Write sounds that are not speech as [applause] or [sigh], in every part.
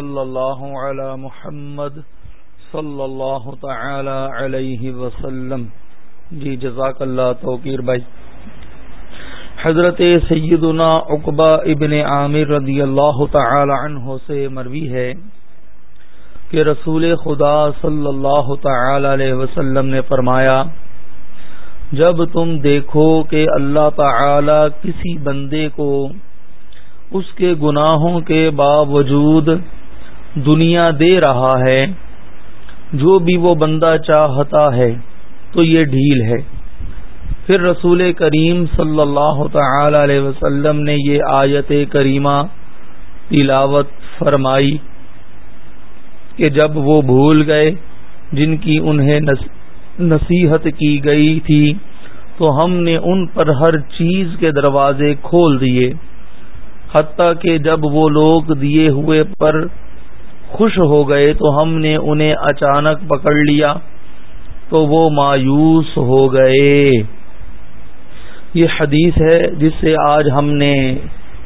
صلی اللہ علی محمد صلی اللہ تعالی علیہ وسلم۔ جی جزاک اللہ توقیر بھائی۔ حضرت سیدنا عقبہ ابن عامر رضی اللہ تعالی عنہ سے مروی ہے کہ رسول خدا صلی اللہ تعالی علیہ وسلم نے فرمایا، جب تم دیکھو کہ اللہ تعالی کسی بندے کو اس کے گناہوں کے باوجود دنیا دے رہا ہے۔ جو بھی وہ بندہ چاہتا ہے تو یہ ڈھیل ہے۔ پھر رسول کریم صلی اللہ تعالی علیہ وسلم نے یہ آیت کریمہ تلاوت فرمائی کہ جب وہ بھول گئے جن کی انہیں نصیحت کی گئی تھی تو ہم نے ان پر ہر چیز کے دروازے کھول دیے۔ حتیٰ کہ جب وہ لوگ دیے ہوئے پر خوش ہو گئے تو ہم نے انہیں اچانک پکڑ لیا تو وہ مایوس ہو گئے۔ یہ حدیث ہے جس سے آج ہم نے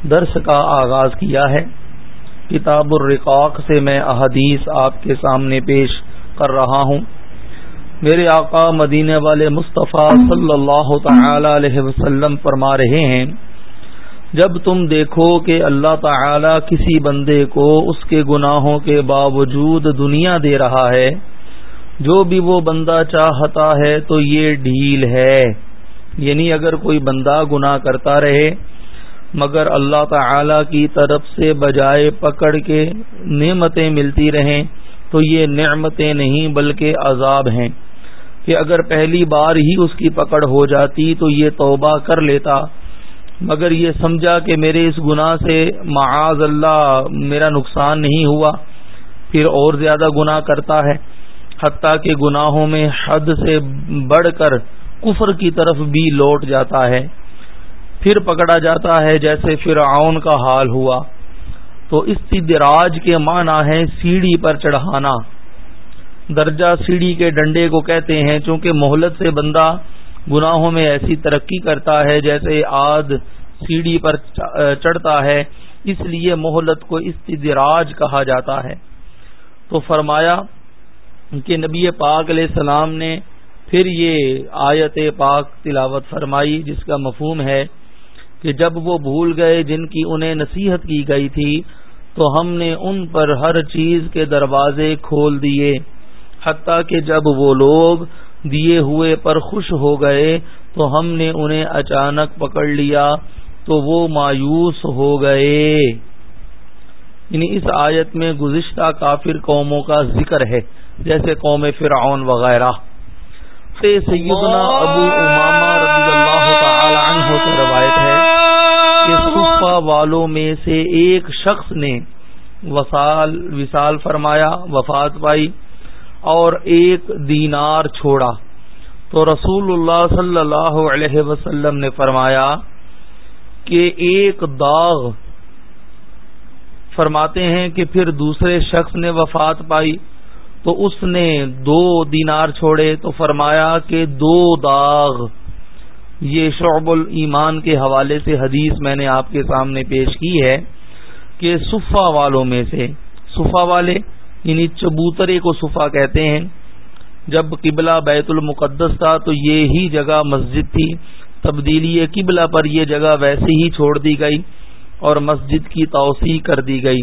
درس کا آغاز کیا ہے۔ کتاب الرقاق سے میں احادیث آپ کے سامنے پیش کر رہا ہوں۔ میرے آقا مدینہ والے مصطفیٰ صلی اللہ تعالی علیہ وسلم فرما رہے ہیں۔ جب تم دیکھو کہ اللہ تعالی کسی بندے کو اس کے گناہوں کے باوجود دنیا دے رہا ہے، جو بھی وہ بندہ چاہتا ہے تو یہ ڈھیل ہے۔ یعنی اگر کوئی بندہ گناہ کرتا رہے، مگر اللہ تعالی کی طرف سے بجائے پکڑ کے نعمتیں ملتی رہیں، تو یہ نعمتیں نہیں بلکہ عذاب ہیں۔ کہ اگر پہلی بار ہی اس کی پکڑ ہو جاتی تو یہ توبہ کر لیتا۔ مگر یہ سمجھا کہ میرے اس گناہ سے معاذ اللہ میرا نقصان نہیں ہوا، پھر اور زیادہ گناہ کرتا ہے۔ حتیٰ کہ گناہوں میں حد سے بڑھ کر کفر کی طرف بھی لوٹ جاتا ہے۔ پھر پکڑا جاتا ہے جیسے فرعون کا حال ہوا۔ تو استدراج کے معنی ہے سیڑھی پر چڑھانا۔ درجہ سیڑھی کے ڈنڈے کو کہتے ہیں، چونکہ مہلت سے بندہ گناہوں میں ایسی ترقی کرتا ہے جیسے آد سیڑھی پر چڑھتا ہے، اس لیے مہلت کو استدراج کہا جاتا ہے۔ تو فرمایا کہ نبی پاک علیہ السلام نے پھر یہ آیت پاک تلاوت فرمائی، جس کا مفہوم ہے کہ جب وہ بھول گئے جن کی انہیں نصیحت کی گئی تھی، تو ہم نے ان پر ہر چیز کے دروازے کھول دیے۔ حتیٰ کہ جب وہ لوگ دیے ہوئے پر خوش ہو گئے تو ہم نے انہیں اچانک پکڑ لیا تو وہ مایوس ہو گئے۔ یعنی اس آیت میں گزشتہ کافر قوموں کا ذکر ہے، جیسے قوم فرعون وغیرہ۔ سے سیدنا ابو اماما رضی اللہ تعالی عنہ سے روایت ہے کہ صفا والوں میں سے ایک شخص نے وصال وصال فرمایا، وفات پائی۔ اور ایک دینار چھوڑا۔ تو رسول اللہ صلی اللہ علیہ وسلم نے فرمایا کہ ایک داغ فرماتے ہیں کہ پھر دوسرے شخص نے وفات پائی، تو اس نے دو دینار چھوڑے۔ تو فرمایا کہ دو داغ۔ یہ شعب الایمان کے حوالے سے حدیث میں نے آپ کے سامنے پیش کی ہے کہ صفا والوں میں سے صفا والے یعنی چبوترے کو صفا کہتے ہیں۔ جب قبلہ بیت المقدس تھا تو یہ جگہ مسجد تھی۔ تبدیلی قبلہ پر یہ جگہ ویسے ہی چھوڑ دی گئی اور مسجد کی توسیع کر دی گئی۔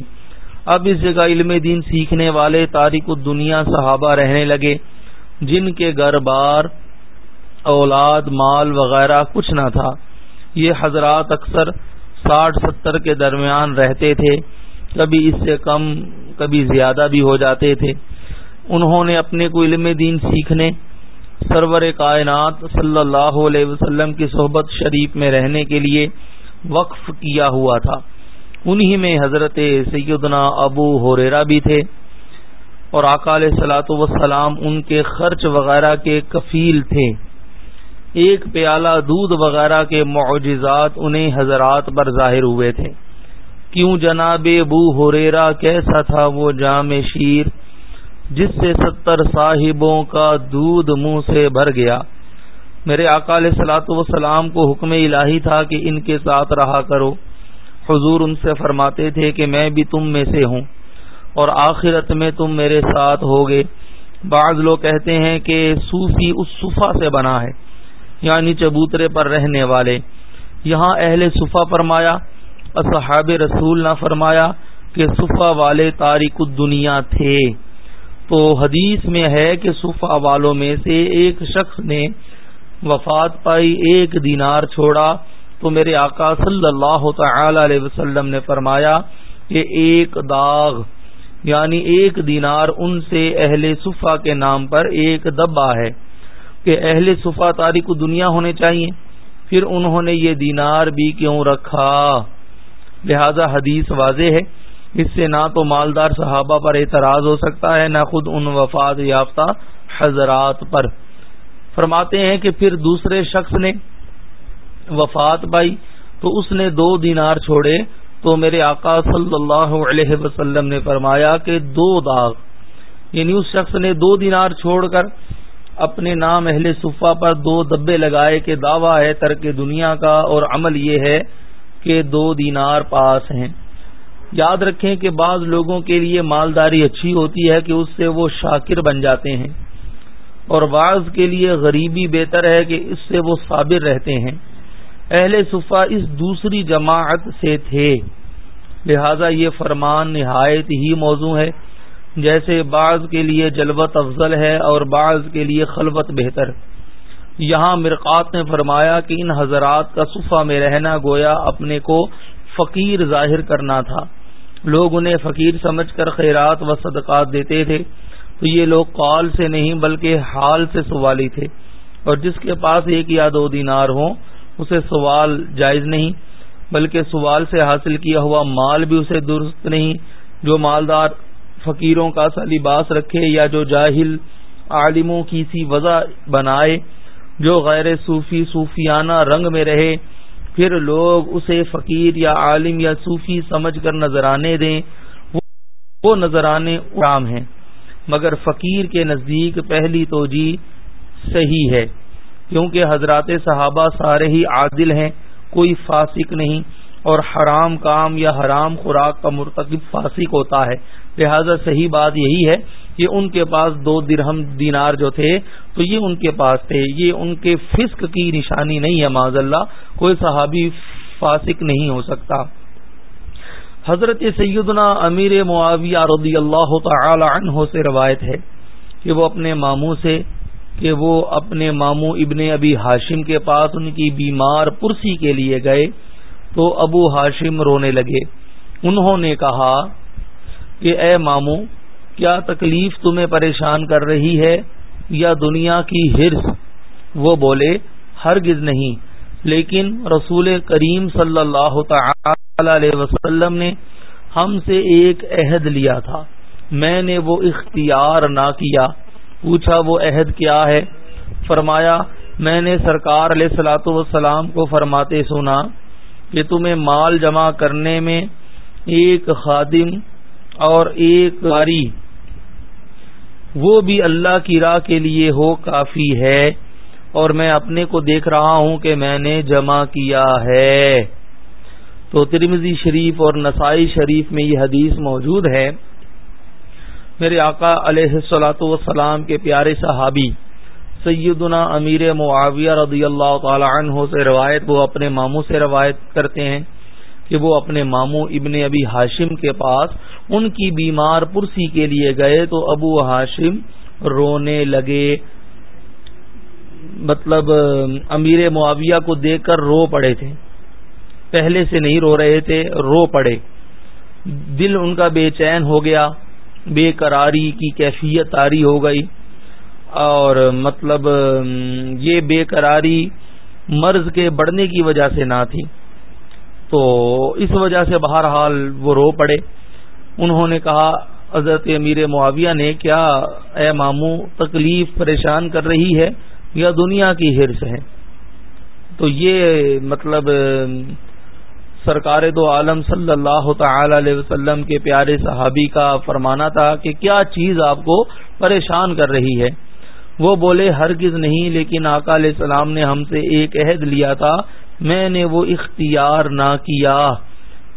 اب اس جگہ علم دین سیکھنے والے تاریخ دنیا صحابہ رہنے لگے، جن کے گھر بار، اولاد، مال وغیرہ کچھ نہ تھا۔ یہ حضرات اکثر ساٹھ ستر کے درمیان رہتے تھے۔ کبھی اس سے کم کبھی زیادہ بھی ہو جاتے تھے۔ انہوں نے اپنے کو علم دین سیکھنے، سرور کائنات صلی اللہ علیہ وسلم کی صحبت شریف میں رہنے کے لیے وقف کیا ہوا تھا۔ انہی میں حضرت سیدنا ابو ہوریرا بھی تھے۔ اور اکال سلاۃ وسلام ان کے خرچ وغیرہ کے کفیل تھے۔ ایک پیالہ دودھ وغیرہ کے معجزات انہیں حضرات پر ظاہر ہوئے تھے۔ کیوں جناب ابو ہوریرا کیسا تھا وہ جام شیر جس سے ستر صاحبوں کا دودھ منہ سے بھر گیا؟ میرے اکال سلاط وسلام کو حکم الہی تھا کہ ان کے ساتھ رہا کرو۔ حضور ان سے فرماتے تھے کہ میں بھی تم میں سے ہوں اور آخرت میں تم میرے ساتھ ہوگے۔ بعض لوگ کہتے ہیں کہ صوفی اس صفا سے بنا ہے یعنی چبوترے پر رہنے والے۔ یہاں اہل صفا فرمایا اصحاب رسول نہ فرمایا کہ صفا والے تاریخ دنیا تھے۔ تو حدیث میں ہے کہ صفا والوں میں سے ایک شخص نے وفات پائی، ایک دینار چھوڑا۔ تو میرے آقا صلی اللہ تعالی علیہ وسلم نے فرمایا کہ ایک داغ یعنی ایک دینار ان سے اہل صفا کے نام پر ایک دبا ہے کہ اہل صفا تاریخ دنیا ہونے چاہیے۔ پھر انہوں نے یہ دینار بھی کیوں رکھا؟ لہذا حدیث واضح ہے۔ اس سے نہ تو مالدار صحابہ پر اعتراض ہو سکتا ہے، نہ خود ان وفات یافتہ حضرات پر۔ فرماتے ہیں کہ پھر دوسرے شخص نے وفات پائی تو اس نے دو دینار چھوڑے۔ تو میرے آقا صلی اللہ علیہ وسلم نے فرمایا کہ دو داغ۔ یعنی اس شخص نے دو دینار چھوڑ کر اپنے نام اہل صفا پر دو دبے لگائے کہ دعویٰ ہے ترک دنیا کا اور عمل یہ ہے کہ دو دینار پاس ہیں۔ یاد رکھیں کہ بعض لوگوں کے لیے مالداری اچھی ہوتی ہے کہ اس سے وہ شاکر بن جاتے ہیں۔ اور بعض کے لیے غریبی بہتر ہے کہ اس سے وہ صابر رہتے ہیں۔ اہل صفا اس دوسری جماعت سے تھے۔ لہذا یہ فرمان نہایت ہی موضوع ہے۔ جیسے بعض کے لیے جلوت افضل ہے اور بعض کے لیے خلوت بہتر۔ یہاں مرقات نے فرمایا کہ ان حضرات کا صفا میں رہنا گویا اپنے کو فقیر ظاہر کرنا تھا۔ لوگ انہیں فقیر سمجھ کر خیرات و صدقات دیتے تھے۔ تو یہ لوگ قال سے نہیں بلکہ حال سے سوالی تھے۔ اور جس کے پاس ایک یا دو دینار ہوں، اسے سوال جائز نہیں، بلکہ سوال سے حاصل کیا ہوا مال بھی اسے درست نہیں۔ جو مالدار فقیروں کا سا لباس رکھے یا جو جاہل عالموں کی سی وضع بنائے جو غیر صوفی صوفیانہ رنگ میں رہے، پھر لوگ اسے فقیر یا عالم یا صوفی سمجھ کر نظرانے دیں۔ وہ نظرانے عام ہیں۔ مگر فقیر کے نزدیک پہلی توجہ صحیح ہے، کیونکہ حضرات صحابہ سارے ہی عادل ہیں، کوئی فاسق نہیں۔ اور حرام کام یا حرام خوراک کا مرتکب فاسق ہوتا ہے۔ لہذا صحیح بات یہی ہے کہ ان کے پاس دو درہم دینار جو تھے، تو یہ ان کے پاس تھے۔ یہ ان کے فسق کی نشانی نہیں ہے معذ اللہ کوئی صحابی فاسق نہیں ہو سکتا۔ حضرت سیدنا امیر معاویہ رضی اللہ تعالی عنہ سے روایت ہے کہ وہ اپنے ماموں سے، کہ وہ اپنے ماموں ابن ابی ہاشم کے پاس ان کی بیمار پرسی کے لیے گئے۔ تو ابو ہاشم رونے لگے۔ انہوں نے کہا کہ اے ماموں، کیا تکلیف تمہیں پریشان کر رہی ہے یا دنیا کی ہرس؟ وہ بولے، ہرگز نہیں۔ لیکن رسول کریم صلی اللہ تعالی علیہ وسلم نے ہم سے ایک عہد لیا تھا۔ میں نے وہ اختیار نہ کیا۔ پوچھا، وہ عہد کیا ہے؟ فرمایا، میں نے سرکار علیہ سلاۃ وسلام کو فرماتے سنا کہ تمہیں مال جمع کرنے میں ایک خادم اور ایک باری وہ بھی اللہ کی راہ کے لیے ہو، کافی ہے۔ اور میں اپنے کو دیکھ رہا ہوں کہ میں نے جمع کیا ہے۔ تو ترمزی شریف اور نسائی شریف میں یہ حدیث موجود ہے۔ میرے آقا علیہ السلاۃ والسلام کے پیارے صحابی سیدنا امیر معاویہ رضی اللہ تعالی عنہ سے روایت، وہ اپنے ماموں سے روایت کرتے ہیں کہ وہ اپنے ماموں ابن ابی ہاشم کے پاس ان کی بیمار پرسی کے لیے گئے تو ابو ہاشم رونے لگے۔ مطلب امیر معاویہ کو دیکھ کر رو پڑے تھے۔ پہلے سے نہیں رو رہے تھے، رو پڑے۔ دل ان کا بے چین ہو گیا، بے قراری کی کیفیت تاری ہو گئی۔ اور مطلب یہ بے قراری مرض کے بڑھنے کی وجہ سے نہ تھی۔ تو اس وجہ سے بہرحال وہ رو پڑے۔ انہوں نے کہا، حضرت امیر معاویہ نے، کیا اے ماموں، تکلیف پریشان کر رہی ہے یا دنیا کی ہرس ہے؟ تو یہ مطلب سرکار دو عالم صلی اللہ تعالی علیہ وسلم کے پیارے صحابی کا فرمانا تھا کہ کیا چیز آپ کو پریشان کر رہی ہے؟ وہ بولے ہرگز نہیں، لیکن آقا علیہ السلام نے ہم سے ایک عہد لیا تھا۔ میں نے وہ اختیار نہ کیا۔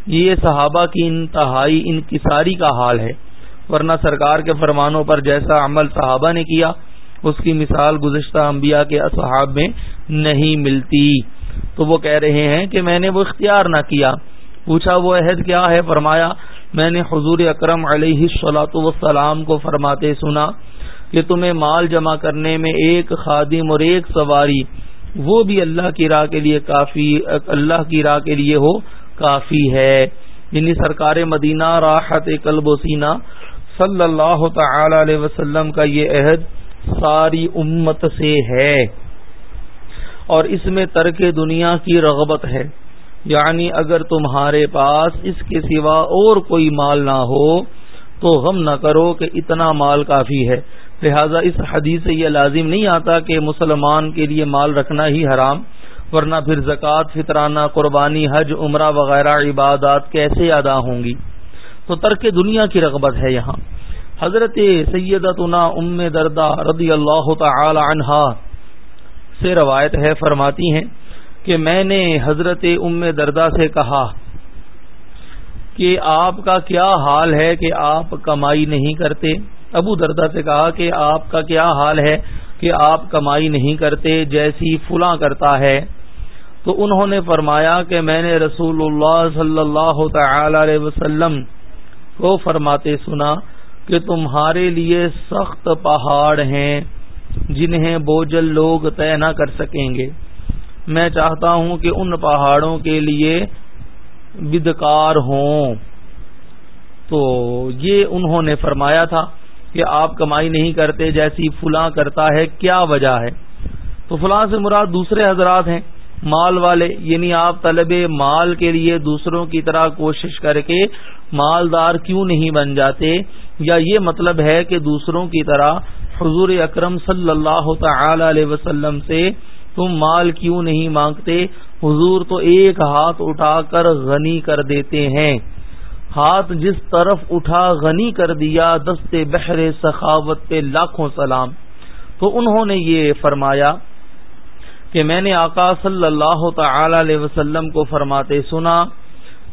یہ صحابہ کی انتہائی انکساری کا حال ہے۔ ورنہ سرکار کے فرمانوں پر جیسا عمل صحابہ نے کیا، اس کی مثال گزشتہ انبیاء کے اصحاب میں نہیں ملتی۔ تو وہ کہہ رہے ہیں کہ میں نے وہ اختیار نہ کیا۔ پوچھا وہ عہد کیا ہے؟ فرمایا، میں نے حضور اکرم علیہ صلاۃ وسلام کو فرماتے سنا۔ کہ تمہیں مال جمع کرنے میں ایک خادم اور ایک سواری، وہ بھی اللہ کی راہ کے لیے کافی، اللہ کی راہ کے لیے ہو، کافی ہے۔ یعنی سرکار مدینہ، راحت قلب و سینہ صلی اللہ تعالی علیہ وسلم کا یہ عہد ساری امت سے ہے۔ اور اس میں ترک دنیا کی رغبت ہے۔ یعنی اگر تمہارے پاس اس کے سوا اور کوئی مال نہ ہو، تو غم نہ کرو کہ اتنا مال کافی ہے۔ لہذا اس حدیث سے یہ لازم نہیں آتا کہ مسلمان کے لیے مال رکھنا ہی حرام، ورنہ پھر زکوٰۃ، فطرانہ، قربانی، حج، عمرہ وغیرہ عبادات کیسے ادا ہوں گی؟ تو ترک دنیا کی رغبت ہے یہاں۔ حضرت سیدتنا ام دردہ رضی اللہ تعالی عنہا سے روایت ہے، فرماتی ہیں کہ میں نے حضرت ام دردہ سے کہا کہ آپ کا کیا حال ہے کہ آپ کمائی نہیں کرتے؟ ابو دردہ سے کہا کہ آپ کا کیا حال ہے کہ آپ کمائی نہیں کرتے جیسی فلاں کرتا ہے؟ تو انہوں نے فرمایا کہ میں نے رسول اللہ صلی اللہ تعالی علیہ وسلم کو فرماتے سنا کہ تمہارے لیے سخت پہاڑ ہیں جنہیں بوجل لوگ طے نہ کر سکیں گے۔ میں چاہتا ہوں کہ ان پہاڑوں کے لیے بدکار ہوں۔ تو یہ انہوں نے فرمایا تھا۔ کہ آپ کمائی نہیں کرتے جیسی فلاں کرتا ہے، کیا وجہ ہے؟ تو فلاں سے مراد دوسرے حضرات ہیں، مال والے یعنی آپ طلب مال کے لیے دوسروں کی طرح کوشش کر کے مالدار کیوں نہیں بن جاتے؟ یا یہ مطلب ہے کہ دوسروں کی طرح حضور اکرم صلی اللہ تعالی علیہ وسلم سے تم مال کیوں نہیں مانگتے؟ حضور تو ایک ہاتھ اٹھا کر غنی کر دیتے ہیں۔ ہاتھ جس طرف اٹھا غنی کر دیا دستے بحر سخاوت پہ لاکھوں سلام۔ تو انہوں نے یہ فرمایا کہ میں نے آقا صلی اللہ تعالی علیہ وسلم کو فرماتے سنا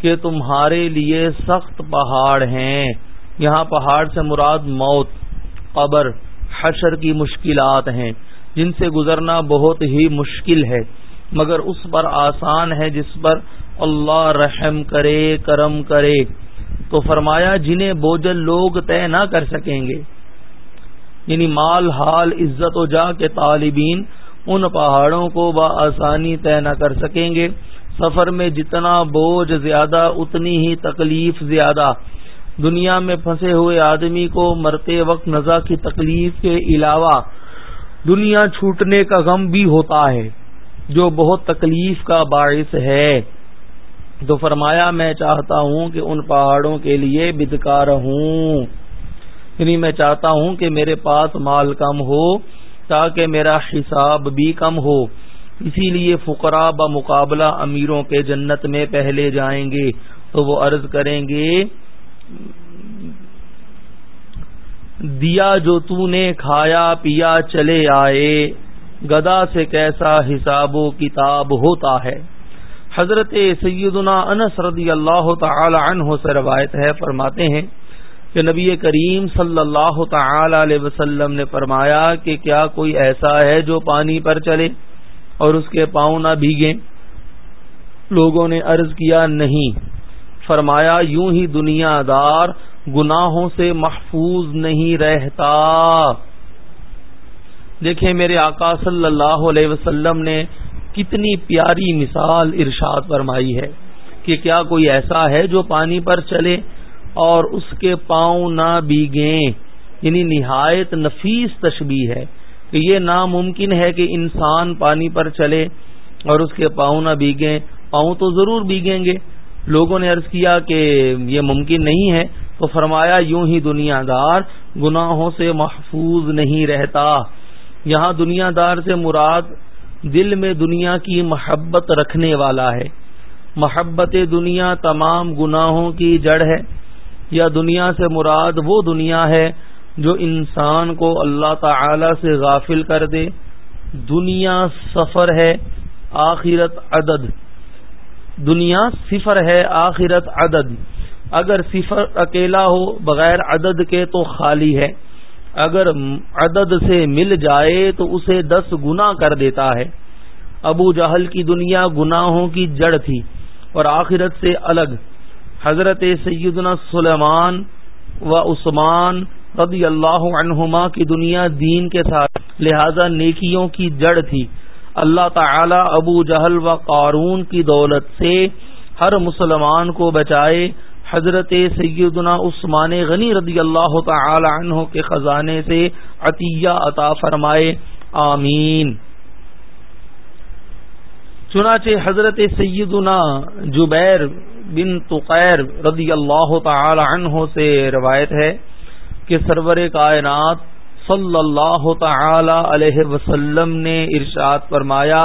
کہ تمہارے لیے سخت پہاڑ ہیں۔ یہاں پہاڑ سے مراد موت، قبر، حشر کی مشکلات ہیں۔ جن سے گزرنا بہت ہی مشکل ہے، مگر اس پر آسان ہے جس پر اللہ رحم کرے، کرم کرے۔ تو فرمایا جنہیں بوجل لوگ طے نہ کر سکیں گے۔ یعنی مال، حال، عزت و جا کے طالبین ان پہاڑوں کو بآسانی طے نہ کر سکیں گے۔ سفر میں جتنا بوجھ زیادہ، اتنی ہی تکلیف زیادہ۔ دنیا میں پھنسے ہوئے آدمی کو مرتے وقت نزا کی تکلیف کے علاوہ دنیا چھوٹنے کا غم بھی ہوتا ہے، جو بہت تکلیف کا باعث ہے۔ تو فرمایا میں چاہتا ہوں کہ ان پہاڑوں کے لیے بدکار ہوں۔ یعنی میں چاہتا ہوں کہ میرے پاس مال کم ہو تاکہ میرا حساب بھی کم ہو۔ اسی لیے فقرا بمقابلہ امیروں کے جنت میں پہلے جائیں گے تو وہ عرض کریں گے، دیا جو تو نے کھایا پیا چلے آئے، گدا سے کیسا حساب و کتاب ہوتا ہے؟ حضرت سیدنا انس رضی اللہ تعالی عنہ سے روایت ہے، فرماتے ہیں کہ نبی کریم صلی اللہ تعالی علیہ وسلم نے فرمایا کہ کیا کوئی ایسا ہے جو پانی پر چلے اور اس کے پاؤں نہ بھیگے؟ لوگوں نے عرض کیا، نہیں۔ فرمایا، یوں ہی دنیا دار گناہوں سے محفوظ نہیں رہتا۔ دیکھیں میرے آقا صلی اللہ علیہ وسلم نے کتنی پیاری مثال ارشاد فرمائی ہے کہ کیا کوئی ایسا ہے جو پانی پر چلے اور اس کے پاؤں نہ بیگیں یعنی نہایت نفیس تشبیح ہے کہ یہ ناممکن ہے کہ انسان پانی پر چلے اور اس کے پاؤں نہ بیگیں پاؤں تو ضرور بیگیں گے۔ لوگوں نے عرض کیا کہ یہ ممکن نہیں ہے۔ تو فرمایا، یوں ہی دنیا دار گناہوں سے محفوظ نہیں رہتا۔ یہاں دنیا دار سے مراد دل میں دنیا کی محبت رکھنے والا ہے۔ محبت دنیا تمام گناہوں کی جڑ ہے۔ یا دنیا سے مراد وہ دنیا ہے جو انسان کو اللہ تعالی سے غافل کر دے۔ دنیا سفر ہے، آخرت عدد۔ دنیا صفر ہے، آخرت عدد۔ اگر صفر اکیلا ہو، بغیر عدد کے تو خالی ہے۔ اگر عدد سے مل جائے تو اسے دس گنا کر دیتا ہے۔ ابو جہل کی دنیا گناہوں کی جڑ تھی اور آخرت سے الگ۔ حضرت سیدنا سلیمان و عثمان رضی اللہ عنہما کی دنیا دین کے ساتھ، لہذا نیکیوں کی جڑ تھی۔ اللہ تعالی ابو جہل و قارون کی دولت سے ہر مسلمان کو بچائے۔ حضرت سیدنا عثمان غنی رضی اللہ تعالی عنہ کے خزانے سے عطیہ عطا فرمائے، آمین۔ چنانچہ حضرت سیدنا جبیر بن تقیر رضی اللہ تعالی عنہ سے روایت ہے کہ سرور کائنات صلی اللہ تعالی علیہ وسلم نے ارشاد فرمایا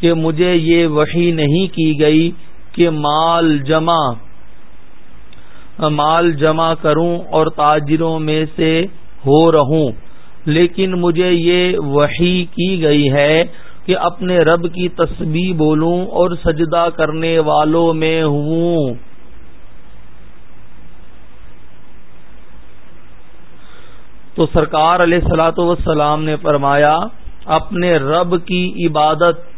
کہ مجھے یہ وحی نہیں کی گئی کہ مال جمع مال جمع کروں اور تاجروں میں سے ہو رہوں۔ لیکن مجھے یہ وحی کی گئی ہے کہ اپنے رب کی تسبیح بولوں اور سجدہ کرنے والوں میں ہوں۔ تو سرکار علیہ سلاۃ وسلام نے فرمایا، اپنے رب کی عبادت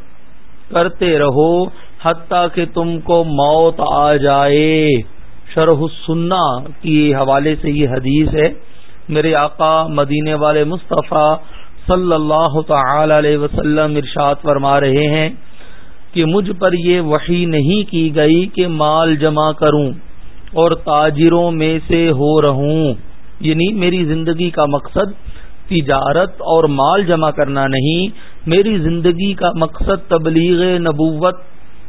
کرتے رہو حتیٰ کہ تم کو موت آ جائے۔ شرح السنہ کی حوالے سے یہ حدیث ہے۔ میرے آقا مدینے والے مصطفیٰ صلی اللہ تعالی علیہ وسلم ارشاد فرما رہے ہیں کہ مجھ پر یہ وحی نہیں کی گئی کہ مال جمع کروں اور تاجروں میں سے ہو رہوں۔ یعنی میری زندگی کا مقصد تجارت اور مال جمع کرنا نہیں، میری زندگی کا مقصد تبلیغ نبوت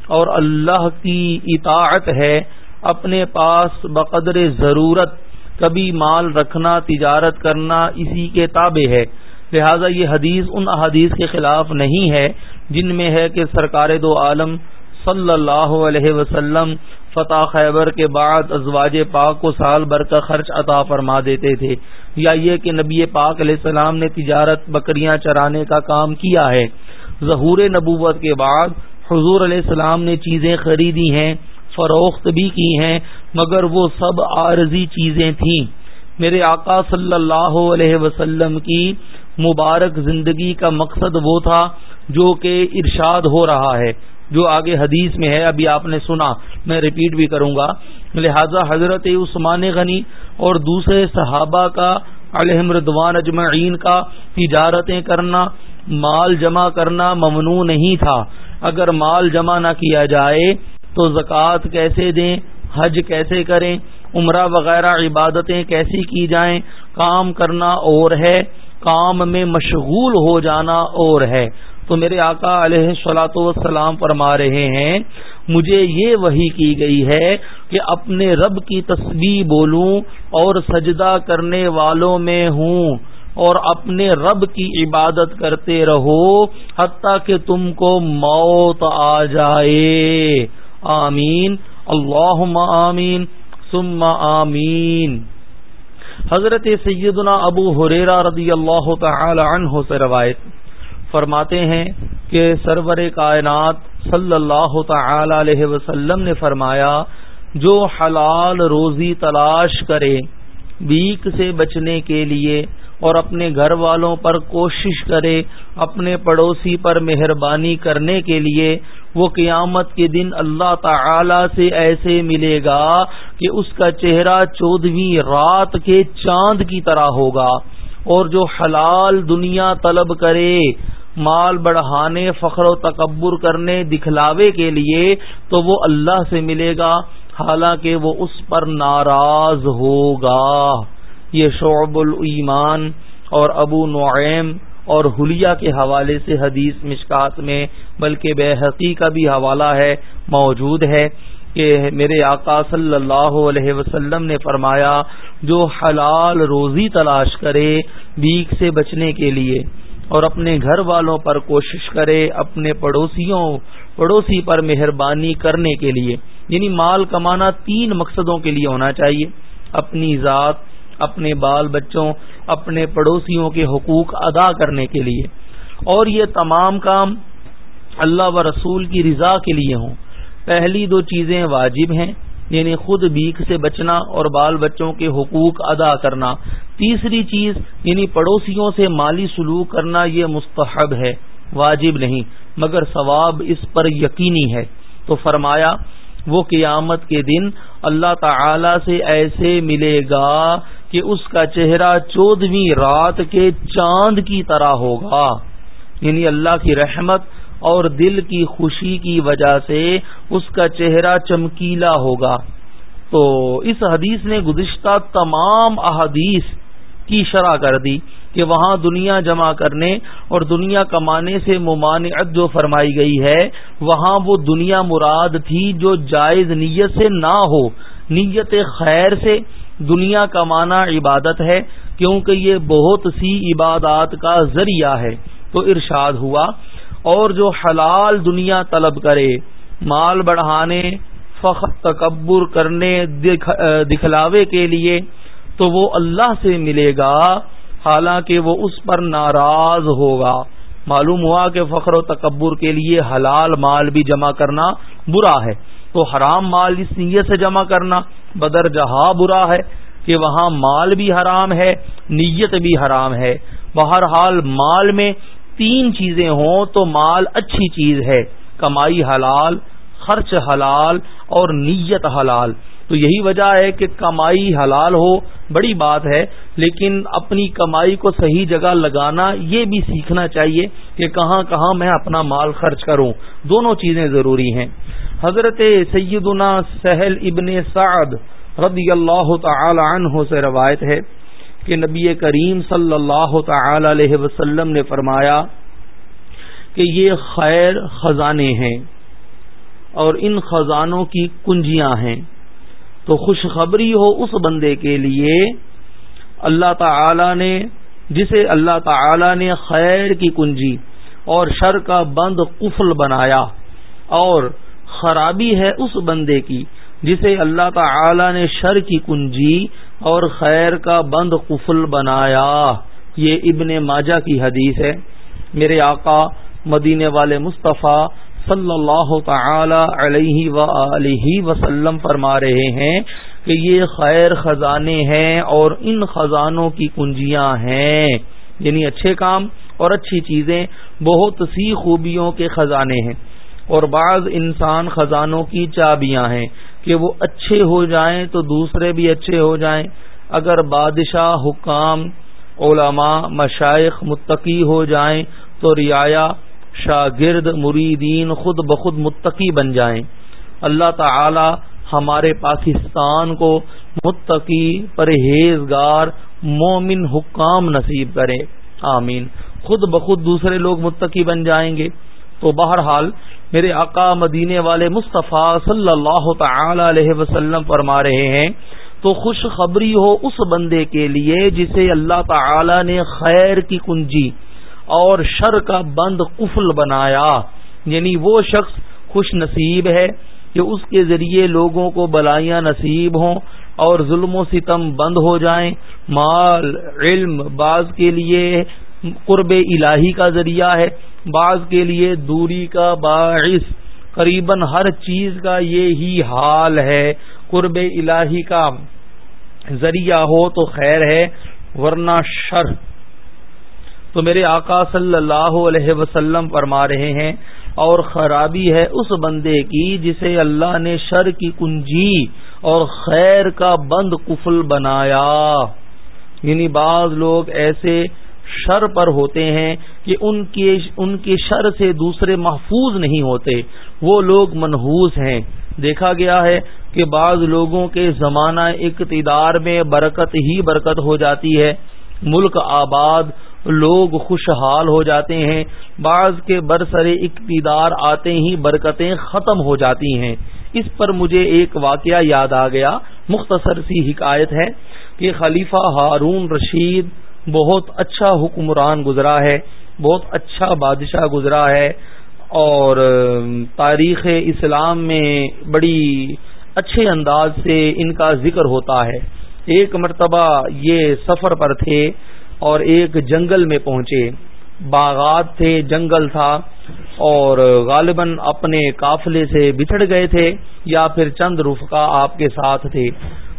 اور اللہ کی اطاعت ہے۔ اپنے پاس بقدر ضرورت، کبھی مال رکھنا، تجارت کرنا اسی کے تابع ہے۔ لہذا یہ حدیث ان احادیث کے خلاف نہیں ہے، جن میں ہے کہ سرکار دو عالم صلی اللہ علیہ وسلم فتح خیبر کے بعد ازواج پاک کو سال بھر کا خرچ عطا فرما دیتے تھے۔ یا یہ کہ نبی پاک علیہ السلام نے تجارت بکریاں چرانے کا کام کیا ہے۔ ظہور نبوت کے بعد حضور علیہ السلام نے چیزیں خریدی ہیں۔ فروخت بھی کی ہیں، مگر وہ سب عارضی چیزیں تھیں۔ میرے آقا صلی اللہ علیہ وسلم کی مبارک زندگی کا مقصد وہ تھا جو کہ ارشاد ہو رہا ہے۔ جو آگے حدیث میں ہے، ابھی آپ نے سنا، میں ریپیٹ بھی کروں گا۔ لہذا حضرت عثمان غنی اور دوسرے صحابہ کا علیہ ردوان اجمعین کا تجارتیں کرنا، مال جمع کرنا ممنوع نہیں تھا۔ اگر مال جمع نہ کیا جائے تو زکوٰۃ کیسے دیں؟ حج کیسے کریں؟ عمرہ وغیرہ عبادتیں کیسی کی جائیں؟ کام کرنا اور ہے، کام میں مشغول ہو جانا اور ہے۔ تو میرے آقا علیہ سلاۃ وسلام فرما رہے ہیں، مجھے یہ وہی کی گئی ہے کہ اپنے رب کی تسبیح بولوں اور سجدہ کرنے والوں میں ہوں اور اپنے رب کی عبادت کرتے رہو حتیٰ کہ تم کو موت آ جائے۔ آمین. اللہ آمین. ثم آمین. حضرت سیدنا ابو حریرا رضی اللہ تعالی عنہ سے روایت فرماتے ہیں کہ سرور کائنات صلی اللہ تعالی علیہ وسلم نے فرمایا، جو حلال روزی تلاش کرے بیک سے بچنے کے لیے اور اپنے گھر والوں پر کوشش کرے، اپنے پڑوسی پر مہربانی کرنے کے لیے وہ قیامت کے دن اللہ تعالی سے ایسے ملے گا کہ اس کا چہرہ چودہویں رات کے چاند کی طرح ہوگا اور جو حلال دنیا طلب کرے، مال بڑھانے، فخر و تکبر کرنے، دکھلاوے کے لیے تو وہ اللہ سے ملے گا، حالانکہ وہ اس پر ناراض ہوگا۔ یہ شعب الایمان اور ابو نعیم اور حلیہ کے حوالے سے حدیث مشکات میں، بلکہ بے کا بھی حوالہ ہے، موجود ہے کہ میرے آقا صلی اللہ علیہ وسلم نے فرمایا، جو حلال روزی تلاش کرے بیک سے بچنے کے لیے اور اپنے گھر والوں پر کوشش کرے اپنے پڑوسیوں، پڑوسی پر مہربانی کرنے کے لیے یعنی مال کمانا تین مقصدوں کے لیے ہونا چاہیے۔ اپنی ذات اپنے بال بچوں، اپنے پڑوسیوں کے حقوق ادا کرنے کے لیے۔ اور یہ تمام کام اللہ و رسول کی رضا کے لیے ہوں۔ پہلی دو چیزیں واجب ہیں یعنی خود بیک سے بچنا اور بال بچوں کے حقوق ادا کرنا۔ تیسری چیز یعنی پڑوسیوں سے مالی سلوک کرنا یہ مستحب ہے، واجب نہیں، مگر ثواب اس پر یقینی ہے۔ تو فرمایا وہ قیامت کے دن اللہ تعالی سے ایسے ملے گا کہ اس کا چہرہ چودہویں رات کے چاند کی طرح ہوگا۔ یعنی اللہ کی رحمت اور دل کی خوشی کی وجہ سے اس کا چہرہ چمکیلا ہوگا۔ تو اس حدیث نے گزشتہ تمام احادیث کی شرح کر دی۔ کہ وہاں دنیا جمع کرنے اور دنیا کمانے سے ممانعت جو فرمائی گئی ہے، وہاں وہ دنیا مراد تھی جو جائز نیت سے نہ ہو، نیت خیر سے دنیا کمانا عبادت ہے، کیونکہ یہ بہت سی عبادات کا ذریعہ ہے۔ تو ارشاد ہوا، اور جو حلال دنیا طلب کرے، مال بڑھانے، فخر تکبر کرنے دکھلاوے کے لیے، تو وہ اللہ سے ملے گا۔ حالانکہ وہ اس پر ناراض ہوگا۔ معلوم ہوا کہ فخر و تکبر کے لیے حلال مال بھی جمع کرنا برا ہے۔ تو حرام مال اس نیت سے جمع کرنا بدر جہاں برا ہے کہ وہاں مال بھی حرام ہے، نیت بھی حرام ہے۔ بہرحال مال میں تین چیزیں ہوں تو مال اچھی چیز ہے۔ کمائی حلال، خرچ حلال اور نیت حلال۔ تو یہی وجہ ہے کہ کمائی حلال ہو، بڑی بات ہے، لیکن اپنی کمائی کو صحیح جگہ لگانا یہ بھی سیکھنا چاہیے کہ کہاں کہاں میں اپنا مال خرچ کروں۔ دونوں چیزیں ضروری ہیں۔ حضرت سیدنا سہل ابن سعد رضی اللہ تعالی عنہ سے روایت ہے کہ نبی کریم صلی اللہ تعالی علیہ وسلم نے فرمایا کہ یہ خیر خزانے ہیں اور ان خزانوں کی کنجیاں ہیں۔ تو خوشخبری ہو اس بندے کے لیے۔ اللہ تعالی نے، جسے اللہ تعالی نے خیر کی کنجی اور شر کا بند قفل بنایا اور خرابی ہے اس بندے کی، جسے اللہ تعالی نے شر کی کنجی اور خیر کا بند قفل بنایا۔ یہ ابن ماجہ کی حدیث ہے۔ میرے آقا مدینے والے مصطفیٰ صلی اللہ تعالی علیہ و وسلم فرما رہے ہیں کہ یہ خیر خزانے ہیں اور ان خزانوں کی کنجیاں ہیں۔ یعنی اچھے کام اور اچھی چیزیں بہت سی خوبیوں کے خزانے ہیں۔ اور بعض انسان خزانوں کی چابیاں ہیں کہ وہ اچھے ہو جائیں تو دوسرے بھی اچھے ہو جائیں۔ اگر بادشاہ، حکام، علماء مشائق متقی ہو جائیں تو رعایا شاگرد مریدین خود بخود متقی بن جائیں۔ اللہ تعالی ہمارے پاکستان کو متقی پرہیزگار مومن حکام نصیب کرے آمین۔ خود بخود دوسرے لوگ متقی بن جائیں گے۔ تو بہرحال میرے آقا مدینے والے مصطفیٰ صلی اللہ تعالی علیہ وسلم فرما رہے ہیں، تو خوشخبری ہو اس بندے کے لیے جسے اللہ تعالی نے خیر کی کنجی اور شر کا بند قفل بنایا۔ یعنی وہ شخص خوش نصیب ہے کہ اس کے ذریعے لوگوں کو بلائیاں نصیب ہوں اور ظلم و ستم بند ہو جائیں۔ مال، علم، بعض کے لیے قرب الہی کا ذریعہ ہے، بعض کے لیے دوری کا باعث۔ قریب ہر چیز کا یہی حال ہے۔ قرب الہی کا ذریعہ ہو تو خیر ہے، ورنہ شر۔ تو میرے آقا صلی اللہ علیہ وسلم فرما رہے ہیں، اور خرابی ہے اس بندے کی جسے اللہ نے شر کی کنجی اور خیر کا بند کفل بنایا۔ یعنی بعض لوگ ایسے شر پر ہوتے ہیں کہ ان کے ان کے شر سے دوسرے محفوظ نہیں ہوتے۔ وہ لوگ منحوس ہیں۔ دیکھا گیا ہے کہ بعض لوگوں کے زمانہ اقتدار میں برکت ہی برکت ہو جاتی ہے۔ ملک آباد لوگ خوشحال ہو جاتے ہیں، بعض کے برسر اقتدار آتے ہی برکتیں ختم ہو جاتی ہیں۔ اس پر مجھے ایک واقعہ یاد آ گیا۔ مختصر سی حکایت ہے کہ خلیفہ ہارون رشید بہت اچھا حکمران گزرا ہے، بہت اچھا بادشاہ گزرا ہے اور تاریخ اسلام میں بڑی اچھے انداز سے ان کا ذکر ہوتا ہے۔ ایک مرتبہ یہ سفر پر تھے۔ اور ایک جنگل میں پہنچے۔ باغات تھے، جنگل تھا اور غالباً اپنے قافلے سے بچھڑ گئے تھے یا پھر چند رفقا آپ کے ساتھ تھے۔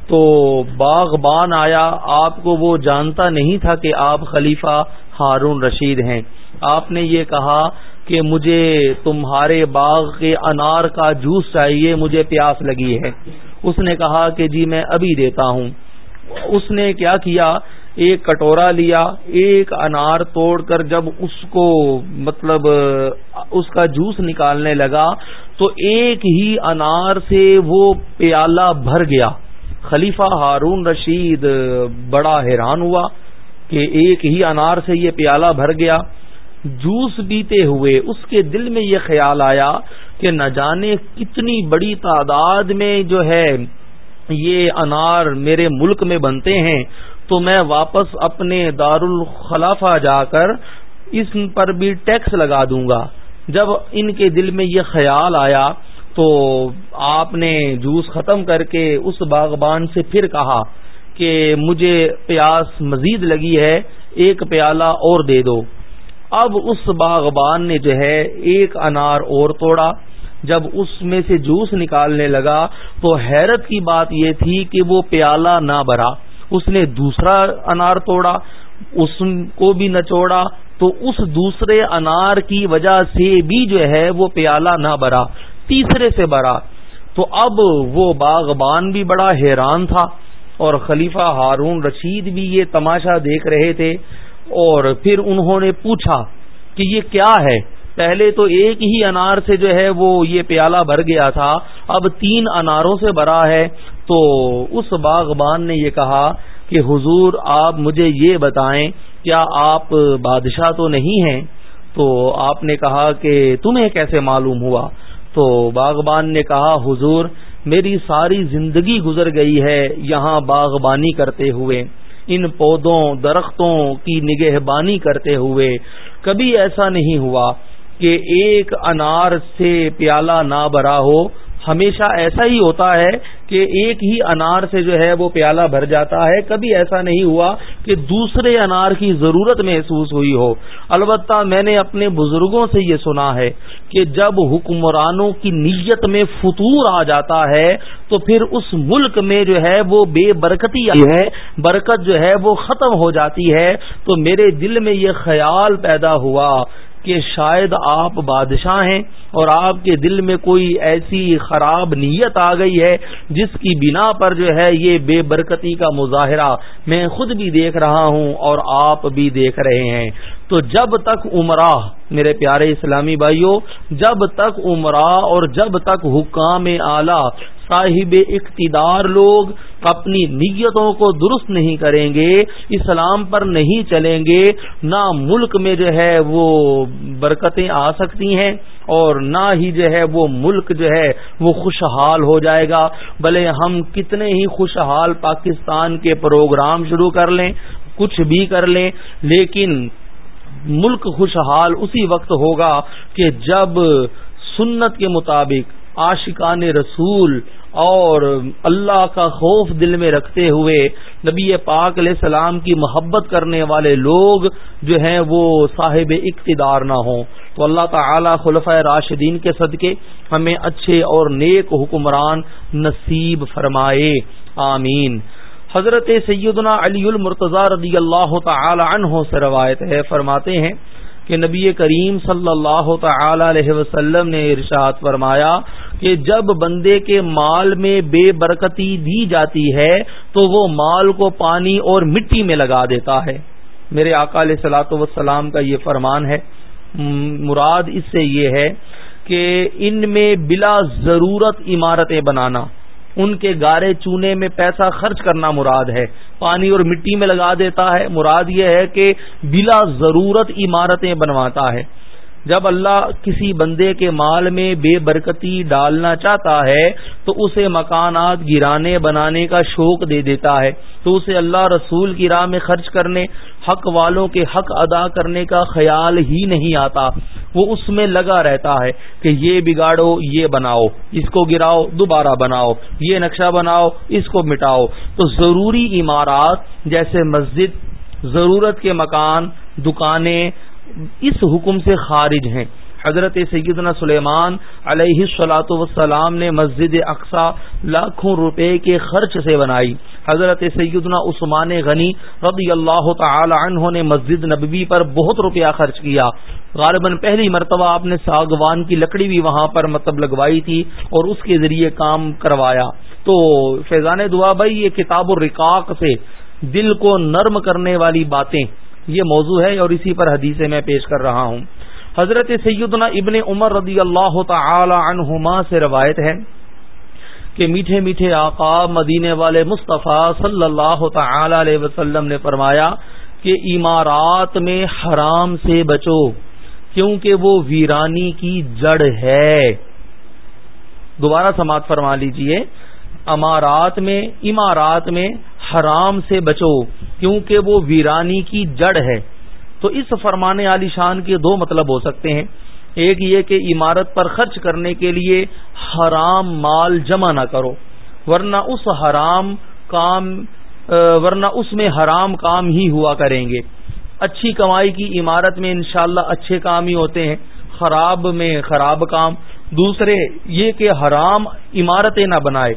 تو باغبان آیا۔ آپ کو وہ جانتا نہیں تھا کہ آپ خلیفہ ہارون رشید ہیں۔ آپ نے یہ کہا کہ مجھے تمہارے باغ کے انار کا جوس چاہیے، مجھے پیاس لگی ہے۔ اس نے کہا کہ جی میں ابھی دیتا ہوں۔ اس نے کیا کیا؟ ایک کٹورا لیا، ایک انار توڑ کر جب اس کو مطلب اس کا جوس نکالنے لگا، تو ایک ہی انار سے وہ پیالہ بھر گیا۔ خلیفہ ہارون رشید بڑا حیران ہوا کہ ایک ہی انار سے یہ پیالہ بھر گیا۔ جوس پیتے ہوئے اس کے دل میں یہ خیال آیا کہ نہ جانے کتنی بڑی تعداد میں جو ہے یہ انار میرے ملک میں بنتے ہیں۔ تو میں واپس اپنے دار الخلافہ جا کر اس پر بھی ٹیکس لگا دوں گا۔ جب ان کے دل میں یہ خیال آیا تو آپ نے جوس ختم کر کے اس باغبان سے پھر کہا کہ مجھے پیاس مزید لگی ہے، ایک پیالہ اور دے دو۔ اب اس باغبان نے جو ہے ایک انار اور توڑا۔ جب اس میں سے جوس نکالنے لگا تو حیرت کی بات یہ تھی کہ وہ پیالہ نہ بھرا۔ اس نے دوسرا انار توڑا، اس کو بھی نچوڑا تو اس دوسرے انار کی وجہ سے بھی جو ہے وہ پیالہ نہ بھرا، تیسرے سے بھرا۔ تو اب وہ باغبان بھی بڑا حیران تھا اور خلیفہ ہارون رشید بھی یہ تماشا دیکھ رہے تھے اور پھر انہوں نے پوچھا کہ یہ کیا ہے؟ پہلے تو ایک ہی انار سے جو ہے وہ یہ پیالہ بھر گیا تھا، اب تین اناروں سے بھرا ہے۔ تو اس باغبان نے یہ کہا کہ حضور آپ مجھے یہ بتائیں، کیا آپ بادشاہ تو نہیں ہیں؟ تو آپ نے کہا کہ تمہیں کیسے معلوم ہوا؟ تو باغبان نے کہا، حضور، میری ساری زندگی گزر گئی ہے یہاں باغبانی کرتے ہوئے۔ ان پودوں، درختوں کی نگہبانی کرتے ہوئے۔ کبھی ایسا نہیں ہوا۔ کہ ایک انار سے پیالہ نہ بھرا ہو، ہمیشہ ایسا ہی ہوتا ہے کہ ایک ہی انار سے جو ہے وہ پیالہ بھر جاتا ہے۔ کبھی ایسا نہیں ہوا کہ دوسرے انار کی ضرورت محسوس ہوئی ہو۔ البتہ میں نے اپنے بزرگوں سے یہ سنا ہے کہ جب حکمرانوں کی نیت میں فطور آ جاتا ہے، تو پھر اس ملک میں جو ہے وہ بے برکتی ہے، برکت جو ہے وہ ختم ہو جاتی ہے۔ تو میرے دل میں یہ خیال پیدا ہوا کہ شاید آپ بادشاہ ہیں اور آپ کے دل میں کوئی ایسی خراب نیت آ گئی ہے جس کی بنا پر جو ہے یہ بے برکتی کا مظاہرہ میں خود بھی دیکھ رہا ہوں اور آپ بھی دیکھ رہے ہیں۔ تو جب تک عمرہ، میرے پیارے اسلامی بھائیوں جب تک عمرہ اور جب تک حکام اعلی صاحب اقتدار لوگ اپنی نیتوں کو درست نہیں کریں گے، اسلام پر نہیں چلیں گے، نہ ملک میں جو ہے وہ برکتیں آ سکتی ہیں اور نہ ہی جو ہے وہ ملک جو ہے وہ خوشحال ہو جائے گا۔ بھلے ہم کتنے ہی خوشحال پاکستان کے پروگرام شروع کر لیں، کچھ بھی کر لیں، لیکن ملک خوشحال اسی وقت ہوگا کہ جب سنت کے مطابق عاشقان رسول اور اللہ کا خوف دل میں رکھتے ہوئے نبی پاک علیہ السلام کی محبت کرنے والے لوگ جو ہیں وہ صاحب اقتدار نہ ہوں۔ تو اللہ تعالی خلف راشدین کے صدقے ہمیں اچھے اور نیک حکمران نصیب فرمائے۔ آمین۔ حضرت سیدنا علی المرتضی رضی اللہ تعالی عنہ سے روایت ہے، فرماتے ہیں کہ نبی کریم صلی اللہ تعالی علیہ وسلم نے ارشاد فرمایا کہ جب بندے کے مال میں بے برکتی دی جاتی ہے تو وہ مال کو پانی اور مٹی میں لگا دیتا ہے۔ میرے آقا علیہ سلاۃ وسلام کا یہ فرمان ہے۔ مراد اس سے یہ ہے کہ ان میں بلا ضرورت عمارتیں بنانا۔ ان کے گارے چونے میں پیسہ خرچ کرنا مراد ہے۔ پانی اور مٹی میں لگا دیتا ہے۔ مراد یہ ہے کہ بلا ضرورت عمارتیں بنواتا ہے۔ جب اللہ کسی بندے کے مال میں بے برکتی ڈالنا چاہتا ہے، تو اسے مکانات گرانے بنانے کا شوق دے دیتا ہے۔ تو اسے اللہ رسول کی راہ میں خرچ کرنے، حق والوں کے حق ادا کرنے کا خیال ہی نہیں آتا۔ وہ اس میں لگا رہتا ہے کہ یہ بگاڑو، یہ بناؤ، اس کو گراؤ، دوبارہ بناؤ، یہ نقشہ بناؤ، اس کو مٹاؤ۔ تو ضروری عمارات جیسے مسجد، ضرورت کے مکان، دکانیں اس حکم سے خارج ہیں۔ حضرت سیدنا سلیمان علیہ السلاۃ وسلام نے مسجد اقسا لاکھوں روپے کے خرچ سے بنائی۔ حضرت سیدنا عثمان غنی رضی اللہ تعالی عنہ نے مسجد نبوی پر بہت روپیہ خرچ کیا۔ غالباً پہلی مرتبہ آپ نے ساگوان کی لکڑی بھی وہاں پر مطلب لگوائی تھی اور اس کے ذریعے کام کروایا۔ تو فیضان دعا بھائی، یہ کتاب الرقاق سے دل کو نرم کرنے والی باتیں۔ یہ موضوع ہے اور اسی پر حدیثیں میں پیش کر رہا ہوں۔ حضرت سیدنا ابن عمر رضی اللہ تعالی عنہما سے روایت ہے کہ میٹھے میٹھے آقا مدینے والے مصطفیٰ صلی اللہ تعالی علیہ وسلم نے فرمایا کہ عمارات میں حرام سے بچو کیونکہ وہ ویرانی کی جڑ ہے۔ دوبارہ سماعت فرما لیجیے۔ امارات میں، عمارات میں حرام سے بچو، کیونکہ وہ ویرانی کی جڑ ہے۔ تو اس فرمانے علی شان کے دو مطلب ہو سکتے ہیں۔ ایک یہ کہ عمارت پر خرچ کرنے کے لیے حرام مال جمع نہ کرو، ورنہ اس حرام کام ورنہ اس میں حرام کام ہی ہوا کریں گے۔ اچھی کمائی کی عمارت میں انشاءاللہ اچھے کام ہی ہوتے ہیں، خراب میں خراب کام۔ دوسرے یہ کہ حرام عمارتیں نہ بنائے۔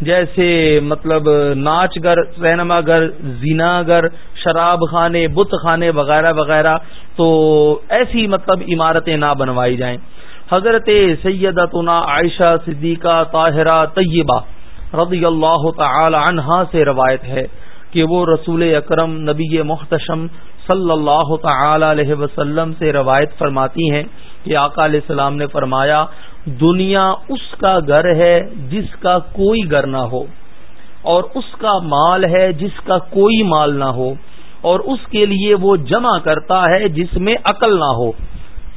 جیسے مطلب ناچ گھر رہنما گھر زینا گھر شراب خانے، بت خانے وغیرہ وغیرہ، تو ایسی مطلب عمارتیں نہ بنوائی جائیں۔ حضرت سیدتنا عائشہ صدیقہ طاہرہ طیبہ رضی اللہ تعالی عنہا سے روایت ہے کہ وہ رسول اکرم نبی محتشم صلی اللہ تعالی علیہ وسلم سے روایت فرماتی ہیں کہ آقا علیہ السلام نے فرمایا، دنیا اس کا گھر ہے جس کا کوئی گھر نہ ہو، اور اس کا مال ہے جس کا کوئی مال نہ ہو، اور اس کے لیے وہ جمع کرتا ہے جس میں عقل نہ ہو۔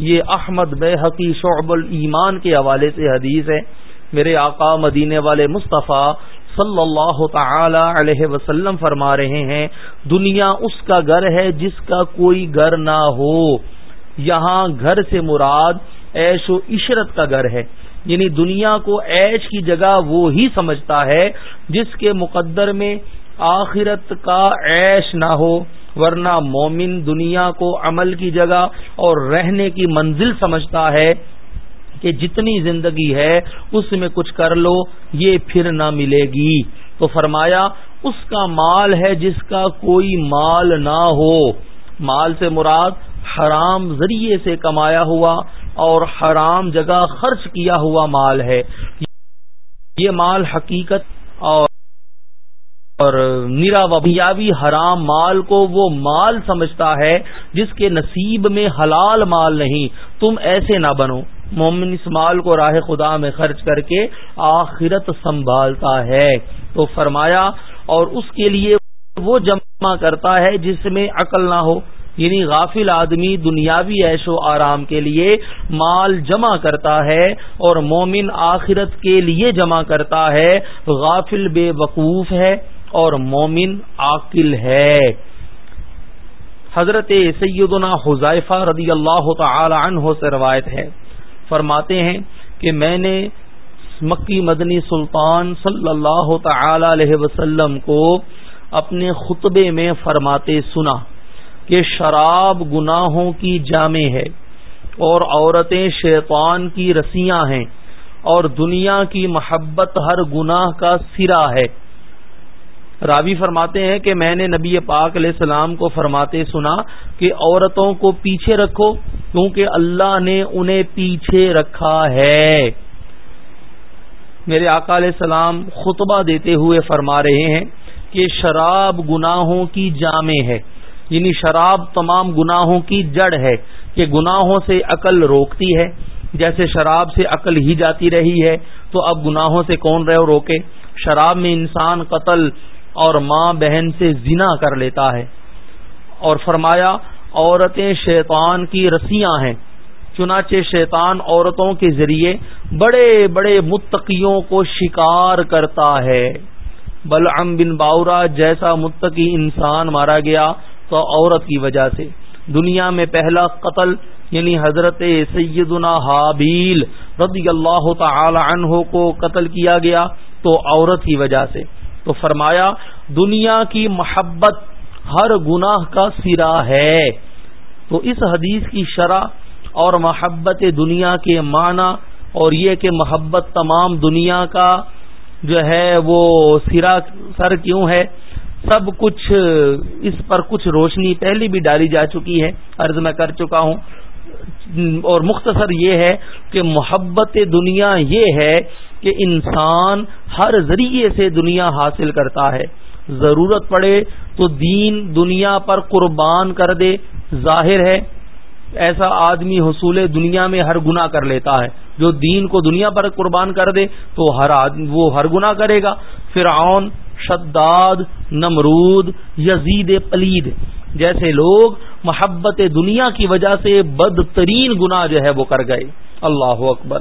یہ احمد بے حقی شعب المان کے حوالے سے حدیث ہے۔ میرے آقا مدینے والے مصطفیٰ صلی اللہ تعالی علیہ وسلم فرما رہے ہیں، دنیا اس کا گھر ہے جس کا کوئی گھر نہ ہو۔ یہاں گھر سے مراد ایش و عشرت کا گھر ہے۔ یعنی دنیا کو ایش کی جگہ وہ ہی سمجھتا ہے جس کے مقدر میں آخرت کا ایش نہ ہو، ورنہ مومن دنیا کو عمل کی جگہ اور رہنے کی منزل سمجھتا ہے۔ کہ جتنی زندگی ہے اس میں کچھ کر لو، یہ پھر نہ ملے گی۔ تو فرمایا، اس کا مال ہے جس کا کوئی مال نہ ہو۔ مال سے مراد حرام ذریعے سے کمایا ہوا اور حرام جگہ خرچ کیا ہوا مال ہے۔ یہ مال حقیقت اور اور نیرا وبیابی حرام مال کو وہ مال سمجھتا ہے جس کے نصیب میں حلال مال نہیں۔ تم ایسے نہ بنو۔ مومن اس مال کو راہ خدا میں خرچ کر کے آخرت سنبھالتا ہے۔ تو فرمایا، اور اس کے لیے وہ جمع کرتا ہے جس میں عقل نہ ہو۔ یعنی غافل آدمی دنیاوی عیش و آرام کے لیے مال جمع کرتا ہے اور مومن آخرت کے لیے جمع کرتا ہے۔ غافل بے وقوف ہے اور مومن عاقل ہے۔ حضرت سیدنا حذائفہ رضی اللہ تعالی عنہ سے روایت ہے۔ فرماتے ہیں کہ میں نے مکی مدنی سلطان صلی اللہ تعالی علیہ وسلم کو اپنے خطبے میں فرماتے سنا کہ شراب گناہوں کی جامع ہے اور عورتیں شیطان کی رسیاں ہیں اور دنیا کی محبت ہر گناہ کا سرا ہے۔ راوی فرماتے ہیں کہ میں نے نبی پاک علیہ السلام کو فرماتے سنا کہ عورتوں کو پیچھے رکھو کیونکہ اللہ نے انہیں پیچھے رکھا ہے۔ میرے آقا علیہ السلام خطبہ دیتے ہوئے فرما رہے ہیں کہ شراب گناہوں کی جامع ہے۔ یعنی شراب تمام گناہوں کی جڑ ہے کہ گناہوں سے عقل روکتی ہے۔ جیسے شراب سے عقل ہی جاتی رہی ہے تو اب گناہوں سے کون رہے روکے؟ شراب میں انسان قتل اور ماں بہن سے زنا کر لیتا ہے۔ اور فرمایا، عورتیں شیطان کی رسیاں ہیں۔ چنانچہ شیطان عورتوں کے ذریعے بڑے بڑے متقیوں کو شکار کرتا ہے۔ بلعم بن باورا جیسا متقی انسان مارا گیا تو عورت کی وجہ سے۔ دنیا میں پہلا قتل یعنی حضرت سیدنا حابیل رضی اللہ تعالی عنہ کو قتل کیا گیا تو عورت کی وجہ سے۔ تو فرمایا، دنیا کی محبت ہر گناہ کا سرا ہے۔ تو اس حدیث کی شرح اور محبت دنیا کے معنی اور یہ کہ محبت تمام دنیا کا جو ہے وہ سرا سر کیوں ہے، سب کچھ اس پر کچھ روشنی پہلے بھی ڈالی جا چکی ہے۔ عرض میں کر چکا ہوں۔ اور مختصر یہ ہے کہ محبت دنیا یہ ہے کہ انسان ہر ذریعے سے دنیا حاصل کرتا ہے۔ ضرورت پڑے تو دین دنیا پر قربان کر دے۔ ظاہر ہے، ایسا آدمی حصول دنیا میں ہر گنا کر لیتا ہے۔ جو دین کو دنیا پر قربان کر دے تو ہر آدمی وہ ہر گنا کرے گا۔ فرعون، شداد، نمرود، یزید، پلید۔ جیسے لوگ محبت دنیا کی وجہ سے بدترین گنا جو ہے وہ کر گئے۔ اللہ اکبر۔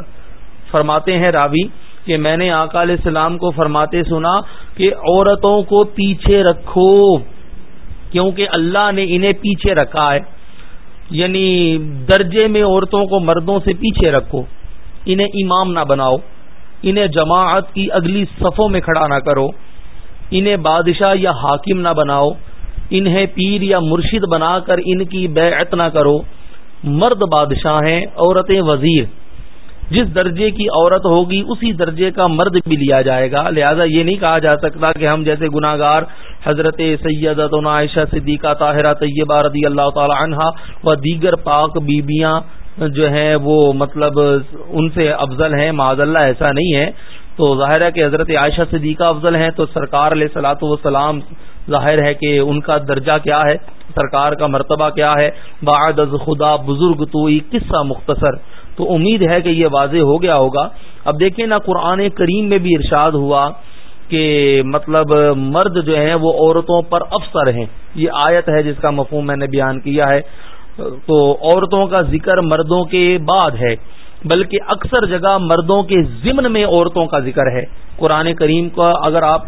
فرماتے ہیں راوی کہ میں نے آقا علیہ السلام کو فرماتے سنا کہ عورتوں کو پیچھے رکھو، کیونکہ اللہ نے انہیں پیچھے رکھا ہے۔ یعنی درجے میں عورتوں کو مردوں سے پیچھے رکھو۔ انہیں امام نہ بناؤ۔ انہیں جماعت کی اگلی صفوں میں کھڑا نہ کرو۔ انہیں بادشاہ یا حاکم نہ بناؤ۔ انہیں پیر یا مرشد بنا کر ان کی بیعت نہ کرو۔ مرد بادشاہ ہیں، عورتیں وزیر۔ جس درجے کی عورت ہوگی، اسی درجے کا مرد بھی لیا جائے گا۔ لہذا یہ نہیں کہا جا سکتا کہ ہم جیسے گناگار حضرت سیدت عائشہ صدیقہ طاہرہ طیبہ رضی اللہ تعالی عنہا و دیگر پاک بیبیاں جو ہیں، وہ مطلب ان سے افضل ہیں۔ معذ اللہ، ایسا نہیں ہے۔ تو ظاہر ہے کہ حضرت عائشہ صدیقہ افضل ہیں۔ تو سرکار علیہ سلاۃ وسلام ظاہر ہے کہ ان کا درجہ کیا ہے؟ سرکار کا مرتبہ کیا ہے؟ بعد از خدا بزرگ تو قصہ مختصر۔ تو امید ہے کہ یہ واضح ہو گیا ہوگا۔ اب دیکھیں نا، قرآن کریم میں بھی ارشاد ہوا کہ مطلب مرد جو ہیں وہ عورتوں پر افسر ہیں۔ یہ آیت ہے جس کا مفہوم میں نے بیان کیا ہے۔ تو عورتوں کا ذکر مردوں کے بعد ہے۔ بلکہ اکثر جگہ مردوں کے ضمن میں عورتوں کا ذکر ہے۔ قرآن کریم کا اگر آپ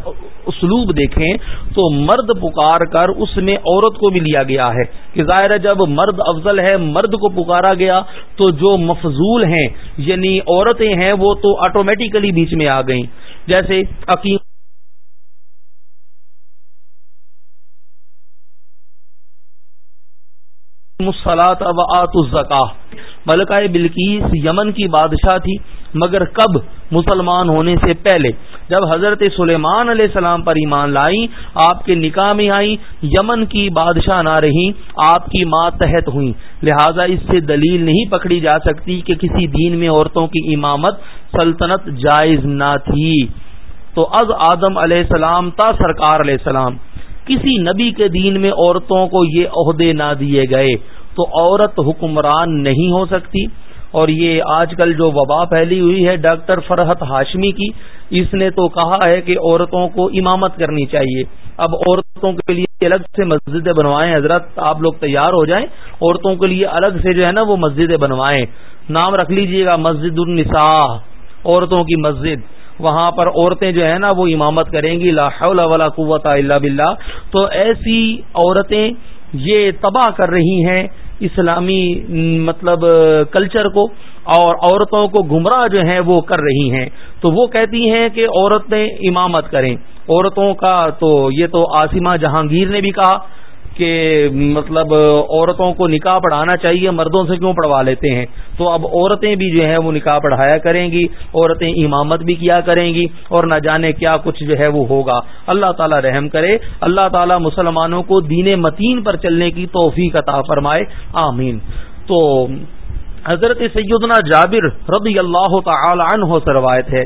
اسلوب دیکھیں تو مرد پکار کر اس میں عورت کو بھی لیا گیا ہے۔ کہ ظاہر جب مرد افضل ہے، مرد کو پکارا گیا تو جو مفضول ہیں یعنی عورتیں ہیں، وہ تو آٹومیٹیکلی بیچ میں آ گئیں۔ جیسے عقیم مسلاط و آت الزکا ملکہ بلکیس یمن کی بادشاہ تھی، مگر کب مسلمان ہونے سے پہلے؟ جب حضرت سلیمان علیہ السلام پر ایمان لائی، آپ کے نکاح میں آئی، یمن کی بادشاہ نہ رہی، آپ کی ماں تحت ہوئی۔ لہذا اس سے دلیل نہیں پکڑی جا سکتی کہ کسی دین میں عورتوں کی امامت سلطنت جائز نہ تھی۔ تو از آدم علیہ السلام تا سرکار علیہ السلام۔ کسی نبی کے دین میں عورتوں کو یہ عہدے نہ دیے گئے تو عورت حکمران نہیں ہو سکتی۔ اور یہ آج کل جو وبا پھیلی ہوئی ہے ڈاکٹر فرحت ہاشمی کی، اس نے تو کہا ہے کہ عورتوں کو امامت کرنی چاہیے۔ اب عورتوں کے لیے الگ سے مسجدیں بنوائیں۔ حضرت آپ لوگ تیار ہو جائیں، عورتوں کے لیے الگ سے جو ہے نا وہ مسجدیں بنوائیں۔ نام رکھ لیجیے گا مسجد النساء عورتوں کی مسجد۔ وہاں پر عورتیں جو ہے نا وہ امامت کریں گی، لا حول ولا قوت الا باللہ۔ تو ایسی عورتیں یہ تباہ کر رہی ہیں اسلامی مطلب کلچر کو، اور عورتوں کو گمراہ جو ہیں وہ کر رہی ہیں۔ تو وہ کہتی ہیں کہ عورتیں امامت کریں۔ عورتوں کا تو یہ تو آسمہ جہانگیر نے بھی کہا۔ کہ مطلب عورتوں کو نکاح پڑھانا چاہیے، مردوں سے کیوں پڑھوا لیتے ہیں؟ تو اب عورتیں بھی جو ہے وہ نکاح پڑھایا کریں گی، عورتیں امامت بھی کیا کریں گی اور نہ جانے کیا کچھ جو ہے وہ ہوگا۔ اللہ تعالی رحم کرے، اللہ تعالی مسلمانوں کو دین متین پر چلنے کی توفیق عطا فرمائے۔ آمین۔ تو حضرت سیدنا جابر رضی اللہ تعالی عنہ سے روایت ہے۔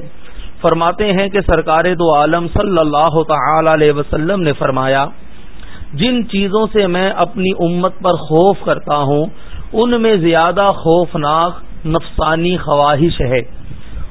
فرماتے ہیں کہ سرکار دو عالم صلی اللہ تعالی علیہ وسلم نے فرمایا جن چیزوں سے میں اپنی امت پر خوف کرتا ہوں، ان میں زیادہ خوفناک نفسانی خواہش ہے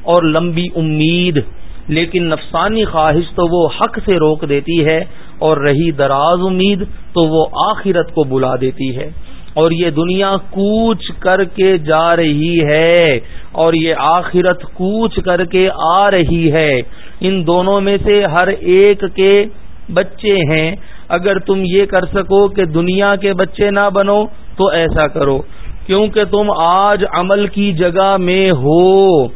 اور لمبی امید، لیکن نفسانی خواہش تو وہ حق سے روک دیتی ہے اور رہی دراز امید تو وہ آخرت کو بلا دیتی ہے۔ اور یہ دنیا کوچ کر کے جا رہی ہے اور یہ آخرت کوچ کر کے آ رہی ہے۔ ان دونوں میں سے ہر ایک کے بچے ہیں اگر تم یہ کر سکو کہ دنیا کے بچے نہ بنو تو ایسا کرو، کیونکہ تم آج عمل کی جگہ میں ہو،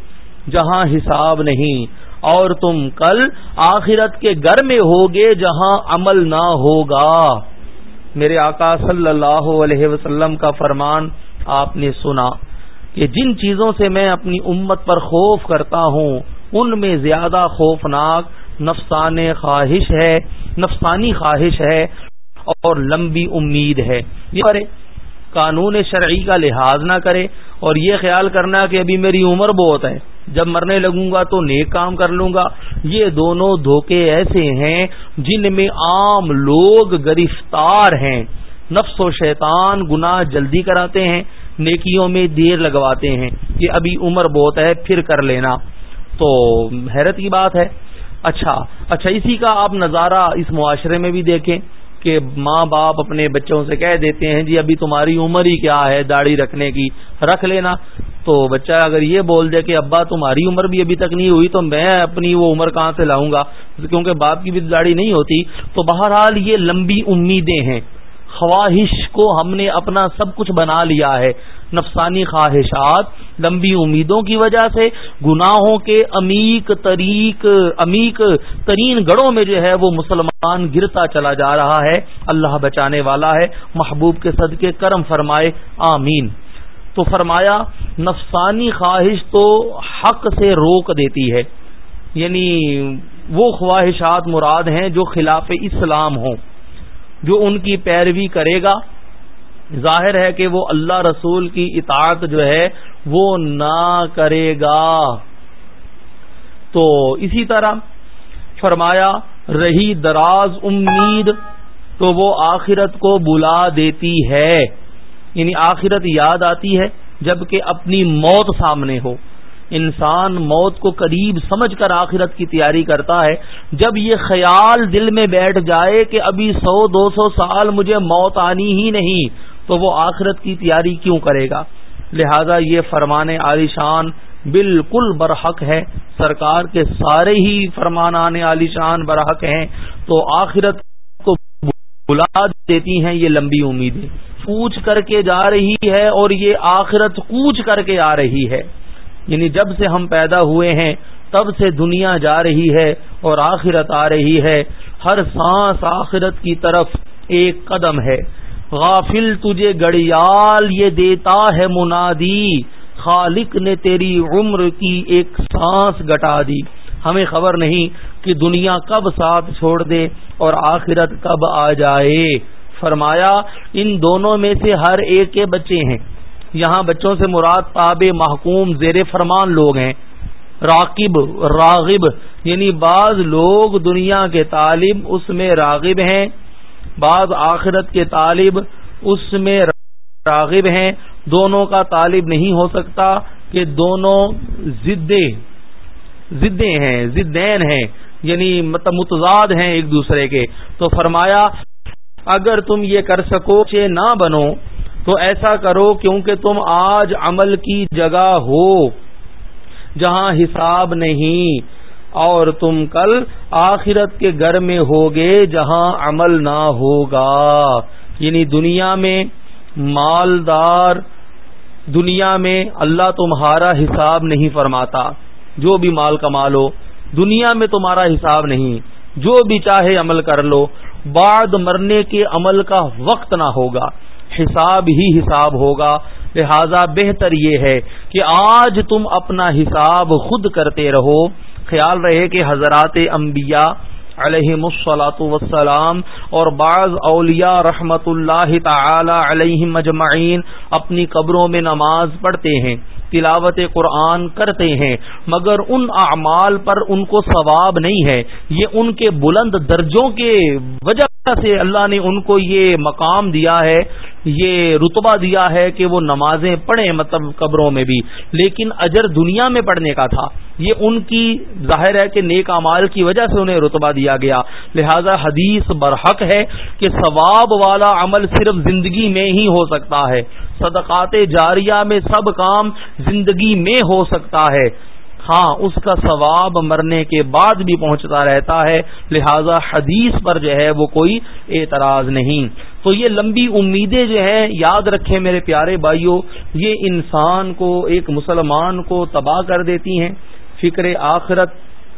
جہاں حساب نہیں، اور تم کل آخرت کے گھر میں ہوگے جہاں عمل نہ ہوگا۔ میرے آقا صلی اللہ علیہ وسلم کا فرمان آپ نے سنا کہ جن چیزوں سے میں اپنی امت پر خوف کرتا ہوں ان میں زیادہ خوفناک نفسان خواہش ہے، نفسانی خواہش ہے اور لمبی امید ہے۔ یہ کرے، قانون شرعی کا لحاظ نہ کرے اور یہ خیال کرنا کہ ابھی میری عمر بہت ہے، جب مرنے لگوں گا تو نیک کام کر لوں گا۔ یہ دونوں دھوکے ایسے ہیں جن میں عام لوگ گرفتار ہیں۔ نفس و شیطان گناہ جلدی کراتے ہیں، نیکیوں میں دیر لگواتے ہیں کہ ابھی عمر بہت ہے، پھر کر لینا۔ تو حیرت کی بات ہے۔ اچھا اچھا اسی کا آپ نظارہ اس معاشرے میں بھی دیکھیں کہ ماں باپ اپنے بچوں سے کہہ دیتے ہیں جی ابھی تمہاری عمر ہی کیا ہے داڑھی رکھنے کی، رکھ لینا۔ تو بچہ اگر یہ بول دے کہ ابا تمہاری عمر بھی ابھی تک نہیں ہوئی تو میں اپنی وہ عمر کہاں سے لاؤں گا؟ کیونکہ باپ کی بھی داڑھی نہیں ہوتی۔ تو بہرحال یہ لمبی امیدیں ہیں۔ خواہش کو ہم نے اپنا سب کچھ بنا لیا ہے۔ نفسانی خواہشات، لمبی امیدوں کی وجہ سے، گناہوں کے امیک طریق امیک ترین گڑوں میں جو ہے وہ مسلمان گرتا چلا جا رہا ہے۔ اللہ بچانے والا ہے۔ محبوب کے صدقے کرم فرمائے۔ آمین۔ تو فرمایا، نفسانی خواہش تو حق سے روک دیتی ہے۔ یعنی وہ خواہشات مراد ہیں جو خلاف اسلام ہوں۔ جو ان کی پیروی کرے گا۔ ظاہر ہے کہ وہ اللہ رسول کی اطاعت جو ہے وہ نہ کرے گا۔ تو اسی طرح فرمایا، رہی دراز امید تو وہ آخرت کو بلا دیتی ہے۔ یعنی آخرت یاد آتی ہے جبکہ اپنی موت سامنے ہو۔ انسان موت کو قریب سمجھ کر آخرت کی تیاری کرتا ہے۔ جب یہ خیال دل میں بیٹھ جائے کہ ابھی سو، دو سو سال مجھے موت آنی ہی نہیں، تو وہ آخرت کی تیاری کیوں کرے گا؟ لہذا یہ فرمانے عالی شان بالکل برحق ہے سرکار کے سارے ہی فرمان آنے عالی شان برحق ہیں۔ تو آخرت کو بلا دیتی ہیں یہ لمبی امیدیں۔ پوچھ کر کے جا رہی ہے اور یہ آخرت کوچ کر کے آ رہی ہے۔ یعنی جب سے ہم پیدا ہوئے ہیں، تب سے دنیا جا رہی ہے اور آخرت آ رہی ہے۔ ہر سانس آخرت کی طرف ایک قدم ہے۔ غافل تجھے گڑیال یہ دیتا ہے منادی۔ خالق نے تیری عمر کی ایک سانس گٹا دی۔ ہمیں خبر نہیں کہ دنیا کب ساتھ چھوڑ دے اور آخرت کب آ جائے۔ فرمایا، ان دونوں میں سے ہر ایک کے بچے ہیں۔ یہاں بچوں سے مراد تاب محکوم زیر فرمان لوگ ہیں۔ راکب راغب یعنی بعض لوگ دنیا کے طالب اس میں راغب ہیں، بعض آخرت کے طالب اس میں راغب ہیں۔ دونوں کا طالب نہیں ہو سکتا کہ دونوں زدیں زدیں ہیں، زدین ہیں یعنی مطلب متضاد ہیں ایک دوسرے کے۔ تو فرمایا، اگر تم یہ کر سکو چے نہ بنو تو ایسا کرو کیونکہ تم آج عمل کی جگہ ہو، جہاں حساب نہیں، اور تم کل آخرت کے گھر میں ہوگے جہاں عمل نہ ہوگا۔ یعنی دنیا میں مالدار، دنیا میں اللہ تمہارا حساب نہیں فرماتا۔ جو بھی مال کما لو، دنیا میں تمہارا حساب نہیں۔ جو بھی چاہے عمل کر لو، بعد مرنے کے عمل کا وقت نہ ہوگا۔ حساب ہی حساب ہوگا۔ لہذا بہتر یہ ہے کہ آج تم اپنا حساب خود کرتے رہو۔ خیال رہے کہ حضرات انبیاء علیہ مسلاۃ وسلام اور بعض اولیاء رحمت اللہ تعالی علیہ مجمعین اپنی قبروں میں نماز پڑھتے ہیں۔ تلاوت قرآن کرتے ہیں، مگر ان اعمال پر ان کو ثواب نہیں ہے۔ یہ ان کے بلند درجوں کے وجہ سے اللہ نے ان کو یہ مقام دیا ہے، یہ رتبہ دیا ہے کہ وہ نمازیں پڑھیں مطلب قبروں میں بھی۔ لیکن اجر دنیا میں پڑھنے کا تھا۔ یہ ان کی ظاہر ہے کہ نیک امال کی وجہ سے انہیں رتبہ دیا گیا۔ لہذا حدیث برحق ہے کہ ثواب والا عمل صرف زندگی میں ہی ہو سکتا ہے۔ صدقات جاریہ میں سب کام زندگی میں ہو سکتا ہے۔ ہاں اس کا ثواب مرنے کے بعد بھی پہنچتا رہتا ہے۔ لہذا حدیث پر جو ہے وہ کوئی اعتراض نہیں۔ تو یہ لمبی امیدیں جو ہیں، یاد رکھیں میرے پیارے بھائیوں یہ انسان کو، ایک مسلمان کو تباہ کر دیتی ہیں۔ فکر آخرت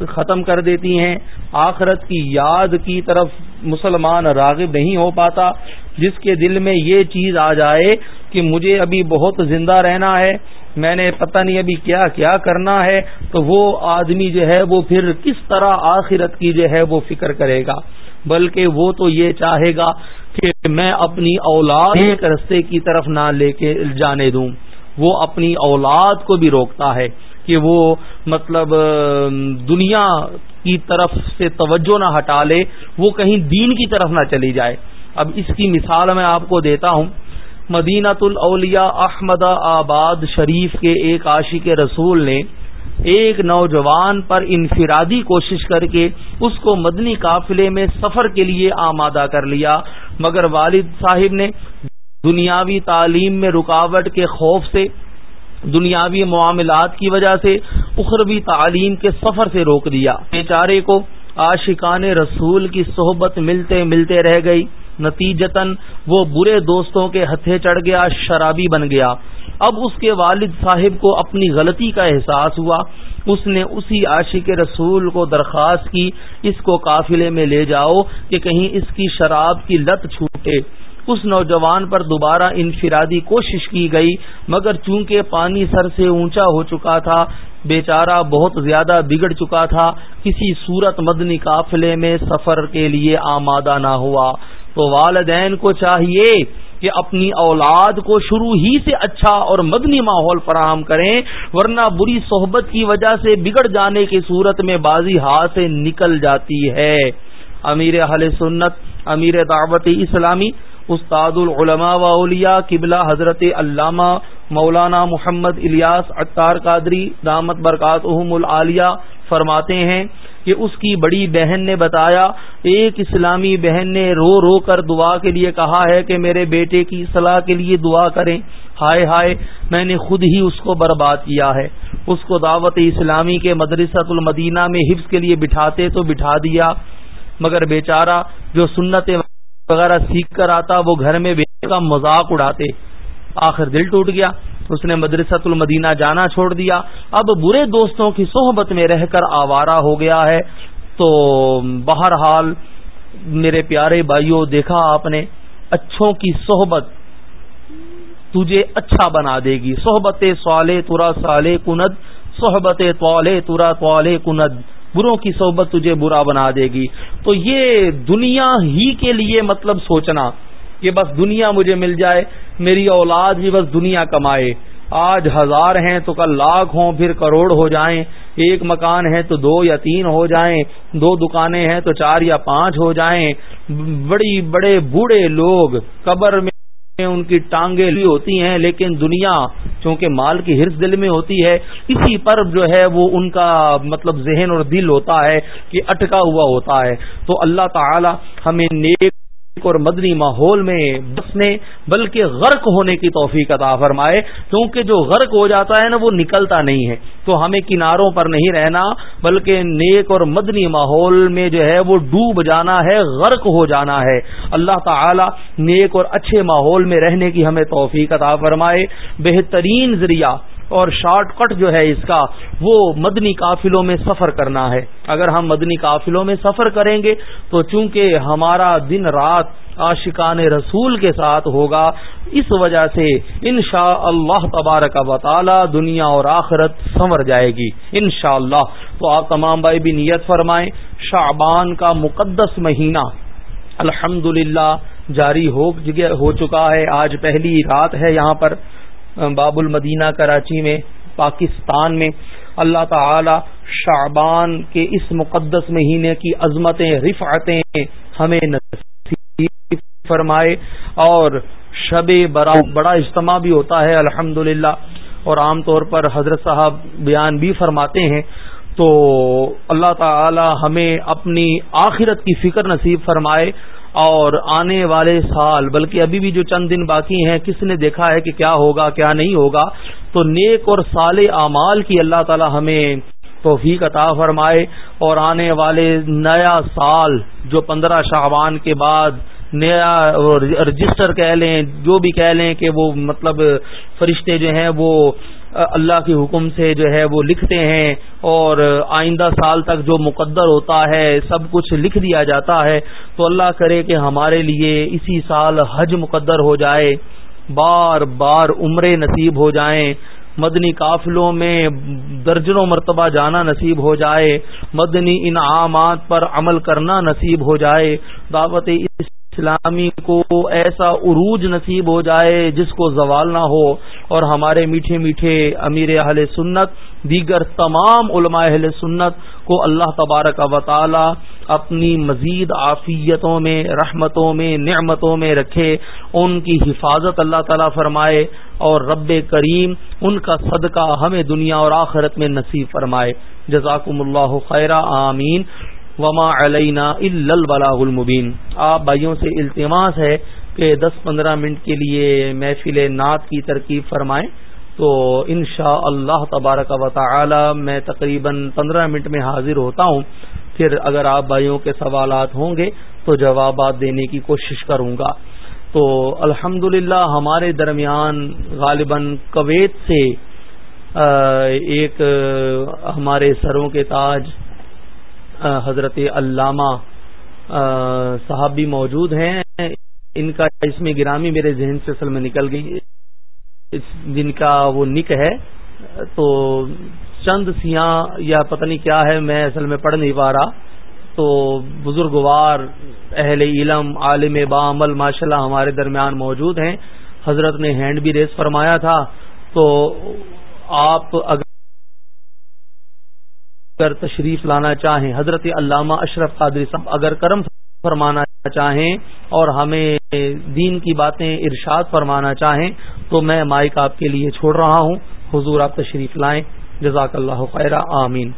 ختم کر دیتی ہیں۔ آخرت کی یاد کی طرف مسلمان راغب نہیں ہو پاتا، جس کے دل میں یہ چیز آ جائے کہ مجھے ابھی بہت زندہ رہنا ہے، میں نے پتہ نہیں ابھی کیا کیا کرنا ہے، تو وہ آدمی جو ہے وہ پھر کس طرح آخرت کی جو ہے وہ فکر کرے گا۔ بلکہ وہ تو یہ چاہے گا کہ میں اپنی اولاد ایک رستے کی طرف نہ لے کے جانے دوں۔ وہ اپنی اولاد کو بھی روکتا ہے۔ کہ وہ مطلب دنیا کی طرف سے توجہ نہ ہٹا لے، وہ کہیں دین کی طرف نہ چلی جائے۔ اب اس کی مثال میں آپ کو دیتا ہوں۔ مدینہ الاولیاء احمد آباد شریف کے ایک عاشق رسول نے ایک نوجوان پر انفرادی کوشش کر کے اس کو مدنی قافلے میں سفر کے لیے آمادہ کر لیا۔ مگر والد صاحب نے دنیاوی تعلیم میں رکاوٹ کے خوف سے دنیاوی معاملات کی وجہ سے اخروی تعلیم کے سفر سے روک دیا۔ بیچارے کو عاشقان رسول کی صحبت ملتے ملتے رہ گئی۔ نتیجتاً وہ برے دوستوں کے ہتھے چڑھ گیا، شرابی بن گیا۔ اب اس کے والد صاحب کو اپنی غلطی کا احساس ہوا۔ اس نے اسی عاشق رسول کو درخواست کی، اس کو قافلے میں لے جاؤ کہ کہیں اس کی شراب کی لت چھوٹے۔ اس نوجوان پر دوبارہ انفرادی کوشش کی گئی، مگر چونکہ پانی سر سے اونچا ہو چکا تھا، بیچارہ بہت زیادہ بگڑ چکا تھا، کسی صورت مدنی قافلے میں سفر کے لیے آمادہ نہ ہوا۔ تو والدین کو چاہیے کہ اپنی اولاد کو شروع ہی سے اچھا اور مدنی ماحول فراہم کریں، ورنہ بری صحبت کی وجہ سے بگڑ جانے کی صورت میں بازی ہاتھ سے نکل جاتی ہے۔ امیر اہل سنت، امیر دعوت اسلامی استاد العلماء و اولیاء قبلہ حضرت علامہ مولانا محمد الیاس اطار قادری دامت برکات العالیہ فرماتے ہیں کہ اس کی بڑی بہن نے بتایا، ایک اسلامی بہن نے رو رو کر دعا کے لیے کہا ہے کہ میرے بیٹے کی صلاح کے لیے دعا کریں۔ ہائے ہائے، میں نے خود ہی اس کو برباد کیا ہے۔ اس کو دعوت اسلامی کے مدرسۃ المدینہ میں حفظ کے لیے بٹھاتے تو بٹھا دیا۔ مگر بیچارہ جو سنت وغیرہ سیکھ کر آتا، وہ گھر میں بیٹے کا مذاق اڑاتے۔ آخر دل ٹوٹ گیا۔ اس نے مدرسۃ المدینہ جانا چھوڑ دیا۔ اب برے دوستوں کی صحبت میں رہ کر آوارہ ہو گیا ہے۔ تو بہرحال میرے پیارے بھائیوں دیکھا آپ نے، اچھوں کی صحبت تجھے اچھا بنا دے گی۔ صحبت سوالے تورا سالے کند، صحبت توالے تورا توالے کند۔ بروں کی صحبت تجھے برا بنا دے گی۔ تو یہ دنیا ہی کے لیے مطلب سوچنا کہ بس دنیا مجھے مل جائے، میری اولاد بھی بس دنیا کمائے۔ آج ہزار ہیں تو کل لاکھ ہوں، پھر کروڑ ہو جائیں۔ ایک مکان ہے تو دو یا تین ہو جائیں۔ دو دکانیں ہیں تو چار یا پانچ ہو جائیں۔ بڑی بڑے بوڑھے لوگ قبر میں ان کی ٹانگیں بھی ہوتی ہیں، لیکن دنیا چونکہ مال کی ہرس دل میں ہوتی ہے، اسی پر جو ہے وہ ان کا مطلب ذہن اور دل ہوتا ہے کہ اٹکا ہوا ہوتا ہے۔ تو اللہ تعالی ہمیں نیک اور مدنی ماحول میں بسنے بلکہ غرق ہونے کی توفیق عطا فرمائے۔ کیونکہ جو غرق ہو جاتا ہے نا، وہ نکلتا نہیں ہے۔ تو ہمیں کناروں پر نہیں رہنا، بلکہ نیک اور مدنی ماحول میں جو ہے، وہ ڈوب جانا ہے، غرق ہو جانا ہے۔ اللہ تعالی نیک اور اچھے ماحول میں رہنے کی ہمیں توفیق عطا فرمائے۔ بہترین ذریعہ اور شارٹ کٹ جو ہے اس کا، وہ مدنی قافلوں میں سفر کرنا ہے۔ اگر ہم مدنی قافلوں میں سفر کریں گے، تو چونکہ ہمارا دن رات عاشقان رسول کے ساتھ ہوگا، اس وجہ سے ان شاء اللہ تبارک و تعالی دنیا اور آخرت سنور جائے گی۔ ان شاء اللہ تو آپ تمام بھائی بھی نیت فرمائیں، شعبان کا مقدس مہینہ الحمد جاری ہو چکا ہے۔ آج پہلی رات ہے یہاں پر۔ باب المدینہ کراچی میں، پاکستان میں۔ اللہ تعالی شعبان کے اس مقدس مہینے کی عظمتیں، رفعتیں ہمیں نصیب فرمائے اور شب برا بڑا اجتماع بھی ہوتا ہے الحمد اور عام طور پر حضرت صاحب بیان بھی فرماتے ہیں۔ تو اللہ تعالی ہمیں اپنی آخرت کی فکر نصیب فرمائے۔ اور آنے والے سال، بلکہ ابھی بھی جو چند دن باقی ہیں، کس نے دیکھا ہے کہ کیا ہوگا، کیا نہیں ہوگا؟ تو نیک اور سال اعمال کی اللہ تعالی ہمیں توفیق عطا فرمائے۔ اور آنے والے نیا سال، جو پندرہ شعبان کے بعد، نیا رجسٹر کہہ لیں، جو بھی کہہ لیں کہ وہ مطلب فرشتے جو ہیں، وہ اللہ کے حکم سے جو ہے وہ لکھتے ہیں اور آئندہ سال تک جو مقدر ہوتا ہے، سب کچھ لکھ دیا جاتا ہے۔ تو اللہ کرے کہ ہمارے لیے اسی سال حج مقدر ہو جائے، بار بار عمرے نصیب ہو جائیں۔ مدنی قافلوں میں درجنوں مرتبہ جانا نصیب ہو جائے۔ مدنی انعامات پر عمل کرنا نصیب ہو جائے۔ دعوت اسلامی کو ایسا عروج نصیب ہو جائے جس کو زوال نہ ہو اور ہمارے میٹھے میٹھے امیر اہل سنت، دیگر تمام علماء اہل سنت کو اللہ تبارک و تعالی اپنی مزید عافیتوں میں، رحمتوں میں، نعمتوں میں رکھے، ان کی حفاظت اللہ تعالی فرمائے اور رب کریم ان کا صدقہ ہمیں دنیا اور آخرت میں نصیب فرمائے۔ جزاکم اللہ خیر آمین۔ وما علینا البلاغ المبین آپ بھائیوں سے التماس ہے کہ دس پندرہ منٹ کے لیے محفل نعت کی ترکیب فرمائیں تو ان شاء اللہ تبارک و تعالی میں تقریباً پندرہ منٹ میں حاضر ہوتا ہوں۔ پھر اگر آپ بھائیوں کے سوالات ہوں گے تو جوابات دینے کی کوشش کروں گا۔ تو الحمد ہمارے درمیان غالباً کویت سے ایک ہمارے سروں کے تاج حضرت علامہ صاحب بھی موجود ہیں۔ ان کا اس میں گرامی میرے ذہن سے اصل میں نکل گئی۔ جن کا وہ نک ہے۔ تو چند سیاح یا پتہ نہیں کیا ہے، میں اصل میں پڑھ نہیں پا رہا۔ تو بزرگوار اہل علم، عالم با عمل ماشاء اللہ ہمارے درمیان موجود ہیں۔ حضرت نے ہینڈ بھی ریس فرمایا تھا۔ تو آپ اگر کر تشریف لانا چاہیں۔ حضرت علامہ اشرف قادری صاحب اگر کرم فرمانا چاہیں اور ہمیں دین کی باتیں ارشاد فرمانا چاہیں تو میں مائک آپ کے لیے چھوڑ رہا ہوں۔ حضور آپ تشریف لائیں۔ جزاک اللہ خیر آمین۔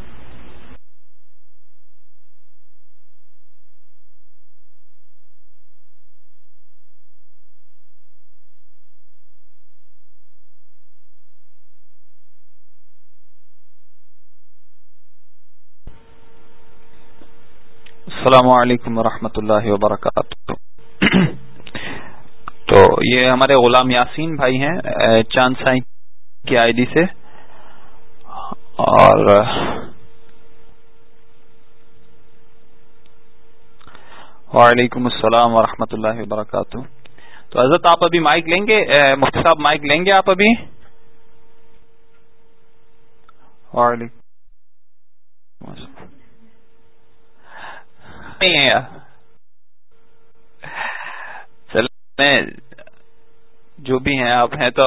السلام علیکم ورحمۃ اللہ وبرکاتہ۔ تو یہ ہمارے غلام یاسین بھائی ہیں، چاند سائی کی آئی ڈی سے۔ اور وعلیکم السلام ورحمۃ اللہ وبرکاتہ۔ تو حضرت آپ ابھی مائک لیں گے؟ مفتی صاحب مائک لیں گے آپ ابھی؟ وعلیکم نہیں چل جو بھی ہیں، آپ ہیں تو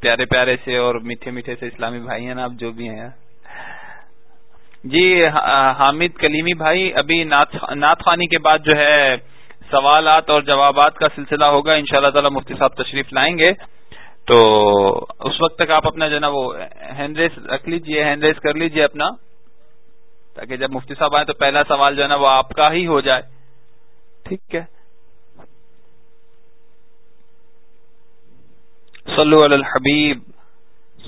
پیارے پیارے سے اور میٹھے میٹھے سے اسلامی بھائی ہیں نا آپ جو بھی ہیں۔ جی حامد کلیمی بھائی، ابھی نعت خانی کے بعد جو ہے سوالات اور جوابات کا سلسلہ ہوگا۔ ان شاء اللہ تعالی مفتی صاحب تشریف لائیں گے۔ تو اس وقت تک آپ اپنا جو ہے نا وہ ہینڈ ریس رکھ لیجیے ہینڈ ریس کر لیجیے اپنا۔ تاکہ جب مفتی صاحب آئے تو پہلا سوال جو ہے نا وہ آپ کا ہی ہو جائے۔ ٹھیک ہے۔ صلو علی الحبیب۔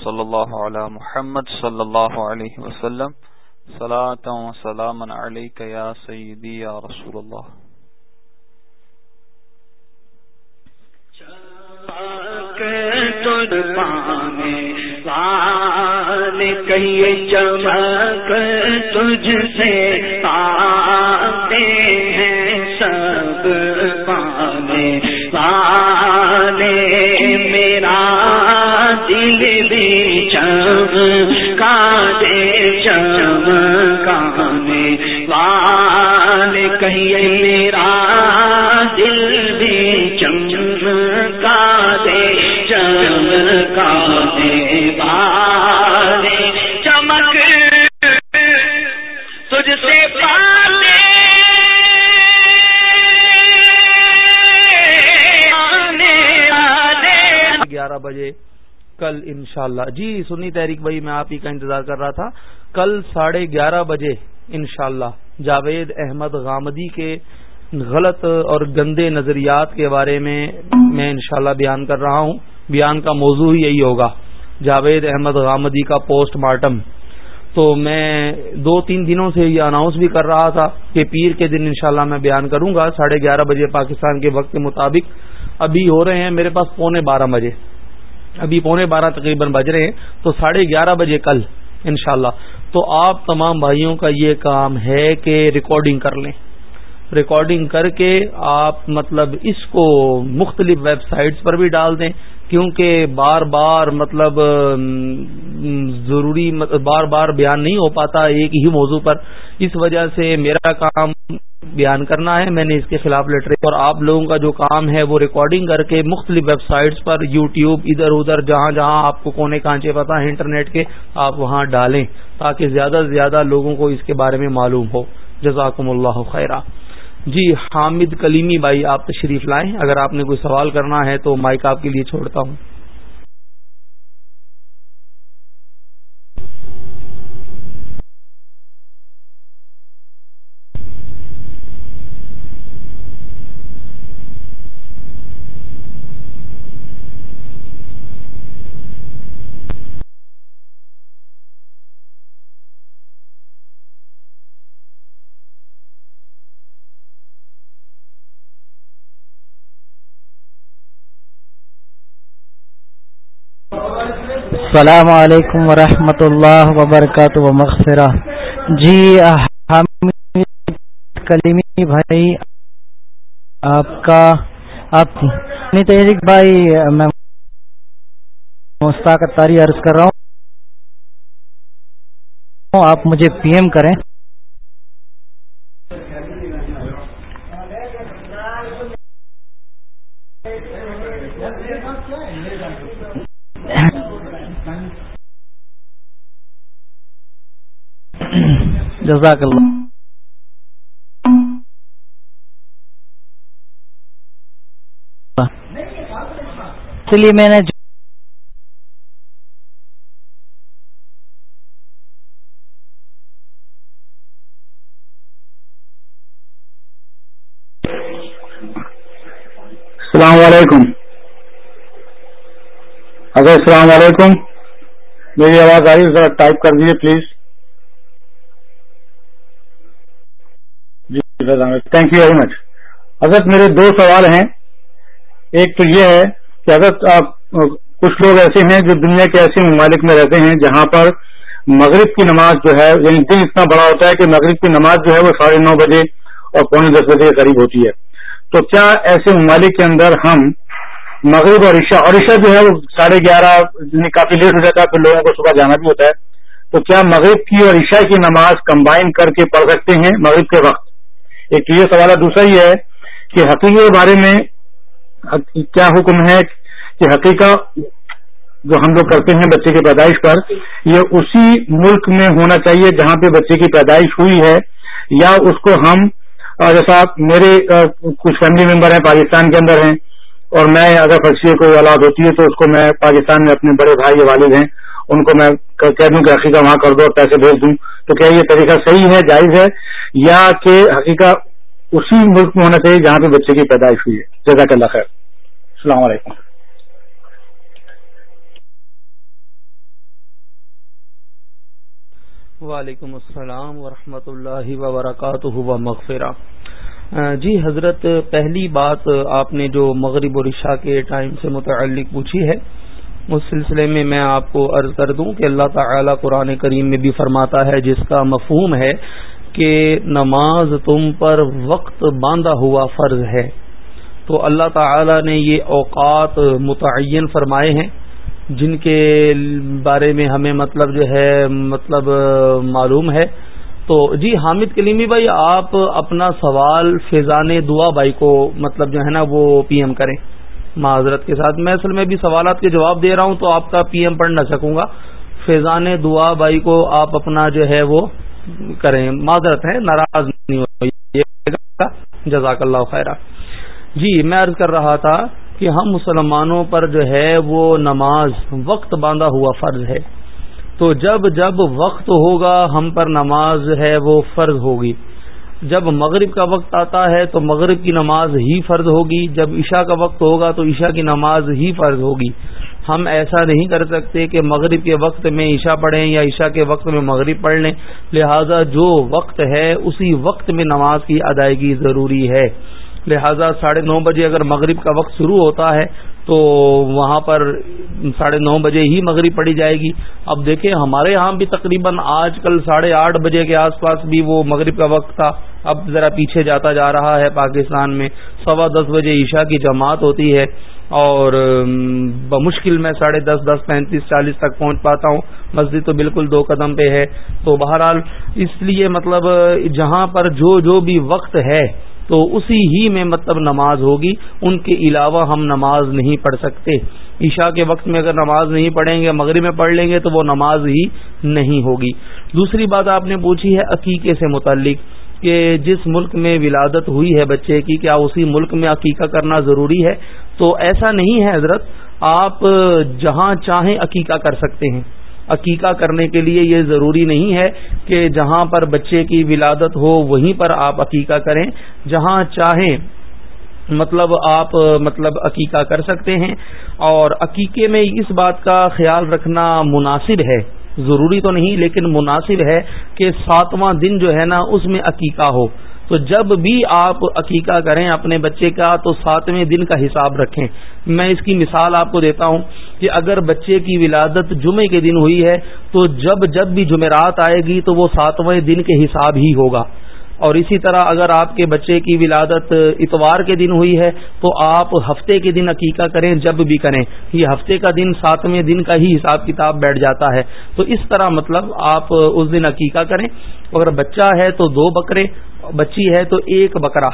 صلی اللہ علی محمد صلی اللہ علیہ وسلم۔ و سلام علیکہ یا سیدی یا رسول اللہ۔ کہیے چمک تجھ سے آتے ہیں سب پانے پانے میرا دل بھی چم کا دے چم کانے اقبال کہیے میرا دل بھی چمکا دے چمکا دے بال چمک تجھ سے پالے۔ گیارہ بجے کل انشاءاللہ۔ جی سنی تحریک بھائی، میں آپ ہی کا انتظار کر رہا تھا۔ کل ساڑھے گیارہ بجے انشاءاللہ جاوید احمد غامدی کے غلط اور گندے نظریات کے بارے میں میں انشاءاللہ بیان کر رہا ہوں۔ بیان کا موضوع ہی یہی ہوگا۔ جاوید احمد غامدی کا پوسٹ مارٹم۔ تو میں دو تین دنوں سے یہ اناؤنس بھی کر رہا تھا کہ پیر کے دن انشاءاللہ میں بیان کروں گا۔ ساڑھے گیارہ بجے پاکستان کے وقت کے مطابق ابھی ہو رہے ہیں، میرے پاس پونے بارہ بجے۔ ابھی پونے بارہ تقریباً بج رہے ہیں، تو ساڑھے گیارہ بجے کل، انشاءاللہ۔ تو آپ تمام بھائیوں کا یہ کام ہے کہ ریکارڈنگ کر لیں۔ ریکارڈنگ کر کے آپ مطلب اس کو مختلف ویب سائٹس پر بھی ڈال دیں۔ کیونکہ بار بار مطلب ضروری بار بار بیان نہیں ہو پاتا ایک ہی موضوع پر۔ اس وجہ سے میرا کام بیان کرنا ہے۔ میں نے اس کے خلاف لیٹر اور آپ لوگوں کا جو کام ہے وہ ریکارڈنگ کر کے مختلف ویب سائٹس پر یو ٹیوب ادھر ادھر، جہاں جہاں آپ کو کونے کانچے پتا ہے انٹرنیٹ کے، آپ وہاں ڈالیں تاکہ زیادہ سے زیادہ لوگوں کو اس کے بارے میں معلوم ہو۔ جزاکم اللہ خیرہ جی حامد کلیمی بھائی، آپ تشریف لائیں۔ اگر آپ نے کوئی سوال کرنا ہے تو مائک آپ کے لیے چھوڑتا ہوں۔ السلام علیکم ورحمۃ اللہ وبرکاتہ مغفرہ۔ جی کلیمی بھائی، آپ کا، آپ تحریک بھائی، میں مستاق تاری عرض کر رہا ہوں۔ آپ مجھے پی ایم کریں۔ جزاک اللہ. اس لیے میں نے السلام علیکم۔ اگر السلام علیکم، میری آواز آئی ذرا ٹائپ کر دیجیے please. Thank you very much حضرت، میرے دو سوال ہیں۔ ایک تو یہ ہے کہ حضرت، آپ، کچھ لوگ ایسے ہیں جو دنیا کے ایسے ممالک میں رہتے ہیں جہاں پر مغرب کی نماز جو ہے یعنی دن اتنا بڑا ہوتا ہے کہ مغرب کی نماز جو ہے وہ ساڑھے نو بجے اور پونے دس بجے کے قریب ہوتی ہے۔ تو کیا ایسے ممالک کے اندر ہم مغرب اور عشاء اور عشاء جو ہے وہ ساڑھے گیارہ یعنی کافی لیٹ ہو جاتا ہے، پھر لوگوں کو صبح جانا بھی ہوتا ہے۔ تو کیا مغرب کی اور عشاء کی نماز کمبائن کر کے پڑھ سکتے ہیں مغرب کے وقت؟ ایک یہ سوال ہے، دوسرا یہ ہے کہ حقیقی کے بارے میں کیا حکم ہے کہ حقیقت جو ہم لوگ کرتے ہیں بچے کی پیدائش پر، یہ اسی ملک میں ہونا چاہیے جہاں پہ بچے کی پیدائش ہوئی ہے، یا اس کو ہم جیسا میرے کچھ فیملی ممبر ہیں، پاکستان کے اندر ہیں، اور میں اگر فرشی کوئی اولاد ہوتی ہے تو اس کو میں پاکستان میں اپنے بڑے بھائی والد ہیں، ان کو میں کہہ دوں کہ حقیقہ وہاں کر دو اور پیسے بھیج دوں۔ تو کیا یہ طریقہ صحیح ہے، جائز ہے؟ یا کہ حقیقت اسی ملک میں ہونا چاہیے جہاں پہ بچے کی پیدائش ہوئی ہے۔ جزاک اللہ خیر۔ السلام علیکم۔ وعلیکم السلام ورحمۃ اللہ وبرکاتہ و مغفرہ جی حضرت، پہلی بات آپ نے جو مغرب و رشا کے ٹائم سے متعلق پوچھی ہے اس سلسلے میں میں آپ کو عرض کر دوں کہ اللہ تعالی قرآن کریم میں بھی فرماتا ہے، جس کا مفہوم ہے کہ نماز تم پر وقت باندھا ہوا فرض ہے۔ تو اللہ تعالی نے یہ اوقات متعین فرمائے ہیں، جن کے بارے میں ہمیں مطلب جو ہے مطلب معلوم ہے۔ تو جی حامد کلیمی بھائی، آپ اپنا سوال فیضان دعا بھائی کو مطلب جو ہے نا، وہ پی ایم کریں۔ معذرت کے ساتھ میں اصل میں بھی سوالات کے جواب دے رہا ہوں تو آپ کا پی ایم پڑھ نہ سکوں گا۔ فیضان دعا بھائی کو آپ اپنا جو ہے وہ کریں۔ معذرت ہے، ناراض نہیں جزاک اللہ خیرہ۔ جی میں عرض کر رہا تھا کہ ہم مسلمانوں پر جو ہے وہ نماز وقت باندھا ہوا فرض ہے۔ تو جب جب وقت ہوگا، ہم پر نماز ہے وہ فرض ہوگی۔ جب مغرب کا وقت آتا ہے تو مغرب کی نماز ہی فرض ہوگی، جب عشاء کا وقت ہوگا تو عشاء کی نماز ہی فرض ہوگی۔ ہم ایسا نہیں کر سکتے کہ مغرب کے وقت میں عشاء پڑھیں یا عشاء کے وقت میں مغرب پڑھ لیں۔ لہذا جو وقت ہے، اسی وقت میں نماز کی ادائیگی ضروری ہے۔ لہذا ساڑھے نو بجے اگر مغرب کا وقت شروع ہوتا ہے تو وہاں پر ساڑھے نو بجے ہی مغرب پڑی جائے گی۔ اب دیکھیں، ہمارے یہاں بھی تقریباً آج کل ساڑھے آٹھ بجے کے آس پاس بھی وہ مغرب کا وقت تھا۔ اب ذرا پیچھے جاتا جا رہا ہے پاکستان میں۔ سوا دس بجے عشاء کی جماعت ہوتی ہے اور بمشکل میں ساڑھے دس دس پینتیس، چالیس تک پہنچ پاتا ہوں۔ مسجد تو بالکل دو قدم پہ ہے۔ تو بہرحال اس لیے مطلب جہاں پر جو جو بھی وقت ہے تو اسی ہی میں مطلب نماز ہوگی۔ ان کے علاوہ ہم نماز نہیں پڑھ سکتے۔ عشاء کے وقت میں اگر نماز نہیں پڑھیں گے، مغرب میں پڑھ لیں گے، تو وہ نماز ہی نہیں ہوگی۔ دوسری بات آپ نے پوچھی ہے عقیقے سے متعلق کہ جس ملک میں ولادت ہوئی ہے بچے کی، کیا اسی ملک میں عقیقہ کرنا ضروری ہے؟ تو ایسا نہیں ہے حضرت۔ آپ جہاں چاہیں عقیقہ کر سکتے ہیں۔ عقیقہ کرنے کے لیے یہ ضروری نہیں ہے کہ جہاں پر بچے کی ولادت ہو وہیں پر آپ عقیقہ کریں۔ جہاں چاہیں مطلب آپ مطلب عقیقہ کر سکتے ہیں۔ اور عقیقے میں اس بات کا خیال رکھنا مناسب ہے۔ ضروری تو نہیں، لیکن مناسب ہے کہ ساتواں دن جو ہے نا، اس میں عقیقہ ہو۔ تو جب بھی آپ عقیقہ کریں اپنے بچے کا تو ساتویں دن کا حساب رکھیں۔ میں اس کی مثال آپ کو دیتا ہوں کہ اگر بچے کی ولادت جمعے کے دن ہوئی ہے تو جب جب بھی جمعرات آئے گی تو وہ ساتویں دن کے حساب ہی ہوگا۔ اور اسی طرح اگر آپ کے بچے کی ولادت اتوار کے دن ہوئی ہے، تو آپ ہفتے کے دن عقیقہ کریں، جب بھی کریں۔ یہ ہفتے کا دن ساتویں دن کا ہی حساب کتاب بیٹھ جاتا ہے۔ تو اس طرح مطلب آپ اس دن عقیقہ کریں۔ اگر بچہ ہے تو دو بکرے، بچی ہے تو ایک بکرا۔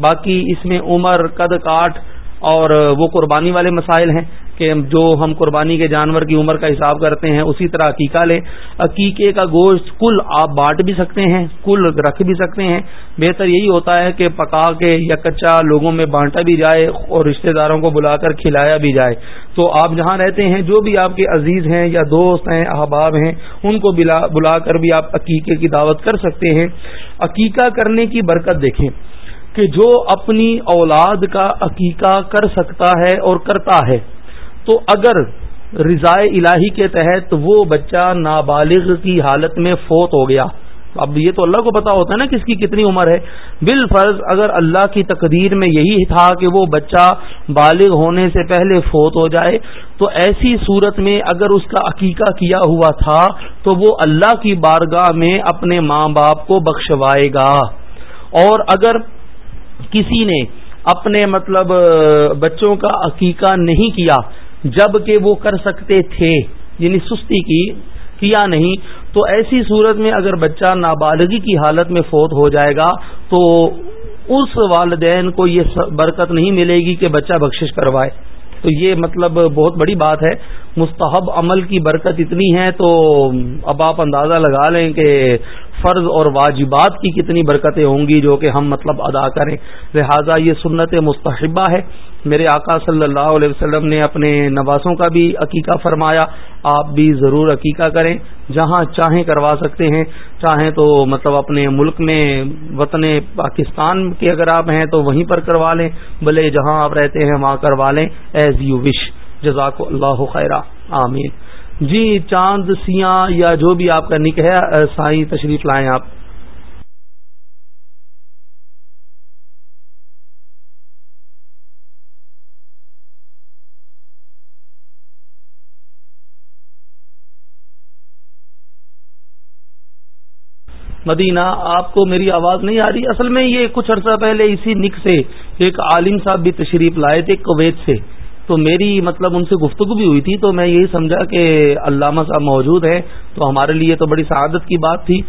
باقی اس میں عمر، قد، کاٹ اور وہ قربانی والے مسائل ہیں۔ کہ جو ہم قربانی کے جانور کی عمر کا حساب کرتے ہیں، اسی طرح عقیقہ لیں عقیقے کا گوشت کل آپ بانٹ بھی سکتے ہیں، کل رکھ بھی سکتے ہیں۔ بہتر یہی ہوتا ہے کہ پکا کے یا کچا لوگوں میں بانٹا بھی جائے اور رشتہ داروں کو بلا کر کھلایا بھی جائے۔ تو آپ جہاں رہتے ہیں، جو بھی آپ کے عزیز ہیں یا دوست ہیں، احباب ہیں، ان کو بلا کر بھی آپ عقیقے کی دعوت کر سکتے ہیں۔ عقیقہ کرنے کی برکت دیکھیں کہ جو اپنی اولاد کا عقیقہ کر سکتا ہے اور کرتا ہے۔ تو اگر رضائے الہی کے تحت وہ بچہ نابالغ کی حالت میں فوت ہو گیا اب یہ تو اللہ کو پتا ہوتا ہے نا کس کی کتنی عمر ہے۔ بال فرض اگر اللہ کی تقدیر میں یہی تھا کہ وہ بچہ بالغ ہونے سے پہلے فوت ہو جائے، تو ایسی صورت میں اگر اس کا عقیقہ کیا ہوا تھا، تو وہ اللہ کی بارگاہ میں اپنے ماں باپ کو بخشوائے گا۔ اور اگر کسی نے اپنے مطلب بچوں کا عقیقہ نہیں کیا جبکہ وہ کر سکتے تھے یعنی سستی کی، کیا نہیں؟ تو ایسی صورت میں اگر بچہ نابالغی کی حالت میں فوت ہو جائے گا، تو اس والدین کو یہ برکت نہیں ملے گی کہ بچہ بخشش کروائے۔ تو یہ مطلب بہت بڑی بات ہے۔ مستحب عمل کی برکت اتنی ہے، تو اب آپ اندازہ لگا لیں کہ فرض اور واجبات کی کتنی برکتیں ہوں گی جو کہ ہم مطلب ادا کریں۔ لہذا یہ سنت مستحبہ ہے۔ میرے آقا صلی اللہ علیہ وسلم نے اپنے نوازوں کا بھی عقیقہ فرمایا، آپ بھی ضرور عقیقہ کریں۔ جہاں چاہیں کروا سکتے ہیں۔ چاہیں تو مطلب اپنے ملک میں وطن پاکستان کے اگر آپ ہیں تو وہیں پر کروا لیں۔ بھلے جہاں آپ رہتے ہیں وہاں کروا لیں۔ As you wish. جزاک اللہ خیرہ۔ آمین۔ جی چاند، سیاں یا جو بھی آپ کا نک ہے، سائیں تشریف لائیں آپ۔ مدینہ، آپ کو میری آواز نہیں آ رہی؟ اصل میں یہ کچھ عرصہ پہلے اسی نک سے ایک عالم صاحب بھی تشریف لائے تھے کویت سے۔ تو میری مطلب ان سے گفتگو بھی ہوئی تھی، تو میں یہی سمجھا کہ علامہ صاحب موجود ہیں۔ تو ہمارے لیے تو بڑی سعادت کی بات تھی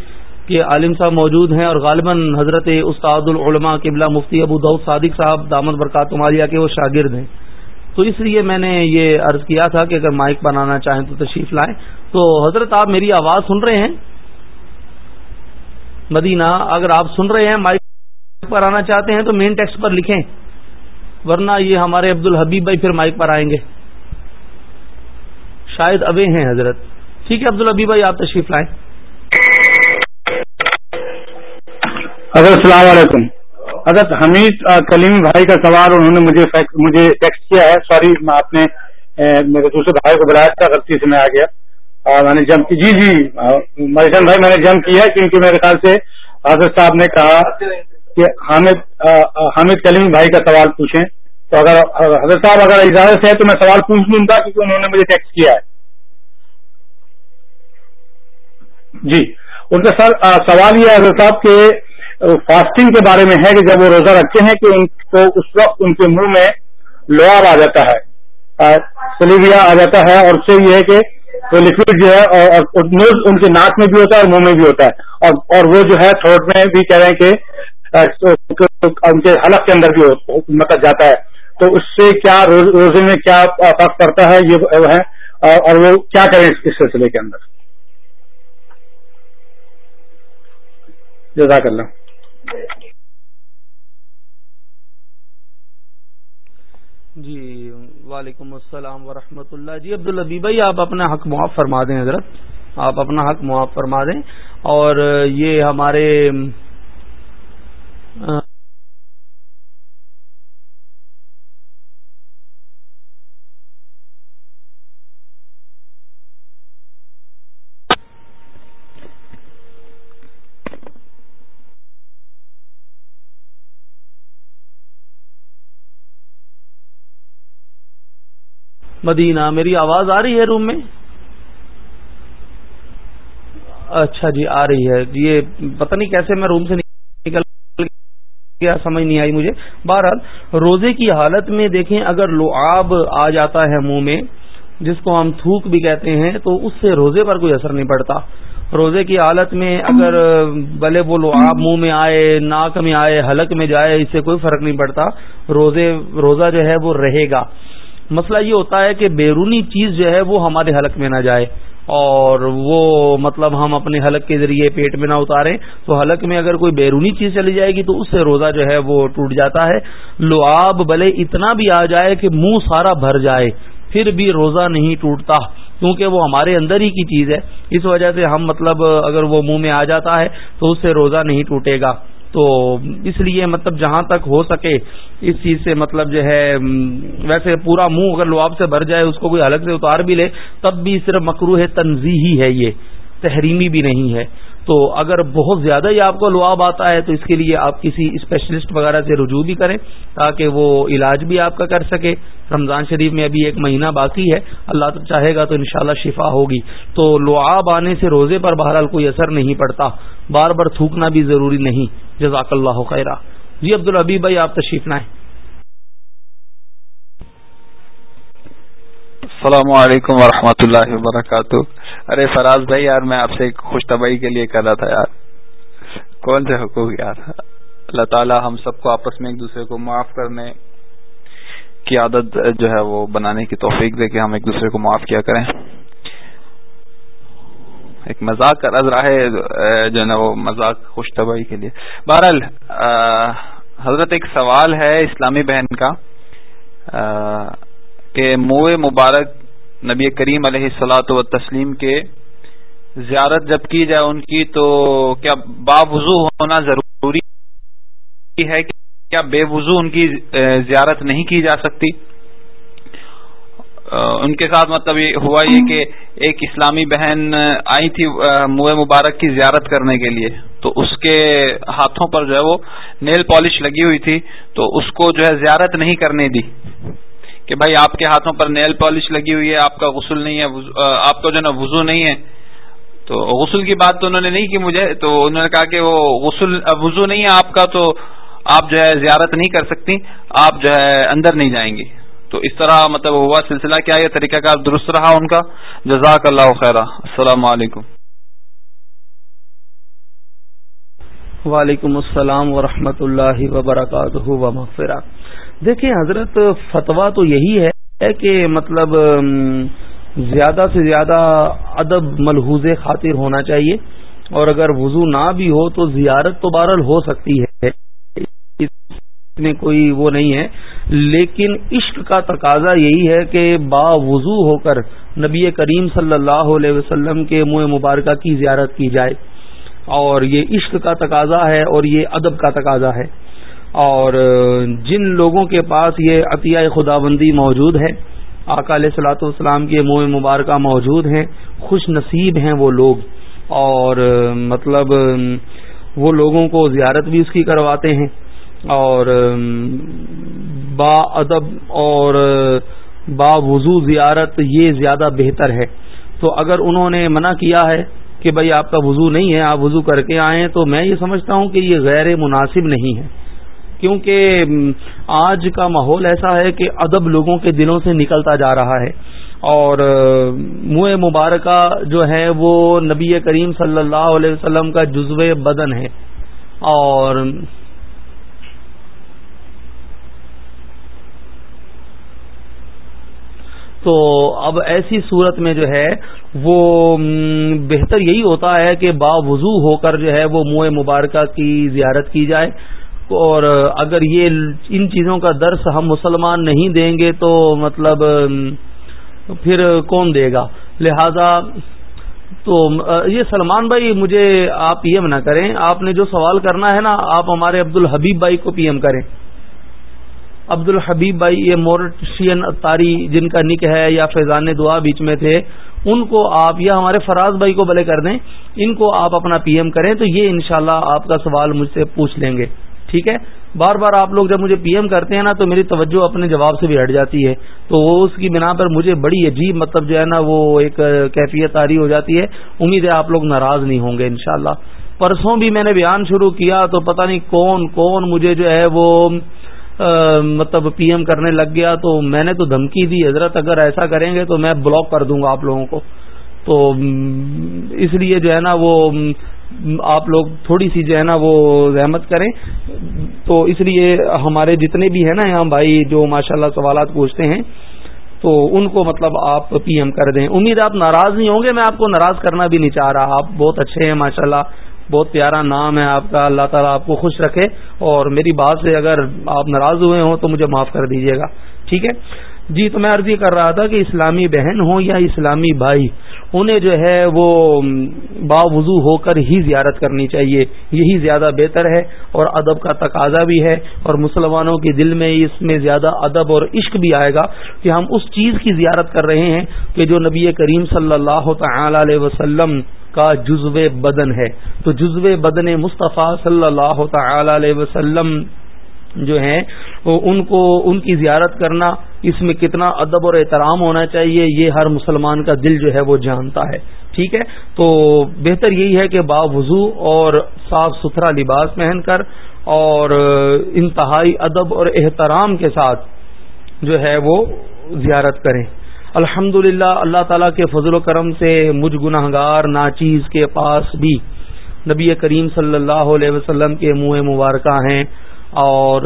کہ عالم صاحب موجود ہیں اور غالباً حضرت استاد العلماء قبلہ مفتی ابو دعود صادق صاحب دامد برکات مالیہ کے وہ شاگرد ہیں۔ تو اس لیے میں نے یہ عرض کیا تھا کہ اگر مائک بنانا چاہیں تو تشریف لائیں۔ تو حضرت آپ میری آواز سن رہے ہیں؟ مدینہ، اگر آپ سن رہے ہیں مائک پر آنا چاہتے ہیں تو مین ٹیکسٹ پر لکھیں۔ ورنہ یہ ہمارے عبد الحبیب بھائی پھر مائک پر آئیں گے۔ شاید ابے ہیں حضرت۔ ٹھیک ہے عبد الحبیب بھائی، آپ تشریف لائیں۔ حضرت، السلام علیکم۔ حضرت، حمید کلیم بھائی کا سوال، انہوں نے مجھے مجھے ٹیکسٹ کیا ہے۔ سوری میں آپ نے میرے دوسرے بھائی کو بلایا تھا، غلطی سے میں آ گیا۔ میں نے جم کی جی جی مریشن بھائی، میں نے جم کیا کیونکہ میرے خیال سے حضرت صاحب نے کہا کہ حامد حامد کلیمی بھائی کا سوال پوچھیں۔ تو اگر حضرت صاحب اگر اجازت ہے تو میں سوال پوچھ لوں گا، کیونکہ انہوں نے مجھے ٹیکس کیا ہے۔ جی ان کا سر سوال یہ حضرت صاحب کے فاسٹنگ کے بارے میں ہے کہ جب وہ روزہ رکھتے ہیں کہ ان کو اس وقت ان کے منہ میں لوہار آ جاتا ہے۔ سلیویا آ جاتا ہے اور اس سے یہ ہے کہ وہ لکوڈ جو ہے، اور ان کے ناک میں بھی ہوتا ہے اور منہ میں بھی ہوتا ہے۔ اور اور وہ جو ہے تھروٹ میں بھی کہہ رہے ہیں کہ ان کے حلق کے اندر بھی مطلب جاتا ہے۔ تو اس سے کیا روزے میں کیا فرق پڑتا ہے، یہ ہے۔ اور وہ کیا کریں اس سلسلے کے اندر؟ جزاک اللہ۔ جی وعلیکم السلام ورحمۃ اللہ۔ جی عبد البی بھائی، آپ اپنا حق معاف فرما دیں حضرت۔ آپ اپنا حق معاف فرما دیں۔ اور یہ ہمارے مدینہ، میری آواز آ رہی ہے روم میں؟ اچھا جی آ رہی ہے۔ یہ پتہ نہیں کیسے میں روم سے نکل گیا، سمجھ نہیں آئی مجھے۔ بہرحال، روزے کی حالت میں دیکھیں، اگر لو آب آ جاتا ہے منہ میں، جس کو ہم تھوک بھی کہتے ہیں، تو اس سے روزے پر کوئی اثر نہیں پڑتا۔ روزے کی حالت میں اگر بلے وہ لو آب منہ میں آئے، ناک میں آئے، حلق میں جائے، اس سے کوئی فرق نہیں پڑتا۔ روزے، روزہ جو ہے وہ رہے گا۔ مسئلہ یہ ہوتا ہے کہ بیرونی چیز جو ہے وہ ہمارے حلق میں نہ جائے اور وہ مطلب ہم اپنے حلق کے ذریعے پیٹ میں نہ اتاریں تو حلق میں اگر کوئی بیرونی چیز چلی جائے گی تو اس سے روزہ جو ہے وہ ٹوٹ جاتا ہے۔ لعاب بھلے اتنا بھی آ جائے کہ منہ سارا بھر جائے، پھر بھی روزہ نہیں ٹوٹتا، کیونکہ وہ ہمارے اندر ہی کی چیز ہے۔ اس وجہ سے ہم مطلب اگر وہ منہ میں آ جاتا ہے تو اس سے روزہ نہیں ٹوٹے گا۔ تو اس لیے مطلب جہاں تک ہو سکے اس چیز سے مطلب جو ہے ویسے پورا منہ اگر لواب سے بھر جائے، اس کو کوئی الگ سے اتار بھی لے، تب بھی صرف مکرو ہے تنظیحی ہے یہ، تحریمی بھی نہیں ہے۔ تو اگر بہت زیادہ ہی آپ کو لواب آتا ہے، تو اس کے لیے آپ کسی اسپیشلسٹ وغیرہ سے رجوع بھی کریں، تاکہ وہ علاج بھی آپ کا کر سکے۔ رمضان شریف میں ابھی ایک مہینہ باقی ہے، اللہ تو چاہے گا تو انشاءاللہ شفا ہوگی۔ تو لعاب آنے سے روزے پر بہرحال کوئی اثر نہیں پڑتا۔ بار بار تھوکنا بھی ضروری نہیں۔ جزاک اللہ خیرہ جی عبد الحبیب بھائی، آپ تشریف نائیں السلام علیکم ورحمۃ اللہ وبرکاتہ۔ ارے فراز بھائی، یار میں آپ سے خوش طبعی کے لیے کر رہا تھا یار۔ کون سے حقوق یار؟ اللہ تعالی ہم سب کو آپس میں ایک دوسرے کو معاف کرنے کی عادت جو ہے وہ بنانے کی توفیق دے کے ہم ایک دوسرے کو معاف کیا کریں۔ ایک مذاق کا نظر ہے جو نا وہ مذاق خوش طبعی کے لیے۔ بہرحال حضرت ایک سوال ہے اسلامی بہن کا کہ منہ مبارک نبی کریم علیہ السلاۃ و تسلیم کے زیارت جب کی جائے ان کی تو کیا با وضو ہونا ضروری ہے؟ کیا بے وضو ان کی زیارت نہیں کی جا سکتی؟ ان کے ساتھ مطلب یہ ہوا یہ کہ ایک اسلامی بہن آئی تھی منہ مبارک کی زیارت کرنے کے لیے۔ تو اس کے ہاتھوں پر جو ہے وہ نیل پالش لگی ہوئی تھی۔ تو اس کو جو ہے زیارت نہیں کرنے دی کہ بھائی آپ کے ہاتھوں پر نیل پالش لگی ہوئی ہے، آپ کا غسل نہیں ہے آپ کا جو نا وضو نہیں ہے۔ تو غسل کی بات تو انہوں نے نہیں کی مجھے، تو انہوں نے کہا کہ وہ غسل وضو نہیں ہے آپ کا تو آپ جو ہے زیارت نہیں کر سکتی، آپ جو ہے اندر نہیں جائیں گی۔ تو اس طرح مطلب ہوا سلسلہ کیا یہ طریقہ کار درست رہا ان کا؟ جزاک اللہ خیر السلام علیکم۔ وعلیکم السلام ورحمۃ اللہ وبرکاتہ دیکھیں حضرت فتوا تو یہی ہے کہ مطلب زیادہ سے زیادہ ادب ملحوظ خاطر ہونا چاہیے اور اگر وضو نہ بھی ہو تو زیارت تو بہرحال ہو سکتی ہے۔ میں کوئی وہ نہیں ہے۔ لیکن عشق کا تقاضا یہی ہے کہ با وضو ہو کر نبی کریم صلی اللہ علیہ وسلم کے منہ مبارکہ کی زیارت کی جائے۔ اور یہ عشق کا تقاضا ہے اور یہ ادب کا تقاضا ہے۔ اور جن لوگوں کے پاس یہ عطیہ خدا بندی موجود ہے علیہ سلاۃ والسلام کے منہ مبارکہ موجود ہیں، خوش نصیب ہیں وہ لوگ۔ اور مطلب وہ لوگوں کو زیارت بھی اس کی کرواتے ہیں۔ اور با ادب اور، با وضو زیارت یہ زیادہ بہتر ہے۔ تو اگر انہوں نے منع کیا ہے کہ بھائی آپ کا وضو نہیں ہے، آپ وضو کر کے آئیں، تو میں یہ سمجھتا ہوں کہ یہ غیر مناسب نہیں ہے۔ کیونکہ آج کا ماحول ایسا ہے کہ ادب لوگوں کے دلوں سے نکلتا جا رہا ہے۔ اور منہ مبارکہ جو ہے وہ نبی کریم صلی اللہ علیہ وسلم کا جزو بدن ہے۔ اور تو اب ایسی صورت میں جو ہے وہ بہتر یہی ہوتا ہے کہ با وضو ہو کر جو ہے وہ منہ مبارکہ کی زیارت کی جائے۔ اور اگر یہ ان چیزوں کا درس ہم مسلمان نہیں دیں گے تو مطلب پھر کون دے گا؟ لہذا تو یہ سلمان بھائی، مجھے آپ پی ایم نہ کریں۔ آپ نے جو سوال کرنا ہے نا، آپ ہمارے عبد الحبیب بھائی کو پی ایم کریں۔ عبد الحبیب بھائی، یہ مورشین تاری جن کا نک ہے یا فیضان دعا بیچ میں تھے، ان کو آپ یا ہمارے فراز بھائی کو بلے کر دیں، ان کو آپ اپنا پی ایم کریں تو یہ انشاءاللہ شاء آپ کا سوال مجھ سے پوچھ لیں گے۔ ٹھیک ہے؟ بار بار آپ لوگ جب مجھے پی ایم کرتے ہیں نا تو میری توجہ اپنے جواب سے بھی ہٹ جاتی ہے۔ تو وہ اس کی بنا پر مجھے بڑی عجیب مطلب جو ہے نا وہ ایک کیفیت آری ہو جاتی ہے۔ امید ہے آپ لوگ ناراض نہیں ہوں گے انشاءاللہ۔ پرسوں بھی میں نے بیان شروع کیا تو پتہ نہیں کون کون مجھے جو ہے وہ مطلب پی ایم کرنے لگ گیا تو میں نے تو دھمکی دی، حضرت اگر ایسا کریں گے تو میں بلاک کر دوں گا آپ لوگوں کو۔ تو اس لیے جو ہے نا وہ آپ لوگ تھوڑی سی جو ہے نا وہ رحمت کریں۔ تو اس لیے ہمارے جتنے بھی ہیں نا یہاں بھائی جو ماشاءاللہ سوالات پوچھتے ہیں، تو ان کو مطلب آپ پی ایم کر دیں۔ امید آپ ناراض نہیں ہوں گے، میں آپ کو ناراض کرنا بھی نہیں چاہ رہا۔ آپ بہت اچھے ہیں ماشاءاللہ۔ بہت پیارا نام ہے آپ کا، اللہ تعالیٰ آپ کو خوش رکھے۔ اور میری بات سے اگر آپ ناراض ہوئے ہوں تو مجھے معاف کر دیجیے گا۔ ٹھیک ہے؟ جی تو میں عرض یہ کر رہا تھا کہ اسلامی بہن ہو یا اسلامی بھائی، انہیں جو ہے وہ باوضو ہو کر ہی زیارت کرنی چاہیے۔ یہی زیادہ بہتر ہے اور ادب کا تقاضا بھی ہے۔ اور مسلمانوں کے دل میں اس میں زیادہ ادب اور عشق بھی آئے گا کہ ہم اس چیز کی زیارت کر رہے ہیں کہ جو نبی کریم صلی اللہ تعالی علیہ وسلم کا جزو بدن ہے۔ تو جزو بدن مصطفیٰ صلی اللہ تعالی علیہ وسلم جو ہیں ان کو، ان کی زیارت کرنا اس میں کتنا ادب اور احترام ہونا چاہیے، یہ ہر مسلمان کا دل جو ہے وہ جانتا ہے۔ ٹھیک ہے؟ تو بہتر یہی ہے کہ با وضو اور صاف ستھرا لباس پہن کر اور انتہائی ادب اور احترام کے ساتھ جو ہے وہ زیارت کریں۔ الحمد اللہ تعالیٰ کے فضل و کرم سے مجھ گناہ گار ناچیز کے پاس بھی نبی کریم صلی اللہ علیہ وسلم کے منہ مبارکہ ہیں اور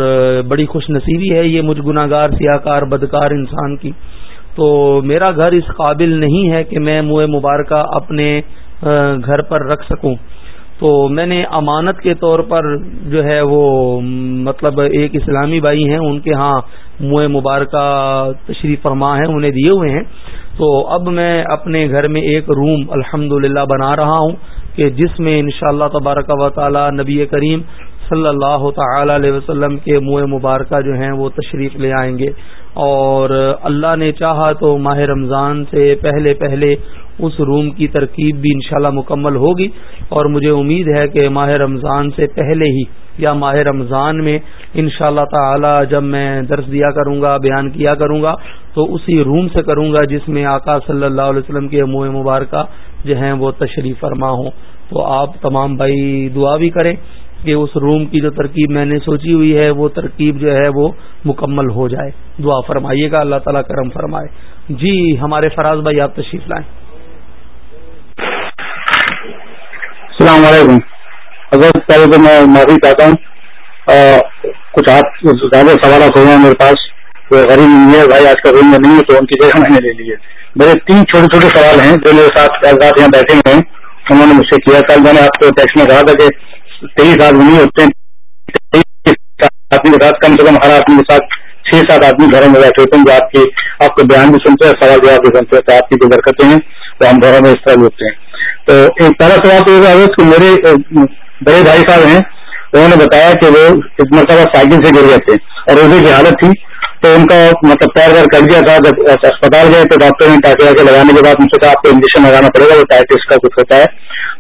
بڑی خوش نصیبی ہے یہ مجھ گناہ گار سیاہ کار بدکار انسان کی۔ تو میرا گھر اس قابل نہیں ہے کہ میں منہ مبارکہ اپنے گھر پر رکھ سکوں۔ تو میں نے امانت کے طور پر جو ہے وہ مطلب ایک اسلامی بھائی ہیں، ان کے ہاں منہ مبارکہ تشریف فرما ہے انہیں دیے ہوئے ہیں۔ تو اب میں اپنے گھر میں ایک روم الحمد بنا رہا ہوں کہ جس میں انشاءاللہ اللہ تبارک و تعالی نبی کریم صلی اللہ تعالی علیہ وسلم کے منہ مبارکہ جو ہیں وہ تشریف لے آئیں گے۔ اور اللہ نے چاہا تو ماہ رمضان سے پہلے پہلے اس روم کی ترکیب بھی انشاءاللہ مکمل ہوگی اور مجھے امید ہے کہ ماہ رمضان سے پہلے ہی یا ماہ رمضان میں ان شاء اللہ تعالی جب میں درس دیا کروں گا، بیان کیا کروں گا، تو اسی روم سے کروں گا جس میں آقا صلی اللہ علیہ وسلم کے منہ مبارکہ جو ہیں وہ تشریف فرما ہوں۔ تو آپ تمام بھائی دعا بھی کریں۔ کہ اس روم کی جو ترکیب میں نے سوچی ہوئی ہے، وہ ترکیب جو ہے، وہ مکمل ہو جائے۔ دعا فرمائیے گا، اللہ تعالیٰ کرم فرمائے۔ جی ہمارے فراز بھائی، آپ تشریف لائیں۔ السلام علیکم۔ اگر پہلے تو میں معافی چاہتا ہوں۔ کچھ آپ زیادہ سوالات ہو ہیں میرے پاس۔ غریب نہیں ہے بھائی آج کل روم میں نہیں ہے، تو ان کی جگہ میں نے لے لی ہے۔ میرے تین چھوٹے چھوٹے سوال ہیں جو میرے ساتھ یہاں بیٹھے ہوئے ہیں۔ انہوں نے مجھ سے کیا۔ کل میں نے آپ کو ٹیکس میں کہا تھا کہ تیئیس آدمی ہوتے ہیں۔ آدمی کے ساتھ کم سے کم ہر آدمی کے ساتھ چھ سات آدمی گھروں میں بیٹھے ہوتے ہیں جو آپ کے آپ کے بیان بھی سنتے ہیں سوال جواب بھی سنتے ہیں تو آپ کی جو برکتیں ہیں وہ ہم گھروں میں اس طرح ہوتے ہیں۔ تو ایک پہلا سوال تو یہ کہ میرے بڑے بھائی صاحب ہیں، انہوں نے بتایا کہ وہ ایک مرتبہ سائیکل سے گر گئے تھے اور روزے کی حالت تھی۔ تو ان کا مطلب پیر ویر کٹ گیا تھا، جب اسپتال گئے تو ڈاکٹر نے ٹاٹے واٹے لگانے کے بعد ان سے کہا آپ کو انجیکشن لگانا پڑے گا، وہ ٹائٹس کا کچھ ہوتا ہے۔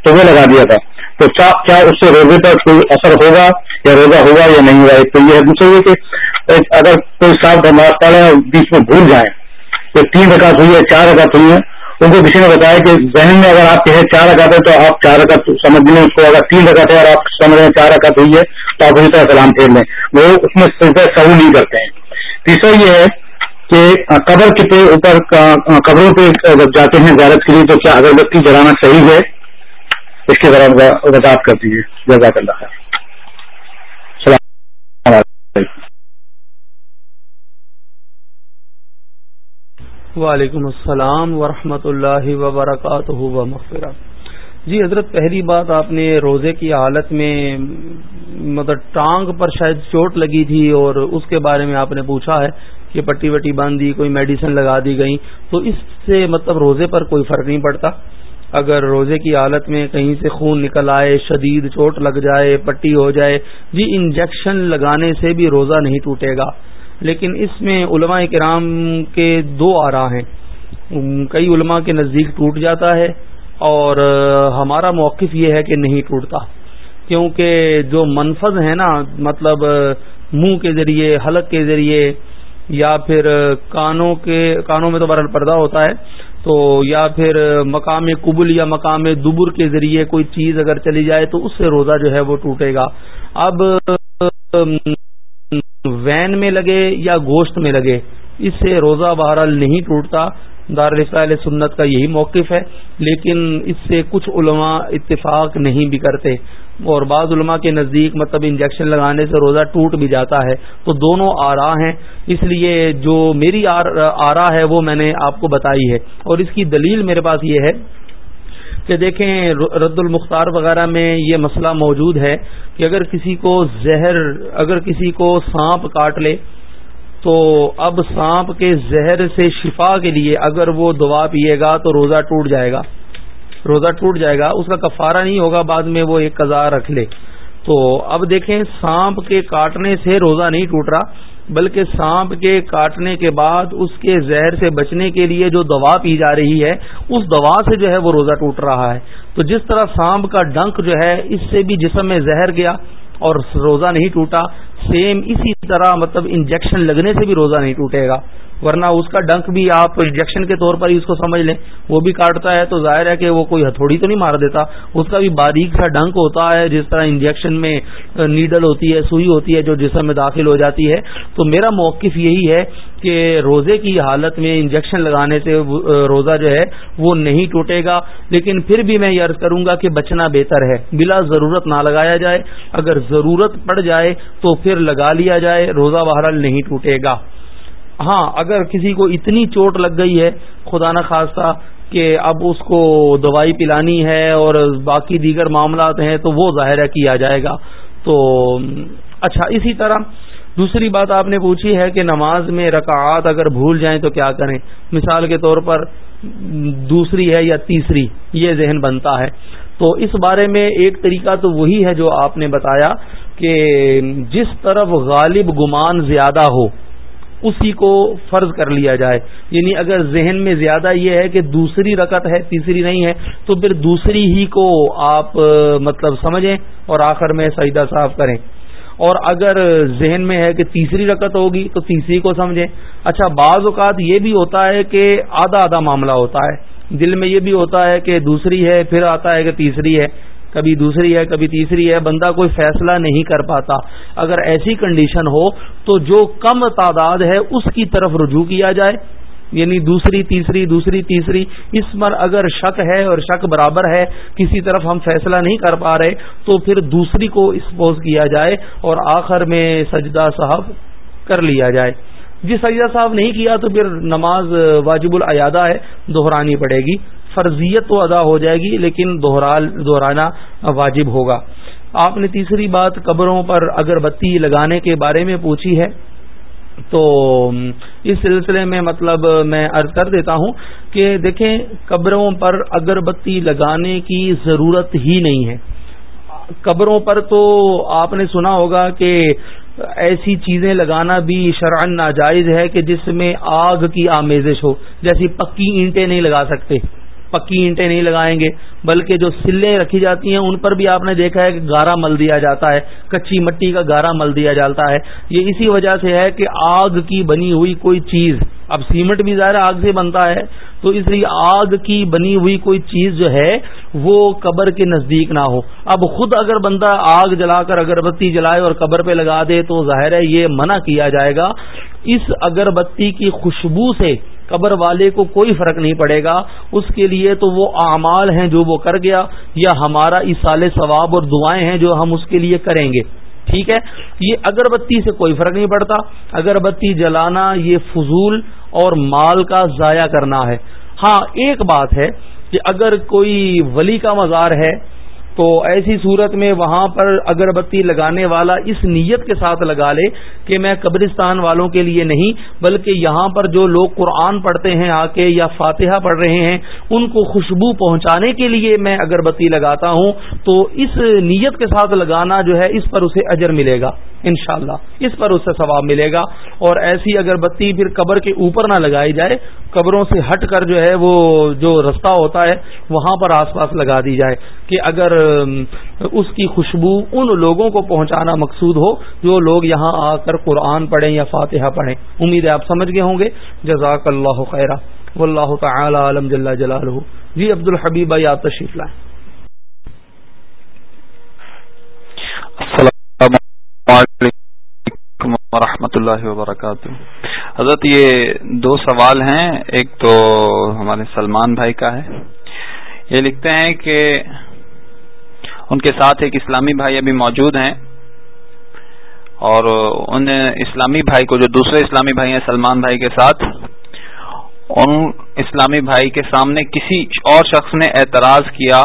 تو وہ لگا دیا تھا۔ تو کیا اس سے روزے پر کوئی اثر ہوگا یا روزہ ہوگا یا نہیں ہوگا؟ تو یہ دوسرا یہ کہ اگر کوئی صاحب نماز پڑھے بیچ میں بھول جائیں تو تین رکعت ہوئی ہے، چار رکعت ہوئی ہے، ان کو کسی نے بتایا کہ ذہن میں اگر آپ کہیں چار رکعت ہے تو آپ چار رکعت سمجھ لیں اس کو اگر تین رکعت ہے اور آپ سمجھ رہے ہیں چار رکعت ہوئی ہے، تو آپ اسی طرح سلام پھیر لیں۔ وہ اس میں سہو نہیں کرتے ہیں۔ تیسرا یہ ہے کہ قبر کے اوپر قبروں پہ جب جاتے ہیں زیارت کے لیے تو کیا اگربتی جلانا صحیح ہے؟ اس کے ذرا وضاحت کر دیجیے جزاک اللہ خیر۔ السلام علیکم۔ وعلیکم السلام ورحمۃ اللہ وبرکاتہ و مغفرہ جی حضرت، پہلی بات آپ نے روزے کی حالت میں مطلب ٹانگ پر شاید چوٹ لگی تھی اور اس کے بارے میں آپ نے پوچھا ہے کہ پٹی وٹی باندھ دی کوئی میڈیسن لگا دی گئی تو اس سے مطلب روزے پر کوئی فرق نہیں پڑتا؟ اگر روزے کی حالت میں کہیں سے خون نکل آئے، شدید چوٹ لگ جائے، پٹی ہو جائے جی انجیکشن لگانے سے بھی روزہ نہیں ٹوٹے گا۔ لیکن اس میں علماء کرام کے دو آرا ہیں۔ کئی علماء کے نزدیک ٹوٹ جاتا ہے اور ہمارا موقف یہ ہے کہ نہیں ٹوٹتا۔ کیونکہ جو منفذ ہے نا مطلب منہ کے ذریعے، حلق کے ذریعے یا پھر کانوں کے کانوں میں تو برل پردہ ہوتا ہے، تو یا پھر مقام قبل یا مقام دبر کے ذریعے کوئی چیز اگر چلی جائے تو اس سے روزہ جو ہے وہ ٹوٹے گا۔ اب وین میں لگے یا گوشت میں لگے، اس سے روزہ بہرحال نہیں ٹوٹتا۔ دار علیہ سنت کا یہی موقف ہے، لیکن اس سے کچھ علماء اتفاق نہیں بھی کرتے۔ اور بعض علماء کے نزدیک مطلب انجیکشن لگانے سے روزہ ٹوٹ بھی جاتا ہے۔ تو دونوں آرا ہیں۔ اس لیے جو میری آرا ہے، وہ میں نے آپ کو بتائی ہے۔ اور اس کی دلیل میرے پاس یہ ہے کہ دیکھیں، رد المختار وغیرہ میں یہ مسئلہ موجود ہے کہ اگر کسی کو زہر، اگر کسی کو سانپ کاٹ لے تو اب سانپ کے زہر سے شفا کے لیے اگر وہ دوا پیے گا تو روزہ ٹوٹ جائے گا۔ روزہ ٹوٹ جائے گا، اس کا کفارہ نہیں ہوگا، بعد میں وہ ایک قزا رکھ لے۔ تو اب دیکھیں، سانپ کے کاٹنے سے روزہ نہیں ٹوٹ رہا، بلکہ سانپ کے کاٹنے کے بعد اس کے زہر سے بچنے کے لیے جو دوا پی جا رہی ہے، اس دوا سے جو ہے وہ روزہ ٹوٹ رہا ہے۔ تو جس طرح سانپ کا ڈنک جو ہے، اس سے بھی جسم میں زہر گیا اور روزہ نہیں ٹوٹا. سیم اسی طرح مطلب انجیکشن لگنے سے بھی روزہ نہیں ٹوٹے گا. ورنہ اس کا ڈنک بھی آپ انجیکشن کے طور پر ہی اس کو سمجھ لیں، وہ بھی کاٹتا ہے تو ظاہر ہے کہ وہ کوئی ہتھوڑی تو نہیں مار دیتا۔ اس کا بھی باریک سا ڈنک ہوتا ہے، جس طرح انجیکشن میں نیڈل ہوتی ہے، سوئی ہوتی ہے، جو جسم میں داخل ہو جاتی ہے۔ تو میرا موقف یہی ہے کہ روزے کی حالت میں انجیکشن لگانے سے، روزہ جو ہے، وہ نہیں ٹوٹے گا۔ لیکن پھر بھی میں یہ عرض کروں گا کہ بچنا بہتر ہے۔ بلا ضرورت نہ لگایا جائے۔ اگر ضرورت پڑ جائے تو پھر لگا لیا جائے، روزہ بہرحال نہیں ٹوٹے گا۔ ہاں اگر کسی کو اتنی چوٹ لگ گئی ہے، خدا نہ خاصہ، کہ اب اس کو دوائی پلانی ہے اور باقی دیگر معاملات ہیں، تو وہ ظاہر کیا جائے گا۔ تو اچھا اسی طرح دوسری بات آپ نے پوچھی ہے کہ نماز میں رکعات اگر بھول جائیں تو کیا کریں؟ مثال کے طور پر دوسری ہے یا تیسری، یہ ذہن بنتا ہے۔ تو اس بارے میں ایک طریقہ تو وہی ہے جو آپ نے بتایا کہ جس طرف غالب گمان زیادہ ہو اسی کو فرض کر لیا جائے۔ یعنی اگر ذہن میں زیادہ یہ ہے کہ دوسری رکت ہے، تیسری نہیں ہے، تو پھر دوسری ہی کو آپ مطلب سمجھیں اور آخر میں سجدہ صاف کریں۔ اور اگر ذہن میں ہے کہ تیسری رکت ہوگی، تو تیسری کو سمجھیں۔ اچھا بعض اوقات یہ بھی ہوتا ہے کہ آدھا آدھا معاملہ ہوتا ہے۔ دل میں یہ بھی ہوتا ہے کہ دوسری ہے، پھر آتا ہے کہ تیسری ہے۔ کبھی دوسری ہے، کبھی تیسری ہے، بندہ کوئی فیصلہ نہیں کر پاتا۔ اگر ایسی کنڈیشن ہو تو جو کم تعداد ہے، اس کی طرف رجوع کیا جائے۔ یعنی دوسری، تیسری دوسری، تیسری۔ اس پر اگر شک ہے اور شک برابر ہے، کسی طرف ہم فیصلہ نہیں کر پا رہے، تو پھر دوسری کو اسپوز کیا جائے اور آخر میں سجدہ صاحب کر لیا جائے۔ جی سجدہ صاحب نہیں کیا تو پھر نماز واجب العیادہ ہے، دہرانی پڑے گی۔ فرضیت تو ادا ہو جائے گی، لیکن دہرانا واجب ہوگا۔ آپ نے تیسری بات قبروں پر اگر بتی لگانے کے بارے میں پوچھی ہے، تو اس سلسلے میں مطلب میں عرض کر دیتا ہوں کہ دیکھیں، قبروں پر اگر بتی لگانے کی ضرورت ہی نہیں ہے۔ قبروں پر تو آپ نے سنا ہوگا کہ ایسی چیزیں لگانا بھی شرعن ناجائز ہے کہ جس میں آگ کی آمیزش ہو، جیسی پکی اینٹیں نہیں لگا سکتے۔ پکی اینٹیں نہیں لگائیں گے، بلکہ جو سلیں رکھی جاتی ہیں، ان پر بھی آپ نے دیکھا ہے کہ گارا مل دیا جاتا ہے، کچی مٹی کا گارا مل دیا جاتا ہے۔ یہ اسی وجہ سے ہے کہ آگ کی بنی ہوئی کوئی چیز، اب سیمنٹ بھی ظاہر آگ سے بنتا ہے، تو اس لیے آگ کی بنی ہوئی کوئی چیز جو ہے، وہ قبر کے نزدیک نہ ہو۔ اب خود اگر بندہ آگ جلا کر اگربتی جلائے اور قبر پہ لگا دے، تو ظاہر ہے یہ منع کیا جائے گا۔ اس اگربتی کی خوشبو سے قبر والے کو کوئی فرق نہیں پڑے گا۔ اس کے لیے تو وہ اعمال ہیں جو وہ کر گیا، یا ہمارا اسال ثواب اور دعائیں ہیں جو ہم اس کے لیے کریں گے۔ ٹھیک ہے؟ یہ اگربتی سے کوئی فرق نہیں پڑتا۔ اگربتی جلانا یہ فضول اور مال کا ضائع کرنا ہے۔ ہاں ایک بات ہے کہ اگر کوئی ولی کا مزار ہے تو ایسی صورت میں وہاں پر اگربتی لگانے والا اس نیت کے ساتھ لگا لے کہ میں قبرستان والوں کے لیے نہیں، بلکہ یہاں پر جو لوگ قرآن پڑھتے ہیں آ کے یا فاتحہ پڑھ رہے ہیں، ان کو خوشبو پہنچانے کے لیے میں اگربتی لگاتا ہوں۔ تو اس نیت کے ساتھ لگانا جو ہے، اس پر اسے اجر ملے گا۔ انشاءاللہ اس پر اسے ثواب ملے گا اور ایسی اگربتی پھر قبر کے اوپر نہ لگائی جائے، قبروں سے ہٹ کر جو ہے وہ جو رستہ ہوتا ہے، وہاں پر آس پاس لگا دی جائے کہ اگر اس کی خوشبو ان لوگوں کو پہنچانا مقصود ہو جو لوگ یہاں آ کر قرآن پڑھیں یا فاتحہ پڑھیں۔ امید ہے آپ سمجھ گئے ہوں گے۔ جزاک اللہ خیرہ و اللہ تعالی عالم جل جلال جی عبد الحبیب آپ تشریف لائیں۔ ورحمۃ اللہ وبرکاتہ۔ حضرت یہ دو سوال ہیں، ایک تو ہمارے سلمان بھائی کا ہے۔ یہ لکھتے ہیں کہ ان کے ساتھ ایک اسلامی بھائی ابھی موجود ہیں اور ان اسلامی بھائی کو جو دوسرے اسلامی بھائی ہیں سلمان بھائی کے ساتھ، ان اسلامی بھائی کے سامنے کسی اور شخص نے اعتراض کیا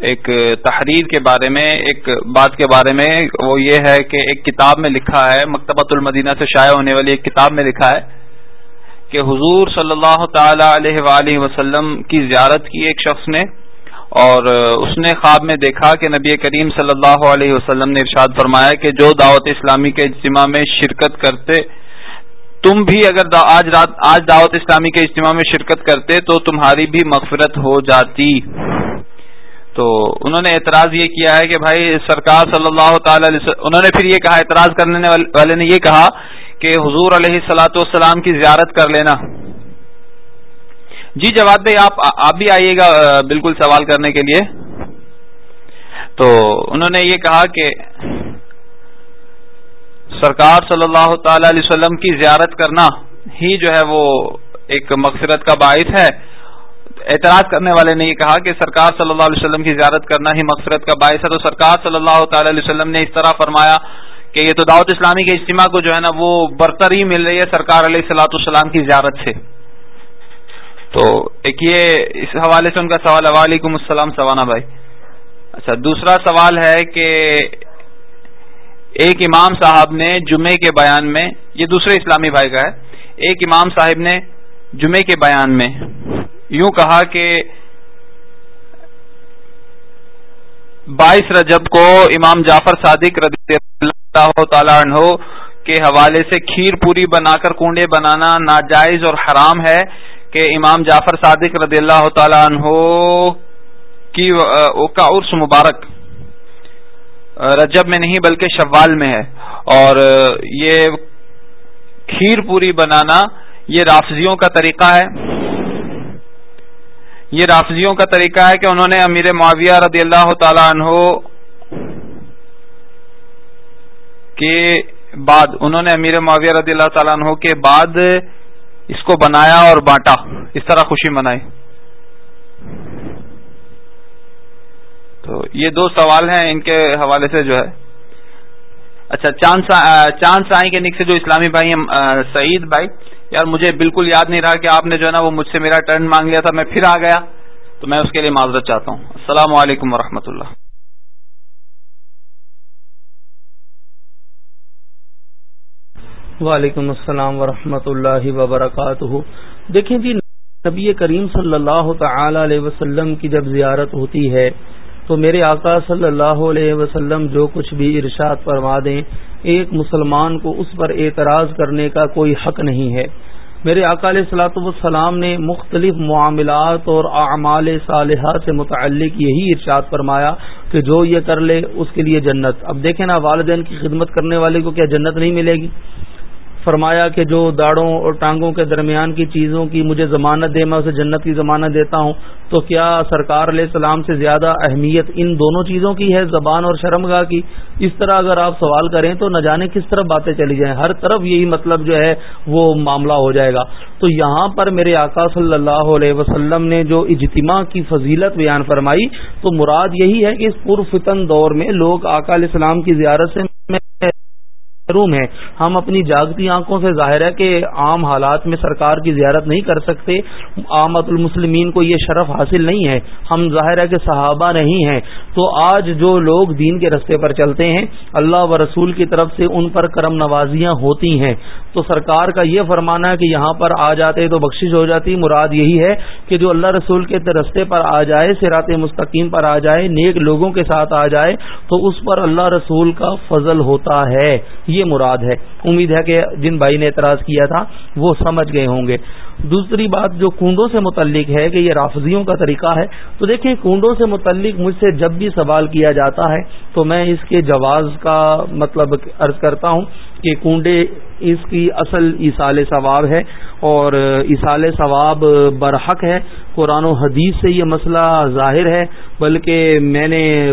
ایک تحریر کے بارے میں، ایک بات کے بارے میں، وہ یہ ہے کہ ایک کتاب میں لکھا ہے، مکتبۃ المدینہ سے شائع ہونے والی ایک کتاب میں لکھا ہے کہ حضور صلی اللہ تعالی علیہ وآلہ وسلم کی زیارت کی ایک شخص نے، اور اس نے خواب میں دیکھا کہ نبی کریم صلی اللہ علیہ وسلم نے ارشاد فرمایا کہ جو دعوت اسلامی کے اجتماع میں شرکت کرتے، تم بھی اگر آج رات، آج دعوت اسلامی کے اجتماع میں شرکت کرتے تو تمہاری بھی مغفرت ہو جاتی۔ تو انہوں نے اعتراض یہ کیا ہے کہ بھائی سرکار صلی اللہ تعالی علیہ انہوں نے پھر یہ کہا، اعتراض کرنے والے نے یہ کہا کہ حضور علیہ سلاۃ والسلام کی زیارت کر لینا۔ جی جواد بھائی، آپ آپ بھی آئیے گا بالکل سوال کرنے کے لیے۔ تو انہوں نے یہ کہا کہ سرکار صلی اللہ تعالی علیہ وسلم کی زیارت کرنا ہی جو ہے وہ ایک مقصرت کا باعث ہے۔ اعتراض کرنے والے نے یہ کہا کہ سرکار صلی اللہ علیہ وسلم کی زیارت کرنا ہی مقصرت کا باعث ہے۔ تو سرکار صلی اللہ تعالی علیہ وسلم نے اس طرح فرمایا کہ یہ تو دعوت اسلامی کے اجتماع کو جو ہے نا وہ برتری مل رہی ہے سرکار علیہ السلاۃ السلام کی زیارت سے۔ تو ایک یہ اس حوالے سے ان کا سوال ہے۔ وعلیکم السلام، سوانا بھائی۔ اچھا دوسرا سوال ہے کہ ایک امام صاحب نے جمعے کے بیان میں، یہ دوسرے اسلامی بھائی کا ہے۔ ایک امام صاحب نے جمعے کے بیان میں یوں کہا کہ بائیس رجب کو امام جعفر صادق رضی اللہ تعالیٰ عنہ کے حوالے سے کھیر پوری بنا کر کنڈے بنانا ناجائز اور حرام ہے کہ امام جعفر صادق رضی اللہ تعالیٰ عنہ کی کا عرس مبارک رجب میں نہیں بلکہ شوال میں ہے۔ اور یہ کھیر پوری بنانا یہ رافضیوں کا طریقہ ہے۔ یہ رافضیوں کا طریقہ ہے کہ انہوں نے امیر معاویہ رضی اللہ تعالی عنہ کے بعد، انہوں نے امیر معاویہ رضی اللہ تعالیٰ عنہ کے بعد اس کو بنایا اور بانٹا، اس طرح خوشی منائی۔ تو یہ دو سوال ہیں، ان کے حوالے سے جو ہے۔ اچھا چاند چاند سائی کے نک سے جو اسلامی بھائی ہیں سعید بھائی، یار مجھے بالکل یاد نہیں رہا کہ آپ نے جو ہے نا وہ مجھ سے میرا ٹرن مانگ لیا تھا، میں پھر آ گیا۔ تو میں اس کے لیے معذرت چاہتا ہوں۔ السلام علیکم ورحمۃ اللہ۔ وعلیکم السلام ورحمۃ اللہ وبرکاتہ۔ دیکھیں جی نبی کریم صلی اللہ تعالی علیہ وسلم کی جب زیارت ہوتی ہے تو میرے آقا صلی اللہ علیہ وسلم جو کچھ بھی ارشاد فرما دیں، ایک مسلمان کو اس پر اعتراض کرنے کا کوئی حق نہیں ہے۔ میرے اکال صلاحت والسلام نے مختلف معاملات اور اعمال صالحہ سے متعلق یہی ارشاد فرمایا کہ جو یہ کر لے، اس کے لیے جنت۔ اب دیکھیں نا، والدین کی خدمت کرنے والے کو کیا جنت نہیں ملے گی؟ فرمایا کہ جو داڑوں اور ٹانگوں کے درمیان کی چیزوں کی مجھے ضمانت دے، میں اسے جنت کی ضمانت دیتا ہوں۔ تو کیا سرکار علیہ السلام سے زیادہ اہمیت ان دونوں چیزوں کی ہے، زبان اور شرم گاہ کی؟ اس طرح اگر آپ سوال کریں تو نہ جانے کس طرف باتیں چلی جائیں۔ ہر طرف یہی مطلب جو ہے، وہ معاملہ ہو جائے گا۔ تو یہاں پر میرے آقا صلی اللہ علیہ وسلم نے جو اجتماع کی فضیلت بیان فرمائی، تو مراد یہی ہے کہ اس پرفتن دور میں لوگ آقا علیہ السلام کی زیارت سے محروم ہے ہم اپنی جاگتی آنکھوں سے ظاہر ہے کہ عام حالات میں سرکار کی زیارت نہیں کر سکتے۔ آمد المسلمین کو یہ شرف حاصل نہیں ہے۔ ہم ظاہر ہے کہ صحابہ نہیں ہیں۔ تو آج جو لوگ دین کے رستے پر چلتے ہیں، اللہ و رسول کی طرف سے ان پر کرم نوازیاں ہوتی ہیں۔ تو سرکار کا یہ فرمانا ہے کہ یہاں پر آ جاتے تو بخشش ہو جاتی۔ مراد یہی ہے کہ جو اللہ رسول کے رستے پر آ جائے سرات مستقیم پر آ جائے، نیک لوگوں کے ساتھ آ جائے، تو اس پر اللہ رسول کا فضل ہوتا ہے۔ یہ یہ مراد ہے۔ امید ہے کہ جن بھائی نے اعتراض کیا تھا، وہ سمجھ گئے ہوں گے۔ دوسری بات جو کنڈوں سے متعلق ہے کہ یہ رافضیوں کا طریقہ ہے، تو دیکھیں کنڈوں سے متعلق مجھ سے جب بھی سوال کیا جاتا ہے، تو میں اس کے جواز کا مطلب عرض کرتا ہوں کہ کنڈے اس کی اصل اصال ثواب ہے اور اصال ثواب برحق ہے۔ قرآن و حدیث سے یہ مسئلہ ظاہر ہے، بلکہ میں نے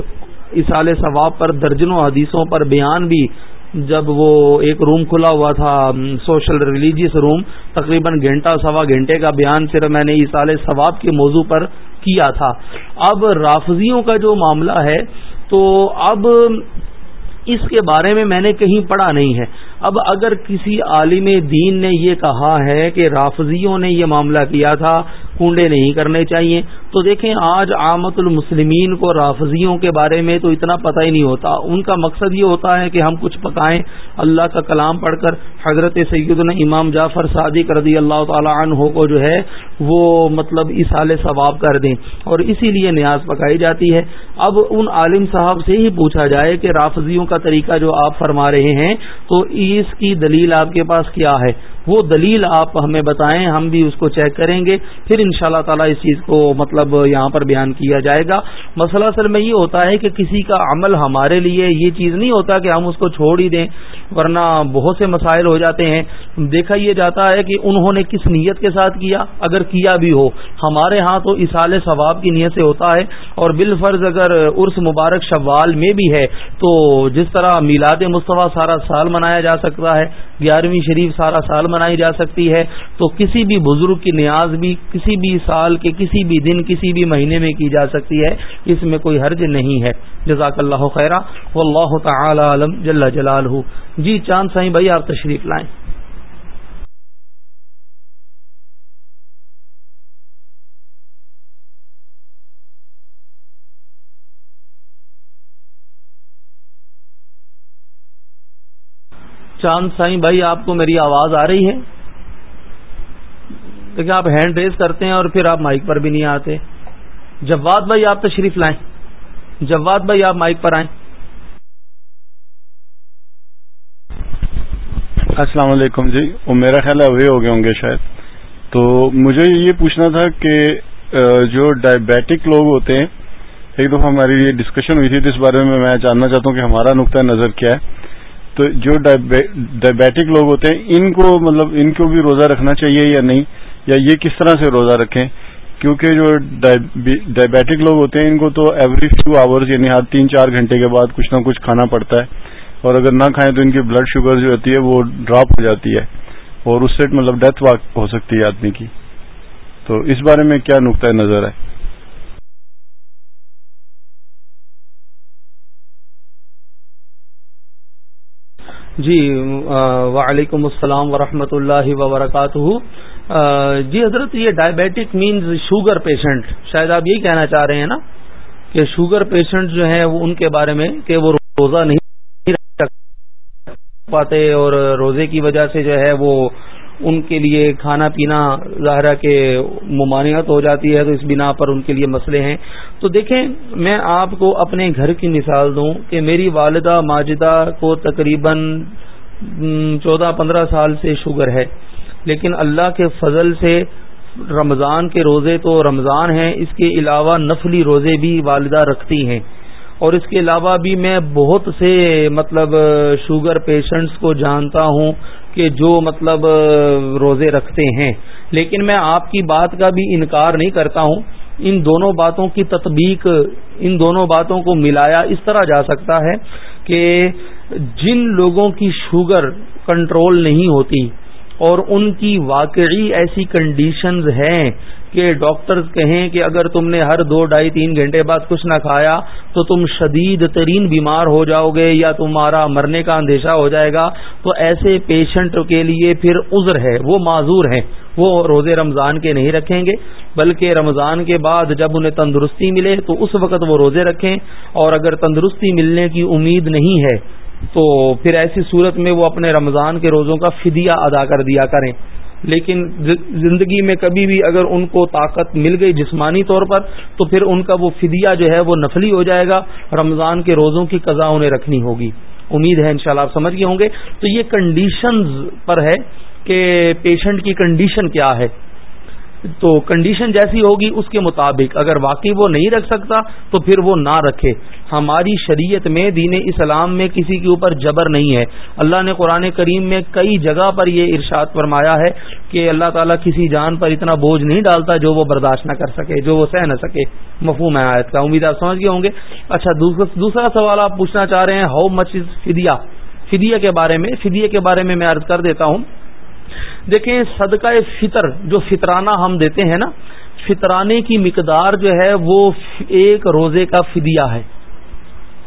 اصال ثواب پر درجنوں حدیثوں پر بیان بھی جب وہ ایک روم کھلا ہوا تھا سوشل ریلیجیس روم تقریباً گھنٹہ سوا گھنٹے کا بیان صرف میں نے اس سال ثواب کے موضوع پر کیا تھا۔ اب رافضیوں کا جو معاملہ ہے، تو اب اس کے بارے میں میں نے کہیں پڑھا نہیں ہے۔ اب اگر کسی عالم دین نے یہ کہا ہے کہ رافضیوں نے یہ معاملہ کیا تھا کنڈے نہیں کرنے چاہیے۔ تو دیکھیں، آج آمد المسلمین کو رافضیوں کے بارے میں تو اتنا پتہ ہی نہیں ہوتا۔ ان کا مقصد یہ ہوتا ہے کہ ہم کچھ پکائیں۔ اللہ کا کلام پڑھ کر حضرت سیدنا امام جعفر صادق رضی اللہ تعالی عنہ کو جو ہے، وہ مطلب اسال ثواب کر دیں۔ اور اسی لیے نیاز پکائی جاتی ہے۔ اب ان عالم صاحب سے ہی پوچھا جائے کہ رافضیوں کا طریقہ جو آپ فرما رہے ہیں، تو اس کی دلیل آپ کے پاس کیا ہے؟ وہ دلیل آپ ہمیں بتائیں، ہم بھی اس کو چیک کریں گے۔ پھر ان شاء اللہ تعالیٰ اس چیز کو مطلب یہاں پر بیان کیا جائے گا۔ مسئلہ اصل میں یہ ہوتا ہے کہ کسی کا عمل ہمارے لیے یہ چیز نہیں ہوتا کہ ہم اس کو چھوڑ ہی دیں۔ ورنہ بہت سے مسائل ہو جاتے ہیں۔ دیکھا یہ جاتا ہے کہ انہوں نے کس نیت کے ساتھ کیا، اگر کیا بھی ہو۔ ہمارے ہاں تو اسال ثواب کی نیت سے ہوتا ہے۔ اور بال فرض اگر عرس مبارک شوال میں بھی ہے، تو جس طرح میلاد مصطفیٰ سارا سال منایا جا سکتا ہے، گیارہویں شریف سارا سال منائی جا سکتی ہے۔ تو کسی بھی بزرگ کی نیاز بھی، کسی بھی سال کے کسی بھی دن، کسی بھی مہینے میں کی جا سکتی ہے۔ اس میں کوئی حرج نہیں ہے۔ جزاک اللہ خیرہ۔ اللہ تعالی عالم جل جلال جی چاند سائیں بھائی آپ تشریف لائیں۔ چاند سائیں بھائی آپ کو میری آواز آ رہی ہے؟ دیکھیں آپ ہینڈ ریز کرتے ہیں اور پھر آپ مائک پر بھی نہیں آتے۔ جواد بھائی آپ تشریف لائیں۔ جواد بھائی آپ مائک پر آئیں۔ السلام علیکم جی وہ میرا خیال ہے وہی ہو گئے ہوں گے شاید۔ تو مجھے یہ پوچھنا تھا کہ جو ڈائبیٹک لوگ ہوتے ہیں، ایک دفعہ ہماری یہ ڈسکشن ہوئی تھی، تو اس بارے میں میں جاننا چاہتا ہوں کہ ہمارا نقطۂ نظر کیا ہے۔ تو جو ڈائبیٹک لوگ ہوتے ہیں، ان کو مطلب ان کو بھی روزہ رکھنا چاہیے یا نہیں؟ یا یہ کس طرح سے روزہ رکھیں؟ کیونکہ جو ڈائبیٹک لوگ ہوتے ہیں، ان کو تو ایوری فیو آورز یعنی ہر تین چار گھنٹے کے بعد کچھ نہ کچھ کھانا پڑتا ہے۔ اور اگر نہ کھائیں تو ان کی بلڈ شوگر جو ہوتی ہے وہ ڈراپ ہو جاتی ہے اور اس سے مطلب ڈیتھ ہو سکتی ہے آدمی کی۔ تو اس بارے میں کیا نقطۂ نظر ہے؟ جی وعلیکم السلام ورحمۃ اللہ وبرکاتہ۔ جی حضرت، یہ ڈائبیٹک مینز شوگر پیشنٹ شاید آپ یہی کہنا چاہ رہے ہیں نا کہ شوگر پیشنٹ جو ہیں وہ ان کے بارے میں کہ وہ روزہ نہیں پاتے اور روزے کی وجہ سے جو ہے وہ ان کے لیے کھانا پینا ظاہرہ کے ممانعت ہو جاتی ہے تو اس بنا پر ان کے لیے مسئلے ہیں۔ تو دیکھیں، میں آپ کو اپنے گھر کی مثال دوں کہ میری والدہ ماجدہ کو تقریباً چودہ، پندرہ سال سے شوگر ہے۔ لیکن اللہ کے فضل سے رمضان کے روزے تو رمضان ہیں، اس کے علاوہ نفلی روزے بھی والدہ رکھتی ہیں۔ اور اس کے علاوہ بھی میں بہت سے مطلب شوگر پیشنٹس کو جانتا ہوں کہ جو مطلب روزے رکھتے ہیں۔ لیکن میں آپ کی بات کا بھی انکار نہیں کرتا ہوں۔ ان دونوں باتوں کی تطبیق، ان دونوں باتوں کو ملایا اس طرح جا سکتا ہے کہ جن لوگوں کی شوگر کنٹرول نہیں ہوتی اور ان کی واقعی ایسی کنڈیشنز ہیں کہ ڈاکٹرز کہیں کہ اگر تم نے ہر دو ڈھائی تین گھنٹے بعد کچھ نہ کھایا تو تم شدید ترین بیمار ہو جاؤ گے یا تمہارا مرنے کا اندیشہ ہو جائے گا، تو ایسے پیشنٹ کے لیے پھر عذر ہے، وہ معذور ہیں، وہ روزے رمضان کے نہیں رکھیں گے، بلکہ رمضان کے بعد جب انہیں تندرستی ملے تو اس وقت وہ روزے رکھیں، اور اگر تندرستی ملنے کی امید نہیں ہے تو پھر ایسی صورت میں وہ اپنے رمضان کے روزوں کا فدیہ ادا کر دیا کریں۔ لیکن زندگی میں کبھی بھی اگر ان کو طاقت مل گئی جسمانی طور پر، تو پھر ان کا وہ فدیہ جو ہے وہ نفلی ہو جائے گا۔ رمضان کے روزوں کی قضا انہیں رکھنی ہوگی۔ امید ہے انشاءاللہ شاء آپ سمجھ گئے ہوں گے۔ تو یہ کنڈیشنز پر ہے کہ پیشنٹ کی کنڈیشن کیا ہے۔ تو کنڈیشن جیسی ہوگی اس کے مطابق۔ اگر واقعی وہ نہیں رکھ سکتا، تو پھر وہ نہ رکھے۔ ہماری شریعت میں دین اسلام میں کسی کے اوپر جبر نہیں ہے۔ اللہ نے قرآن کریم میں کئی جگہ پر یہ ارشاد فرمایا ہے کہ اللہ تعالیٰ کسی جان پر اتنا بوجھ نہیں ڈالتا جو وہ برداشت نہ کر سکے، جو وہ سہ نہ سکے۔ مفہوم ہے آیت کا۔ امید آپ سمجھ گئے ہوں گے۔ اچھا دوسرا سوال آپ پوچھنا چاہ رہے ہیں ہاؤ مچ از فدیا فدیہ کے بارے میں فدیہ کے بارے میں میں عرض کر دیتا ہوں۔ دیکھیں صدقہ فطر جو فطرانہ ہم دیتے ہیں نا، فطرانے کی مقدار جو ہے وہ ایک روزے کا فدیہ ہے۔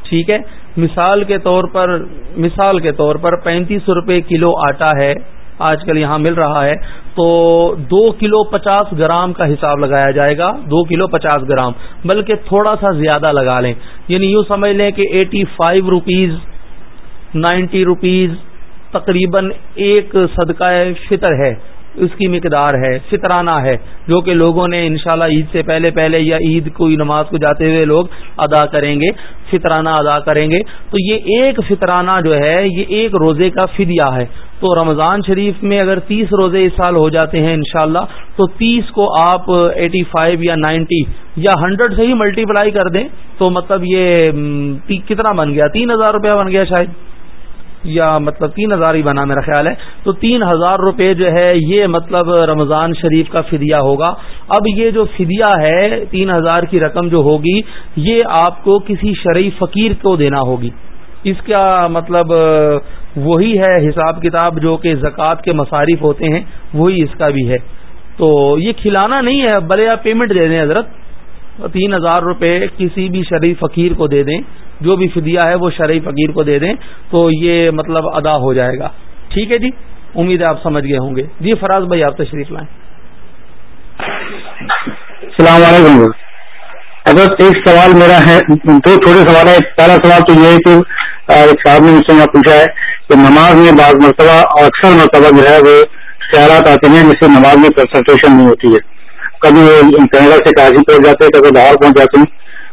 ٹھیک ہے؟ مثال کے طور پر، مثال کے طور پر پینتیس روپے کلو آٹا ہے، آج کل یہاں مل رہا ہے، تو دو کلو پچاس گرام کا حساب لگایا جائے گا۔ دو کلو پچاس گرام، بلکہ تھوڑا سا زیادہ لگا لیں۔ یعنی یوں سمجھ لیں کہ eighty five rupees, ninety rupees تقریباً ایک صدقہ فطر ہے، اس کی مقدار ہے، فطرانہ ہے، جو کہ لوگوں نے انشاءاللہ عید سے پہلے پہلے یا عید کو نماز کو جاتے ہوئے لوگ ادا کریں گے، فطرانہ ادا کریں گے۔ تو یہ ایک فطرانہ جو ہے، یہ ایک روزے کا فدیہ ہے۔ تو رمضان شریف میں اگر تیس روزے اس سال ہو جاتے ہیں انشاءاللہ، تو تیس کو آپ ایٹی فائیو یا نائنٹی یا ہنڈریڈ سے ہی ملٹی پلائی کر دیں، تو مطلب یہ کتنا بن گیا؟ تین ہزار روپیہ بن گیا شاید۔ یا مطلب تین ہزار ہی بنا میرا خیال ہے۔ تو تین ہزار روپے جو ہے، یہ مطلب رمضان شریف کا فدیہ ہوگا۔ اب یہ جو فدیہ ہے، تین ہزار کی رقم جو ہوگی، یہ آپ کو کسی شرعی فقیر کو دینا ہوگی۔ اس کا مطلب وہی ہے حساب کتاب جو کہ زکوٰۃ کے مصارف ہوتے ہیں، وہی اس کا بھی ہے۔ تو یہ کھلانا نہیں ہے، بلے آپ پیمنٹ دے دیں حضرت۔ تین ہزار روپے کسی بھی شرعی فقیر کو دے دیں، جو بھی فدیہ ہے وہ شرعی فقیر کو دے دیں، تو یہ مطلب ادا ہو جائے گا۔ ٹھیک ہے جی؟ امید ہے آپ سمجھ گئے ہوں گے۔ جی فراز بھائی، آپ تشریف لائیں۔ السلام علیکم۔ اگر ایک سوال میرا ہے، دو چھوٹے سوال ہے پہلا سوال تو یہ ہے کہ ایک صاحب نے مجھ سے پوچھا ہے کہ نماز میں بعض مرتبہ اور اکثر مرتبہ جو ہے وہ خیالات آتے ہیں جس سے نماز میں کنسنٹریشن نہیں ہوتی ہے۔ کبھی وہ کینیڈا سے کاجی پہنچ جاتے ہیں کبھی باہر پہنچ جاتے ہیں،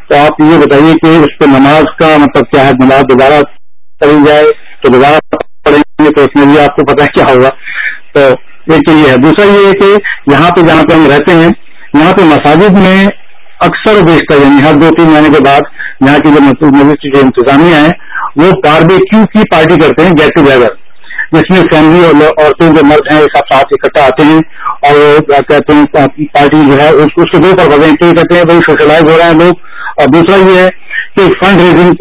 تو آپ یہ بتائیے کہ اس پہ نماز کا مطلب کیا ہے؟ نماز دوبارہ پڑھی جائے تو دوبارہ پڑھیں گے تو اس میں بھی آپ کو پتا کیا ہوگا۔ تو ایک تو یہ ہے۔ دوسرا یہ ہے کہ یہاں پہ جہاں پہ ہم رہتے ہیں، یہاں پہ مساجد میں اکثر بیچتا یعنی ہر دو تین مہینے کے بعد یہاں کی جو مسجد کی جو انتظامیہ ہیں، وہ باربے کیو کی پارٹی کرتے ہیں، گیٹ ٹوگیدر۔ جس میں فیملی اور عورتیں جو مرد ہیں سب ساتھ اکٹھا آتے ہیں اور وہ کہتے ہیں پارٹی جو ہے، اس کے دو پر بدیں تو کہتے ہیں بھائی سوشلائز ہو رہے ہیں لوگ۔ اور دوسرا یہ ہے کہ فنڈ ریزنگ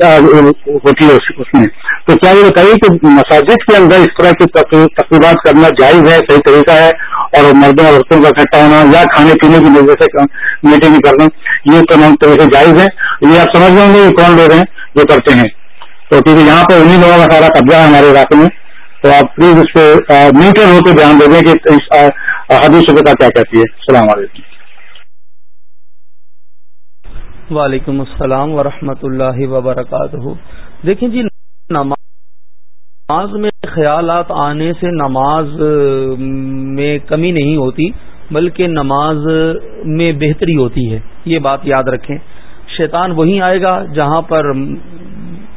ہوتی ہے اس میں۔ تو کیا یہ بتائیے کہ مساجد کے اندر اس طرح کی تقریبات کرنا جائز ہے، صحیح طریقہ ہے؟ اور مردوں اور عورتوں کا اکٹھا ہونا یا کھانے پینے کی وجہ سے میٹنگ کرنا، یہ تمام طریقے جائز ہے؟ یہ آپ سمجھ لیں گے یہ کون لوگ ہیں، جو کرتے ہیں۔ تو کیونکہ یہاں پہ انہیں لوگوں کا سارا قبضہ ہے ہمارے علاقے میں۔ تو آپ پلیز اس پہ میٹر ہو کے دھیان دے دیں کہ حدیث کا کیا کہتی ہے۔ السلام علیکم۔ وعلیکم السلام ورحمۃ اللہ وبرکاتہ۔ دیکھیں جی نماز میں خیالات آنے سے نماز میں کمی نہیں ہوتی، بلکہ نماز میں بہتری ہوتی ہے۔ یہ بات یاد رکھیں۔ شیطان وہیں آئے گا جہاں پر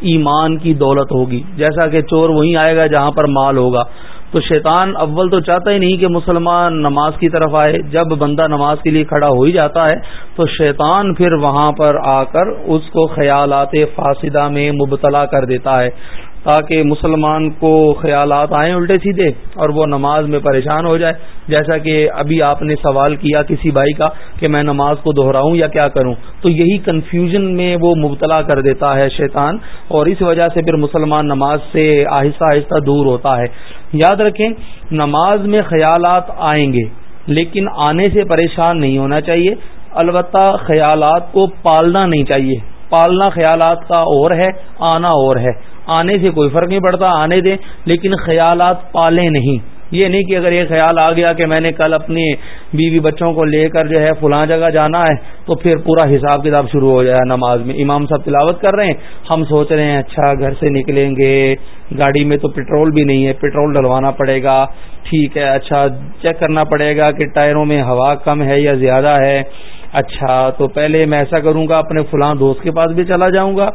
ایمان کی دولت ہوگی۔ جیسا کہ چور وہیں آئے گا جہاں پر مال ہوگا۔ تو شیطان اول تو چاہتا ہی نہیں کہ مسلمان نماز کی طرف آئے۔ جب بندہ نماز کے لیے کھڑا ہو ہی جاتا ہے، تو شیطان پھر وہاں پر آ کر اس کو خیالات فاصدہ میں مبتلا کر دیتا ہے۔ تاکہ مسلمان کو خیالات آئیں الٹے سیدھے اور وہ نماز میں پریشان ہو جائے۔ جیسا کہ ابھی آپ نے سوال کیا کسی بھائی کا کہ میں نماز کو دہراؤں یا کیا کروں، تو یہی کنفیوژن میں وہ مبتلا کر دیتا ہے شیطان اور اس وجہ سے پھر مسلمان نماز سے آہستہ آہستہ دور ہوتا ہے۔ یاد رکھیں، نماز میں خیالات آئیں گے، لیکن آنے سے پریشان نہیں ہونا چاہیے۔ البتہ خیالات کو پالنا نہیں چاہیے۔ پالنا خیالات کا اور ہے، آنا اور ہے۔ آنے سے کوئی فرق نہیں پڑتا، آنے دیں، لیکن خیالات پالے نہیں۔ یہ نہیں کہ اگر یہ خیال آ گیا کہ میں نے کل اپنی بیوی بچوں کو لے کر جو ہے فلاں جگہ جانا ہے، تو پھر پورا حساب کتاب شروع ہو جائے نماز میں۔ امام صاحب تلاوت کر رہے ہیں۔ ہم سوچ رہے ہیں اچھا گھر سے نکلیں گے، گاڑی میں تو پیٹرول بھی نہیں ہے، پیٹرول ڈلوانا پڑے گا۔ ٹھیک ہے اچھا چیک کرنا پڑے گا کہ ٹائروں میں ہوا کم ہے یا زیادہ ہے۔ اچھا تو پہلے میں ایسا کروں گا، اپنے فلاں دوست کے پاس بھی چلا جاؤں گا۔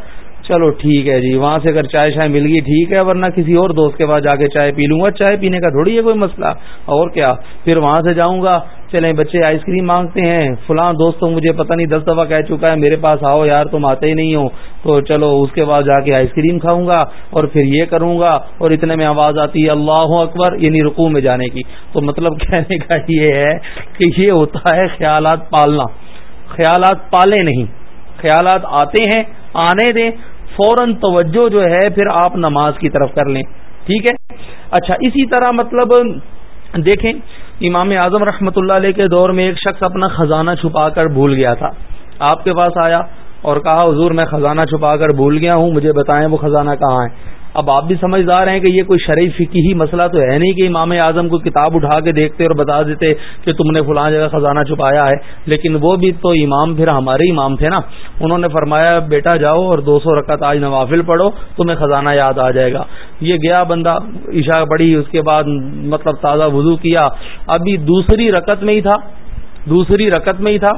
چلو ٹھیک ہے جی وہاں سے اگر چائے شائے مل گئی، ٹھیک ہے، ورنہ کسی اور دوست کے پاس جا کے چائے پی لوں گا۔ چائے پینے کا تھوڑی ہے کوئی مسئلہ۔ اور کیا؟ پھر وہاں سے جاؤں گا۔ چلیں بچے، آئس کریم مانگتے ہیں۔ فلاں دوست تو مجھے پتہ نہیں، دس دفعہ کہہ چکا ہے، میرے پاس آؤ یار، تم آتے ہی نہیں ہو۔ تو چلو، اس کے بعد جا کے آئس کریم کھاؤں گا اور پھر یہ کروں گا۔ اور اتنے میں آواز آتی ہے، اللہ اکبر یعنی رقو میں جانے کی۔ تو مطلب کہنے کا یہ ہے کہ یہ ہوتا ہے خیالات پالنا۔ خیالات پالے نہیں۔ خیالات آتے ہیں، آنے دیں۔ فوراً توجہ جو ہے پھر آپ نماز کی طرف کر لیں۔ ٹھیک ہے؟ اچھا اسی طرح مطلب دیکھیں، امام اعظم رحمۃ اللہ علیہ کے دور میں ایک شخص اپنا خزانہ چھپا کر بھول گیا تھا۔ آپ کے پاس آیا اور کہا، حضور، میں خزانہ چھپا کر بھول گیا ہوں، مجھے بتائیں وہ خزانہ کہاں ہے؟ اب آپ بھی سمجھدار ہیں کہ یہ کوئی شرعی فکی ہی مسئلہ تو ہے نہیں کہ امام اعظم کو کتاب اٹھا کے دیکھتے اور بتا دیتے کہ تم نے فلاں جگہ خزانہ چھپایا ہے۔ لیکن وہ بھی تو امام پھر ہمارے امام تھے نا۔ انہوں نے فرمایا، بیٹا جاؤ اور دو سو رکعت آج نوافل پڑھو، تمہیں خزانہ یاد آ جائے گا۔ یہ گیا بندہ، عشاء پڑھی، اس کے بعد مطلب تازہ وضو کیا۔ ابھی دوسری رکت میں ہی تھا۔ دوسری رکت میں ہی تھا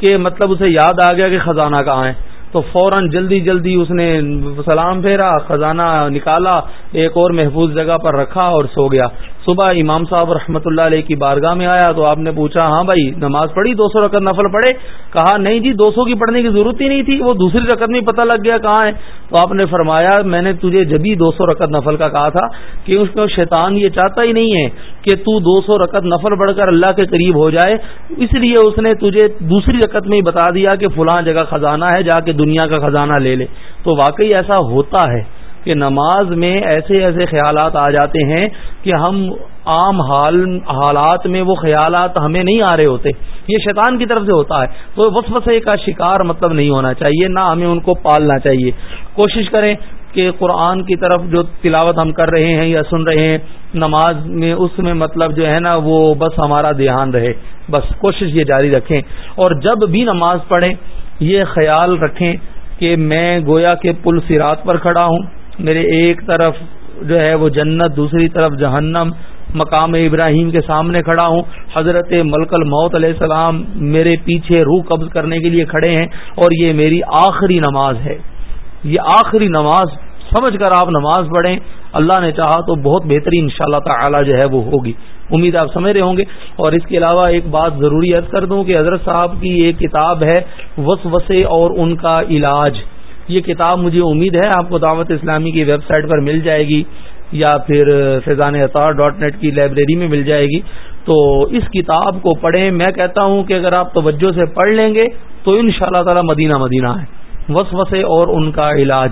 کہ مطلب اسے یاد آ گیا کہ خزانہ کہاں ہے۔ تو فوراً جلدی جلدی اس نے سلام پھیرا، خزانہ نکالا، ایک اور محفوظ جگہ پر رکھا اور سو گیا۔ صبح امام صاحب رحمۃ اللہ علیہ کی بارگاہ میں آیا تو آپ نے پوچھا ہاں بھائی، نماز پڑھی، دو سو رقط نفل پڑھے؟ کہا، نہیں جی دو سو کی پڑھنے کی ضرورت ہی نہیں تھی، وہ دوسری رقط میں پتہ لگ گیا کہاں ہے۔ تو آپ نے فرمایا، میں نے تجھے جبھی دو سو رقط نفل کا کہا تھا کہ اس میں شیطان یہ چاہتا ہی نہیں ہے کہ تو دو سو رقط نفل پڑھ کر اللہ کے قریب ہو جائے۔ اس لیے اس نے تجھے دوسری رقط میں ہی بتا دیا کہ فلاں جگہ خزانہ ہے، جا کے دنیا کا خزانہ لے لے۔ تو واقعی ایسا ہوتا ہے۔ کہ نماز میں ایسے ایسے خیالات آ جاتے ہیں کہ ہم عام حال حالات میں وہ خیالات ہمیں نہیں آ رہے ہوتے۔ یہ شیطان کی طرف سے ہوتا ہے۔ تو وسوسے کا شکار مطلب نہیں ہونا چاہیے، نہ ہمیں ان کو پالنا چاہیے۔ کوشش کریں کہ قرآن کی طرف جو تلاوت ہم کر رہے ہیں یا سن رہے ہیں، نماز میں اس میں مطلب جو ہے نا، وہ بس ہمارا دھیان رہے۔ بس کوشش یہ جاری رکھیں۔ اور جب بھی نماز پڑھیں، یہ خیال رکھیں کہ میں گویا کے پل سرات پر کھڑا ہوں۔ میرے ایک طرف جو ہے وہ جنت، دوسری طرف جہنم، مقام ابراہیم کے سامنے کھڑا ہوں۔ حضرت ملک الموت علیہ السلام میرے پیچھے روح قبض کرنے کے لیے کھڑے ہیں اور یہ میری آخری نماز ہے۔ یہ آخری نماز، سمجھ کر آپ نماز پڑھیں، اللہ نے چاہا تو بہت بہترین ان شاء اللہ تعالی جو ہے وہ ہوگی۔ امید آپ سمجھ رہے ہوں گے۔ اور اس کے علاوہ ایک بات ضروری عرض کر دوں کہ حضرت صاحب کی ایک کتاب ہے وس وسے اور ان کا علاج۔ یہ کتاب مجھے امید ہے آپ کو دعوت اسلامی کی ویب سائٹ پر مل جائے گی یا پھر فیضان اطار ڈاٹ نیٹ کی لائبریری میں مل جائے گی۔ تو اس کتاب کو پڑھیں۔ میں کہتا ہوں کہ اگر آپ توجہ سے پڑھ لیں گے تو ان شاء اللہ تعالی مدینہ مدینہ ہے۔ وس وسے اور ان کا علاج۔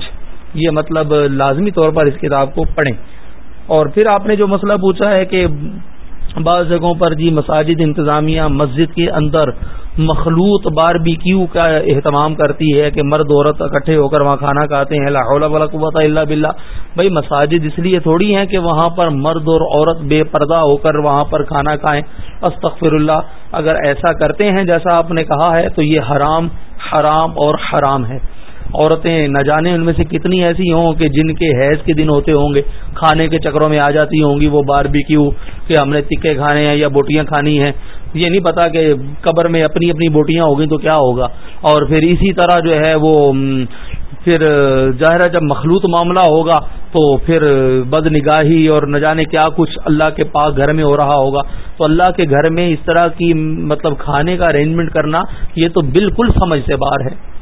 یہ مطلب لازمی طور پر اس کتاب کو پڑھیں۔ اور پھر آپ نے جو مسئلہ پوچھا ہے کہ بعض جگہوں پر جی مساجد انتظامیہ مسجد کے اندر مخلوط بار بی کیو کا اہتمام کرتی ہے کہ مرد عورت اکٹھے ہو کر وہاں کھانا کھاتے ہیں اللہ قوت اللہ بلّہ بھائی مساجد اس لیے تھوڑی ہیں کہ وہاں پر مرد اور عورت بے پردہ ہو کر وہاں پر کھانا کھائیں۔ استغفر اللہ اگر ایسا کرتے ہیں جیسا آپ نے کہا ہے تو یہ حرام حرام اور حرام ہے۔ عورتیں نہ جانے ان میں سے کتنی ایسی ہوں کہ جن کے حیض کے دن ہوتے ہوں گے، کھانے کے چکروں میں آ جاتی ہوں گی، وہ بار بی کیو کہ ہم نے تکے کھانے ہیں یا بوٹیاں کھانی ہیں۔ یہ نہیں پتا کہ قبر میں اپنی اپنی بوٹیاں ہو گئی تو کیا ہوگا۔ اور پھر اسی طرح جو ہے وہ پھر ظاہر جب مخلوط معاملہ ہوگا تو پھر بد نگاہی اور نہ جانے کیا کچھ اللہ کے پاس گھر میں ہو رہا ہوگا۔ تو اللہ کے گھر میں اس طرح کی مطلب کھانے کا ارینجمنٹ کرنا یہ تو بالکل سمجھ سے باہر ہے۔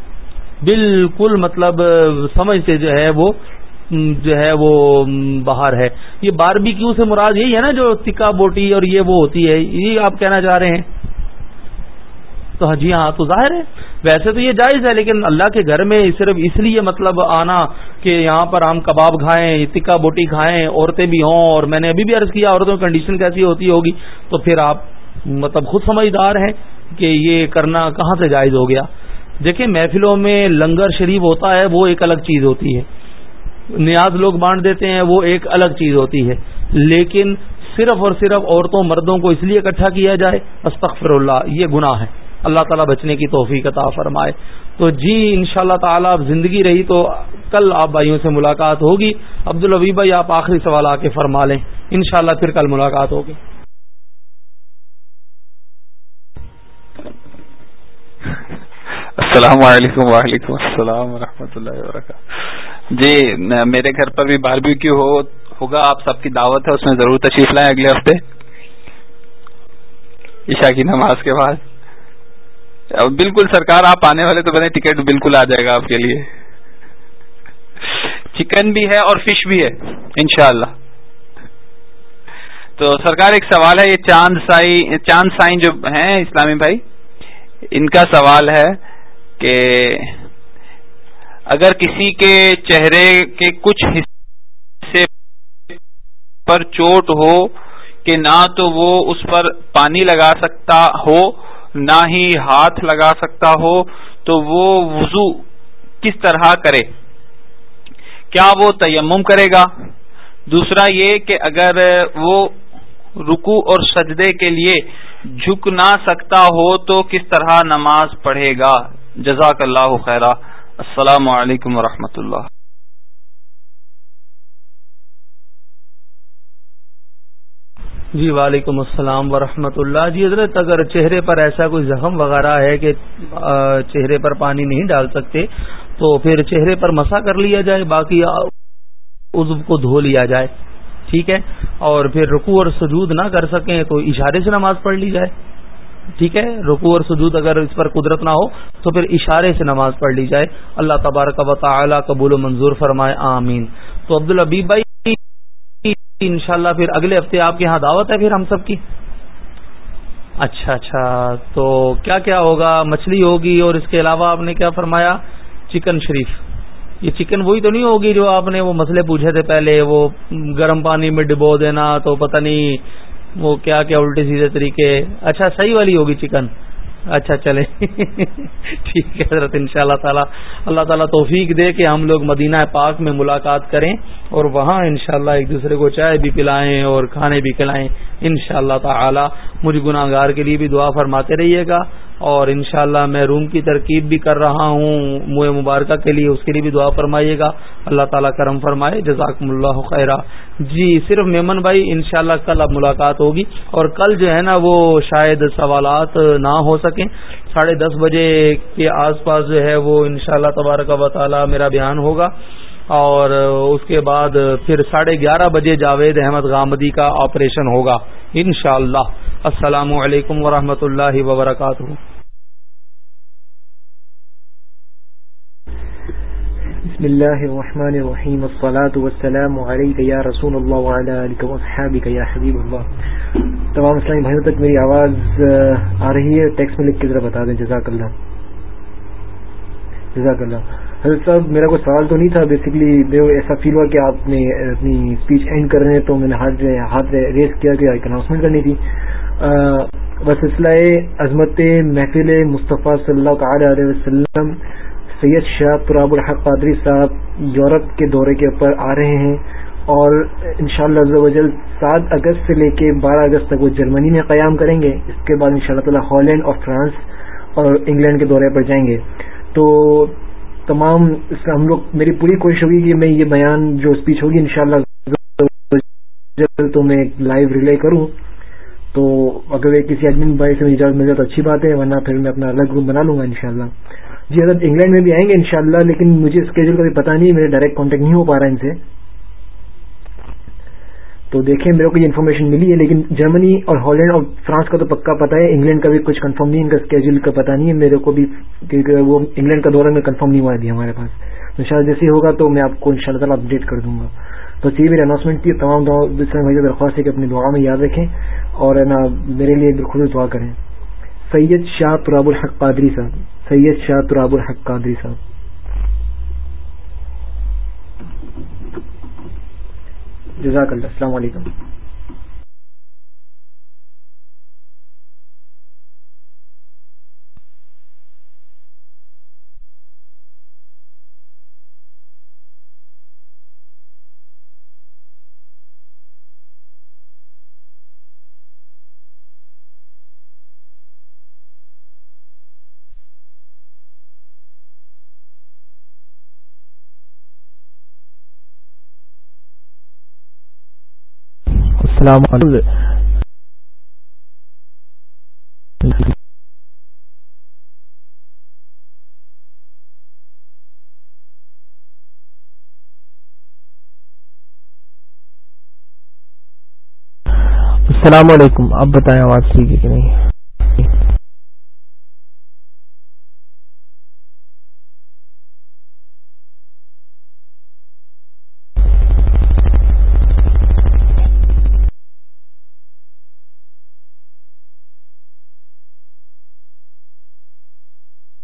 بالکل مطلب سمجھ سے جو ہے وہ، جو ہے وہ باہر ہے۔ یہ باربی کیوں سے مراد یہی ہے نا جو تکا بوٹی اور یہ وہ ہوتی ہے، یہ آپ کہنا چاہ رہے ہیں۔ تو ہاں جی ہاں تو ظاہر ہے۔ ویسے تو یہ جائز ہے، لیکن اللہ کے گھر میں صرف اس لیے مطلب آنا کہ یہاں پر ہم کباب کھائیں، تکا بوٹی کھائیں، عورتیں بھی ہوں، اور میں نے ابھی بھی عرض کیا، عورتوں کی کنڈیشن کیسی ہوتی ہوگی، تو پھر آپ مطلب خود سمجھدار ہیں کہ یہ کرنا کہاں سے جائز ہو گیا۔ دیکھیں محفلوں میں لنگر شریف ہوتا ہے، وہ ایک الگ چیز ہوتی ہے۔ نیاز لوگ بانٹ دیتے ہیں، وہ ایک الگ چیز ہوتی ہے۔ لیکن صرف اور صرف عورتوں، مردوں کو اس لیے اکٹھا کیا جائے استغفر اللہ یہ گناہ ہے۔ اللہ تعالیٰ بچنے کی توفیق عطا فرمائے۔ تو جی ان شاء اللہ تعالیٰ، اب زندگی رہی تو کل آپ بھائیوں سے ملاقات ہوگی۔ عبد الوی بھائی، آپ آخری سوال آ کے فرما لیں۔ ان شاء اللہ پھر کل ملاقات ہوگی۔ [laughs] السلام علیکم وعلیکم السلام ورحمۃ اللہ وبرکاتہ۔ جی میرے گھر پر بھی باربی کیو ہوگا؟ آپ سب کی دعوت ہے، اس میں ضرور تشریف لائیں اگلے ہفتے۔ عشاء کی نماز کے بعد۔ بالکل سرکار، آپ آنے والے تو بنے، ٹکٹ بالکل آ جائے گا آپ کے لیے۔ چکن بھی ہے اور فش بھی ہے، انشاءاللہ۔ تو سرکار، ایک سوال ہے، یہ چاند سائی چاند سائن جو ہیں اسلامی بھائی، ان کا سوال ہے کہ اگر کسی کے چہرے کے کچھ حصے پر چوٹ ہو کہ نہ تو وہ اس پر پانی لگا سکتا ہو، نہ ہی ہاتھ لگا سکتا ہو، تو وہ وضو کس طرح کرے؟ کیا وہ تیمم کرے گا؟ دوسرا یہ کہ اگر وہ رکو اور سجدے کے لیے جھک نہ سکتا ہو تو کس طرح نماز پڑھے گا؟ جزاک اللہ خیرہ۔ السلام علیکم ورحمۃ اللہ۔ جی وعلیکم السلام ورحمۃ اللہ۔ جی حضرت، اگر چہرے پر ایسا کوئی زخم وغیرہ ہے کہ چہرے پر پانی نہیں ڈال سکتے، تو پھر چہرے پر مسا کر لیا جائے، باقی عزب کو دھو لیا جائے۔ ٹھیک ہے؟ اور پھر رکو اور سجود نہ کر سکیں تو اشارے سے نماز پڑھ لی جائے۔ ٹھیک ہے رکو اور سجود اگر اس پر قدرت نہ ہو، تو پھر اشارے سے نماز پڑھ لی جائے۔ اللہ تبارک و تعالی قبول و منظور فرمائے، آمین۔ تو عبد العبی بھائی، انشاءاللہ پھر اگلے ہفتے آپ کے یہاں دعوت ہے پھر ہم سب کی؟ اچھا اچھا۔ تو کیا کیا ہوگا؟ مچھلی ہوگی اور اس کے علاوہ آپ نے کیا فرمایا؟ چکن شریف۔ یہ چکن وہی تو نہیں ہوگی جو آپ نے وہ مسئلے پوچھے تھے پہلے، وہ گرم پانی میں ڈبو دینا تو پتہ نہیں وہ کیا کیا الٹے سیدھے طریقے۔ اچھا صحیح والی ہوگی چکن۔ اچھا چلے [laughs] ٹھیک ہے حضرت ان شاء اللہ تعالیٰ۔ اللہ تعالیٰ توفیق دے کہ ہم لوگ مدینہ پاک میں ملاقات کریں اور وہاں انشاءاللہ ایک دوسرے کو چائے بھی پلائیں اور کھانے بھی کھلائیں۔ ان شاء اللہ تعالی مجھ گناہ گار کے لیے بھی دعا فرماتے رہیے گا۔ اور انشاءاللہ میں روم کی ترکیب بھی کر رہا ہوں منہ مبارکہ کے لیے اس کے لیے بھی دعا فرمائیے گا۔ اللہ تعالیٰ کرم فرمائے جزاکم اللہ خیرہ جی صرف میمن بھائی، انشاءاللہ کل اب ملاقات ہوگی۔ اور کل جو ہے نا، وہ شاید سوالات نہ ہو سکیں۔ ساڑھے دس بجے کے آس پاس جو ہے، وہ انشاءاللہ تبارک و تعالی میرا بیان ہوگا۔ اور اس کے بعد پھر ساڑھے گیارہ بجے جاوید احمد غامدی کا آپریشن ہوگا، انشاءاللہ۔ السلام علیکم ورحمۃ اللہ وبرکاتہ۔ بسم الله الرحمن الرحيم الصلاة والسلام عليك يا رسول الله وعلى آلك وأصحابك يا حبيب الله تمام اسلامی بھائیوں تک میری آواز، آ رہی ہے ٹیکس میں لکھ کے ذرا بتا دیں۔ جزاک اللہ۔ جزاک اللہ۔ حضرت صاحب، میرا کوئی سوال تو نہیں تھا؟ بیسکلی ایسا فیل ہوا کہ آپ نے اپنی اسپیچ اینڈ کر رہے ہیں تو میں نے ہاتھ ہاتھ ریز کیا کہ ایک اناؤنسمنٹ کرنی تھی۔ بس سلسلہ عظمت محفل مصطفیٰ صلی اللہ تعالی علیہ وسلم سید شاہ تراب الحق قادری صاحب یورپ کے دورے کے اوپر آ رہے ہیں اور انشاءاللہ شاء اللہ سات اگست سے لے کے بارہ اگست تک وہ جرمنی میں قیام کریں گے۔ اس کے بعد ان شاء اللہ تعالیٰ ہالینڈ اور فرانس اور انگلینڈ کے دورے پر جائیں گے۔ تو تمام اس ہم لوگ میری پوری کوشش ہوگی کہ میں یہ بیان جو اسپیچ ہوگی انشاءاللہ تو میں لائیو ریلے کروں۔ تو اگر کسی ایڈمن بھائی سے اجازت مل جائے تو اچھی بات ہے، ورنہ پھر میں اپنا الگ روم بنا لوں گا انشاءاللہ۔ جی حضرت انگلینڈ میں بھی آئیں گے انشاءاللہ، لیکن مجھے اسکیجول کا بھی پتا نہیں، میرے ڈائریکٹ کانٹیکٹ نہیں ہو پا رہا ان سے۔ تو دیکھیں، میرے کو یہ انفارمیشن ملی ہے، لیکن جرمنی اور ہالینڈ اور فرانس کا تو پکا پتا ہے، انگلینڈ کا بھی کچھ کنفرم نہیں، ان کا اسکیجول کا پتا نہیں ہے۔ میرے کو بھی کیونکہ وہ انگلینڈ کا دورہ میں کنفرم نہیں ہوا ابھی ہمارے پاس۔ ان شاء جیسے ہوگا تو میں آپ کو ان شاء اللہ اپڈیٹ کر دوں گا۔ بس یہ میری اناؤنسمنٹ کی تمام بھائی درخواست ہے کہ اپنی دعا میں یاد رکھیں اور میرے لیے بالخصوص دعا کریں۔ سید شاہ تراب الحق قادری صاحب۔ سید شاہ تراب الحق قادری صاحب۔ جزاک اللہ السلام علیکم۔ السلام علیکم. السلام علیکم. اب بتائیں آواز ٹھیک ہے کہ نہیں؟